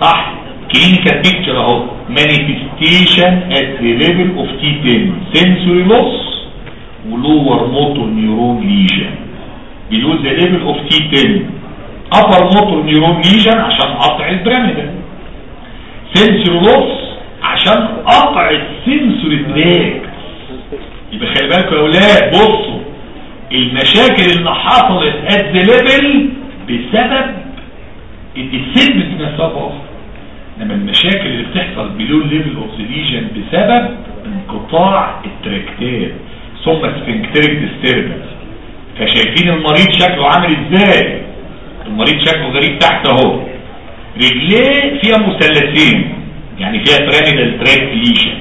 صح؟ clinical picture اهو. Manifestation at the level of T10 sensory loss و lower motor neuron lesion below the level of T10 upper motor neuron lesion عشان قطع ال pyramidal sensory loss عشان قطع ال sensory tract يبقى خلي بالكم يا أولاد بصوا المشاكل اللي حصلت at the level بسبب الديسيبنس اوف إنما المشاكل اللي بتحصل below level of the lesion بسبب انقطاع ال tract ات ثم sphincteric disturbance فشايفين المريض شكله عامل إزاي؟ المريض شكله غريب تحت اهو. رجليه فيها مثلثين يعني فيها pyramidal tract lesion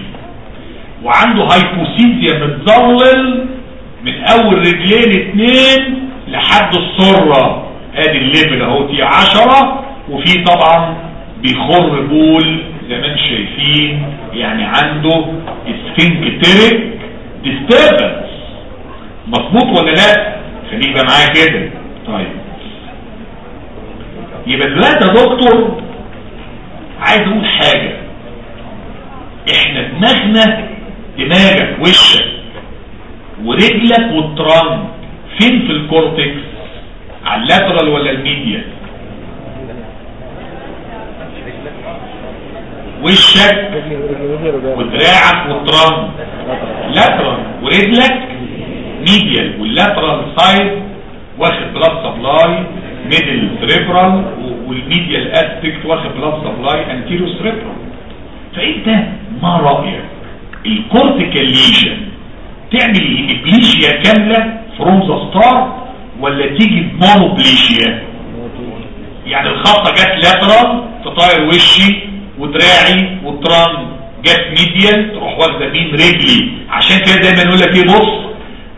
وعنده hypoesthesia متظلل من أول رجلين اتنين لحد السرة. آدي ال level اهو T عشرة وفي طبعا بيخر بول زي ما أنتم شايفين يعني عنده sphincteric disturbance مظبوط ولا لا؟ يبقى معايا كده. طيب. يبقى دلوقتي يا دكتور عايز أقول حاجة. إحنا دماغنا دماغك وشك ورجلك وال trunk فين في ال cortex؟ على ال lateral ولا ال medial؟ وشك ودراعك وال trunk lateral ورجلك medial وال lateral side واخد blood supply middle cerebral وال medial aspect واخد blood supply anterior cerebral فانت ما رايك ال cortical lesion تعمل hemiplegia كاملة from the start ولا تيجي ب monoplegia يعني الجلطة جت lateral تطاير وشي ودراعي وال trunk جت medial تروح واخدة مين؟ رجلي. عشان كده دايما نقول لك إيه؟ بص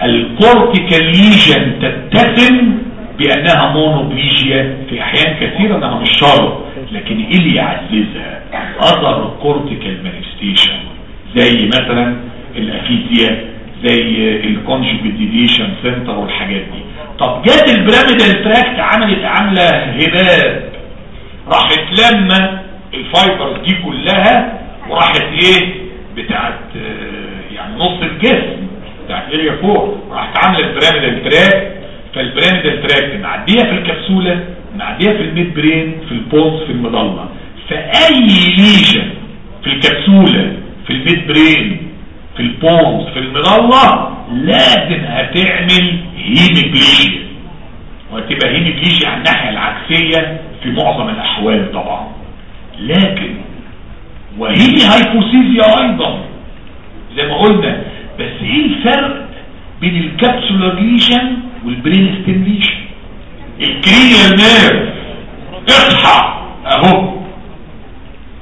ال cortical lesion تتسم بأنها monoplegia في أحيان كثيرة أنها مش شرط لكن إيه اللي يعززها other cortical manifestation زي مثلا ال aphasia زي ال conjugate eye center والحاجات دي. طب جت ال pyramidal tract عملت عامله هباب راحت لما ال fibers دي كلها وراحت إيه؟ بتاعت آه، يعني نص الجسم بتاعت area فوق راحت عامله ال pyramidal tract فال pyramidal tract معديه في الكبسولة معديه في ال midbrain في ال pons في ال medulla. فاي lesion في الكبسولة في ال midbrain في ال pons في ال medulla لازم هتعمل hemiplegia وهتبقى hemiplegia على الناحية العكسية في معظم الأحوال طبعا. لكن و hemihypoesthesia أيضا زي ما قلنا بس إيه الفرق بين ال capsular lesion وال brain stem lesion ال cranial nerve. اصحى. اهو.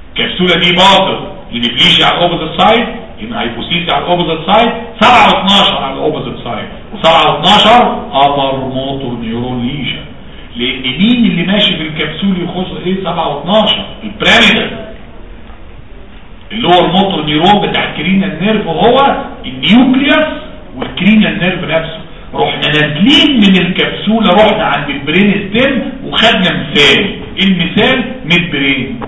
الكبسوله دي باظت. hemiplegia على ال opposite side يبقى hypoesthesia على ال opposite side 7 و12 على ال opposite side و7 و12 upper motor neuron lesion لأن مين اللي ماشي في الكبسول يخص إيه 7 و12 البراميدال اللور موتور نيورون بتاع الكرينال نيرف هو النيوكليوس والكرينال نيرف نفسه. رحنا نازلين من الكبسولة رحنا عند ال brain stem وخدنا مثال. المثال midbrain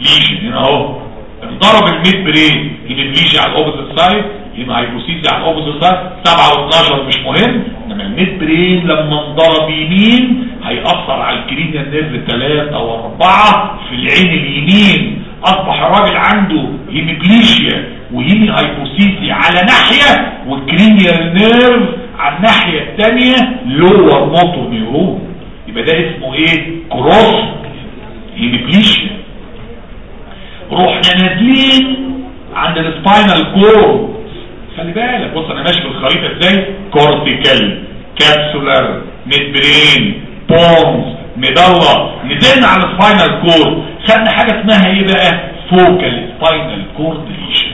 lesion هنا أهو انضرب ال midbrain hemiplegia على ال opposite side hemihypoesthesia على ال opposite side 7 و12 مش مهم إنما ال midbrain لما انضرب يمين هيأثر على ال cranial nerve 3 أو 4 في العين اليمين. أصبح الراجل عنده hemiplegia و hemihypoesthesia على ناحية وال cranial nerve على الناحية الثانية lower motor neuron يبقى ده اسمه إيه؟ crossed hemiplegia رحنا نازلين عند ال spinal cord خلي بالك بص أنا ماشي بالخريطة إزاي؟ cortical capsular midbrain pons medulla نزلنا على ال spinal cord خدنا حاجة اسمها إيه بقى؟ focal spinal cord lesion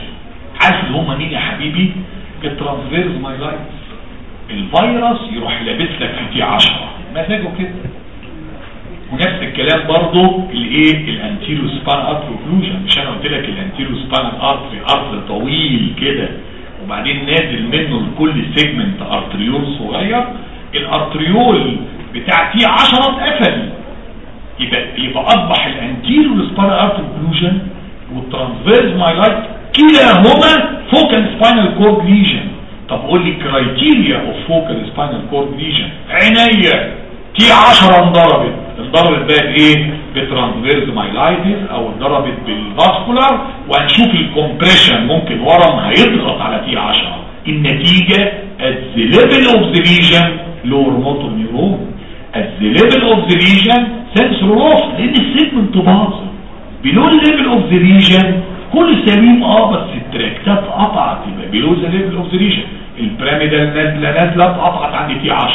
عارف اللي هم مين يا حبيبي ال transverse myelitis الفيروس يروح لابس لك في T 10 مزاجه كده. ونفس الكلام برضو الايه؟ ال anterior spinal artery occlusion مش أنا قلت لك ال anterior spinal artery artery طويل كده. وبعدين نازل منه لكل segment arteriole صغير. ال arteriole بتاع T 10 اتقفل. يبقى يبقى أصبح ال anterior spinal artery occlusion وال transverse myelitis كلاهما focal spinal cord lesion طب قول لي criteria of focal spinal cord lesion عينيا T 10 انضربت انضربت بقى بايه ب transverse myelitis أو انضربت بال vascular وهنشوف ال compression ممكن ورم هيضغط على T 10 النتيجة at the level of the lesion lower motor neuron at the level of the lesion sensory loss لأن ال segment باظ below the level of the كل سليم آه بس التراكتات قطعت. يبقى level of the lesion ال pyramidal نازله نازله اتقطعت عند T 10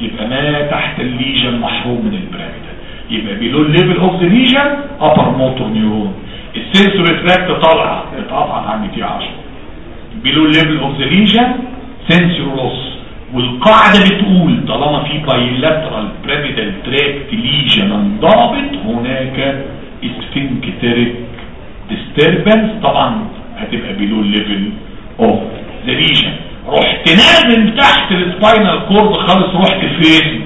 يبقى ما تحت ال lesion محروم من ال pyramidal يبقى level of the lesion upper motor neuron. ال sensory tract طالعة اتقطعت عند T 10 below level of the lesion sensory loss. والقاعدة بتقول طالما في bilateral pyramidal tract lesion انضربت هناك sphincteric disturbance طبعا هتبقى below level of the lesion رحت نازل تحت ال spinal cord خالص رحت فين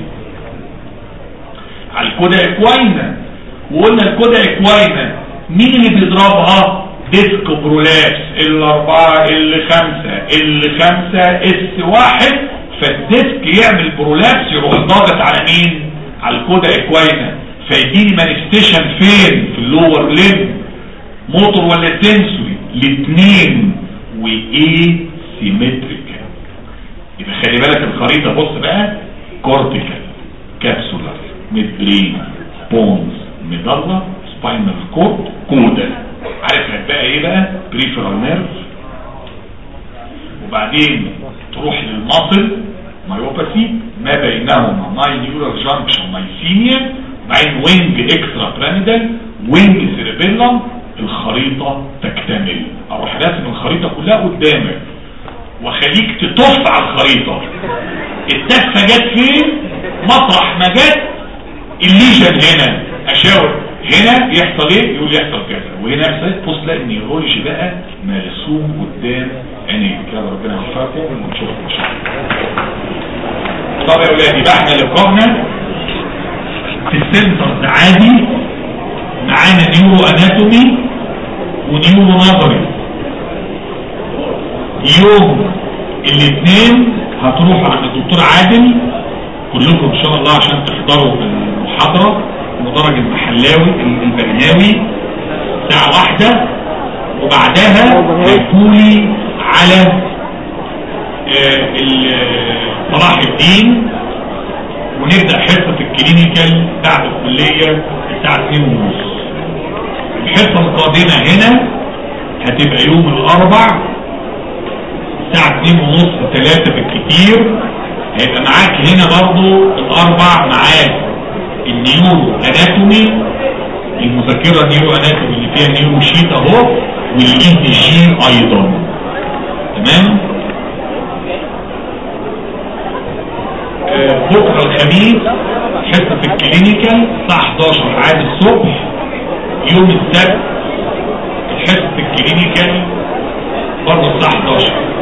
على ال cauda equina وقلنا ال cauda equina مين اللي بيضربها؟ disc prolapse. L أربعة L خمسة S واحد. فال disc يعمل prolapse يروح ضاغط على مين؟ على ال cauda equina فيديني manifestation فين؟ في ال lower limb motor ولا sensory الاثنين و asymmetrical يبقى خلي بالك الخريطة بص بقى cortical capsular midbrain pons medulla spinal cord cauda عارف هتبقى إيه بقى؟ peripheral nerve وبعدين تروح لل muscle myopathy ما بينهما myoneural junction myasthenia وبعدين wing extrapyramidal wing cerebellum الخريطة تكتمل. أروح راسم الخريطة كلها قدامك. وخليك تتف على الخريطة. التفة جت فين؟ مطرح. ما جت؟ ال lesion هنا. أشاور. هنا يحصل إيه؟ يقول يحصل كذا. وهنا يحصل بص تلاقي ال neurology بقى مرسوم قدام عينيك. يلا ربنا يوفقكم ونشوفكم إن شاء الله. طب يا ولادي بقى إحنا لقاءنا في ال centers عادي معانا نيورو أناتومي. ونيورو نظري يوم الاثنين هتروحوا عند الدكتور عادل. كلكم إن شاء الله عشان تحضروا المحاضرة. مدرج المحلاوي البرناوي ساعة واحدة. وبعدها هيكوني على آه، صلاح الدين. ونبدأ حصة ال clinical بتاعت الكلية الساعة 2 ونص. الحصة القادمة هنا هتبقى يوم الأربع الساعة 2 ونص 3 بالكتير. هيبقى معاك هنا برضو الأربع معاك ال neuroanatomy المذكرة neuroanatomy اللي فيها neuro sheet أهو وال ECG أيضا. تمام؟ آه، بكرة الخميس حصة ال clinical الساعة 11 عاد الصبح. يوم السبت حصة ال clinical برضه الساعة 11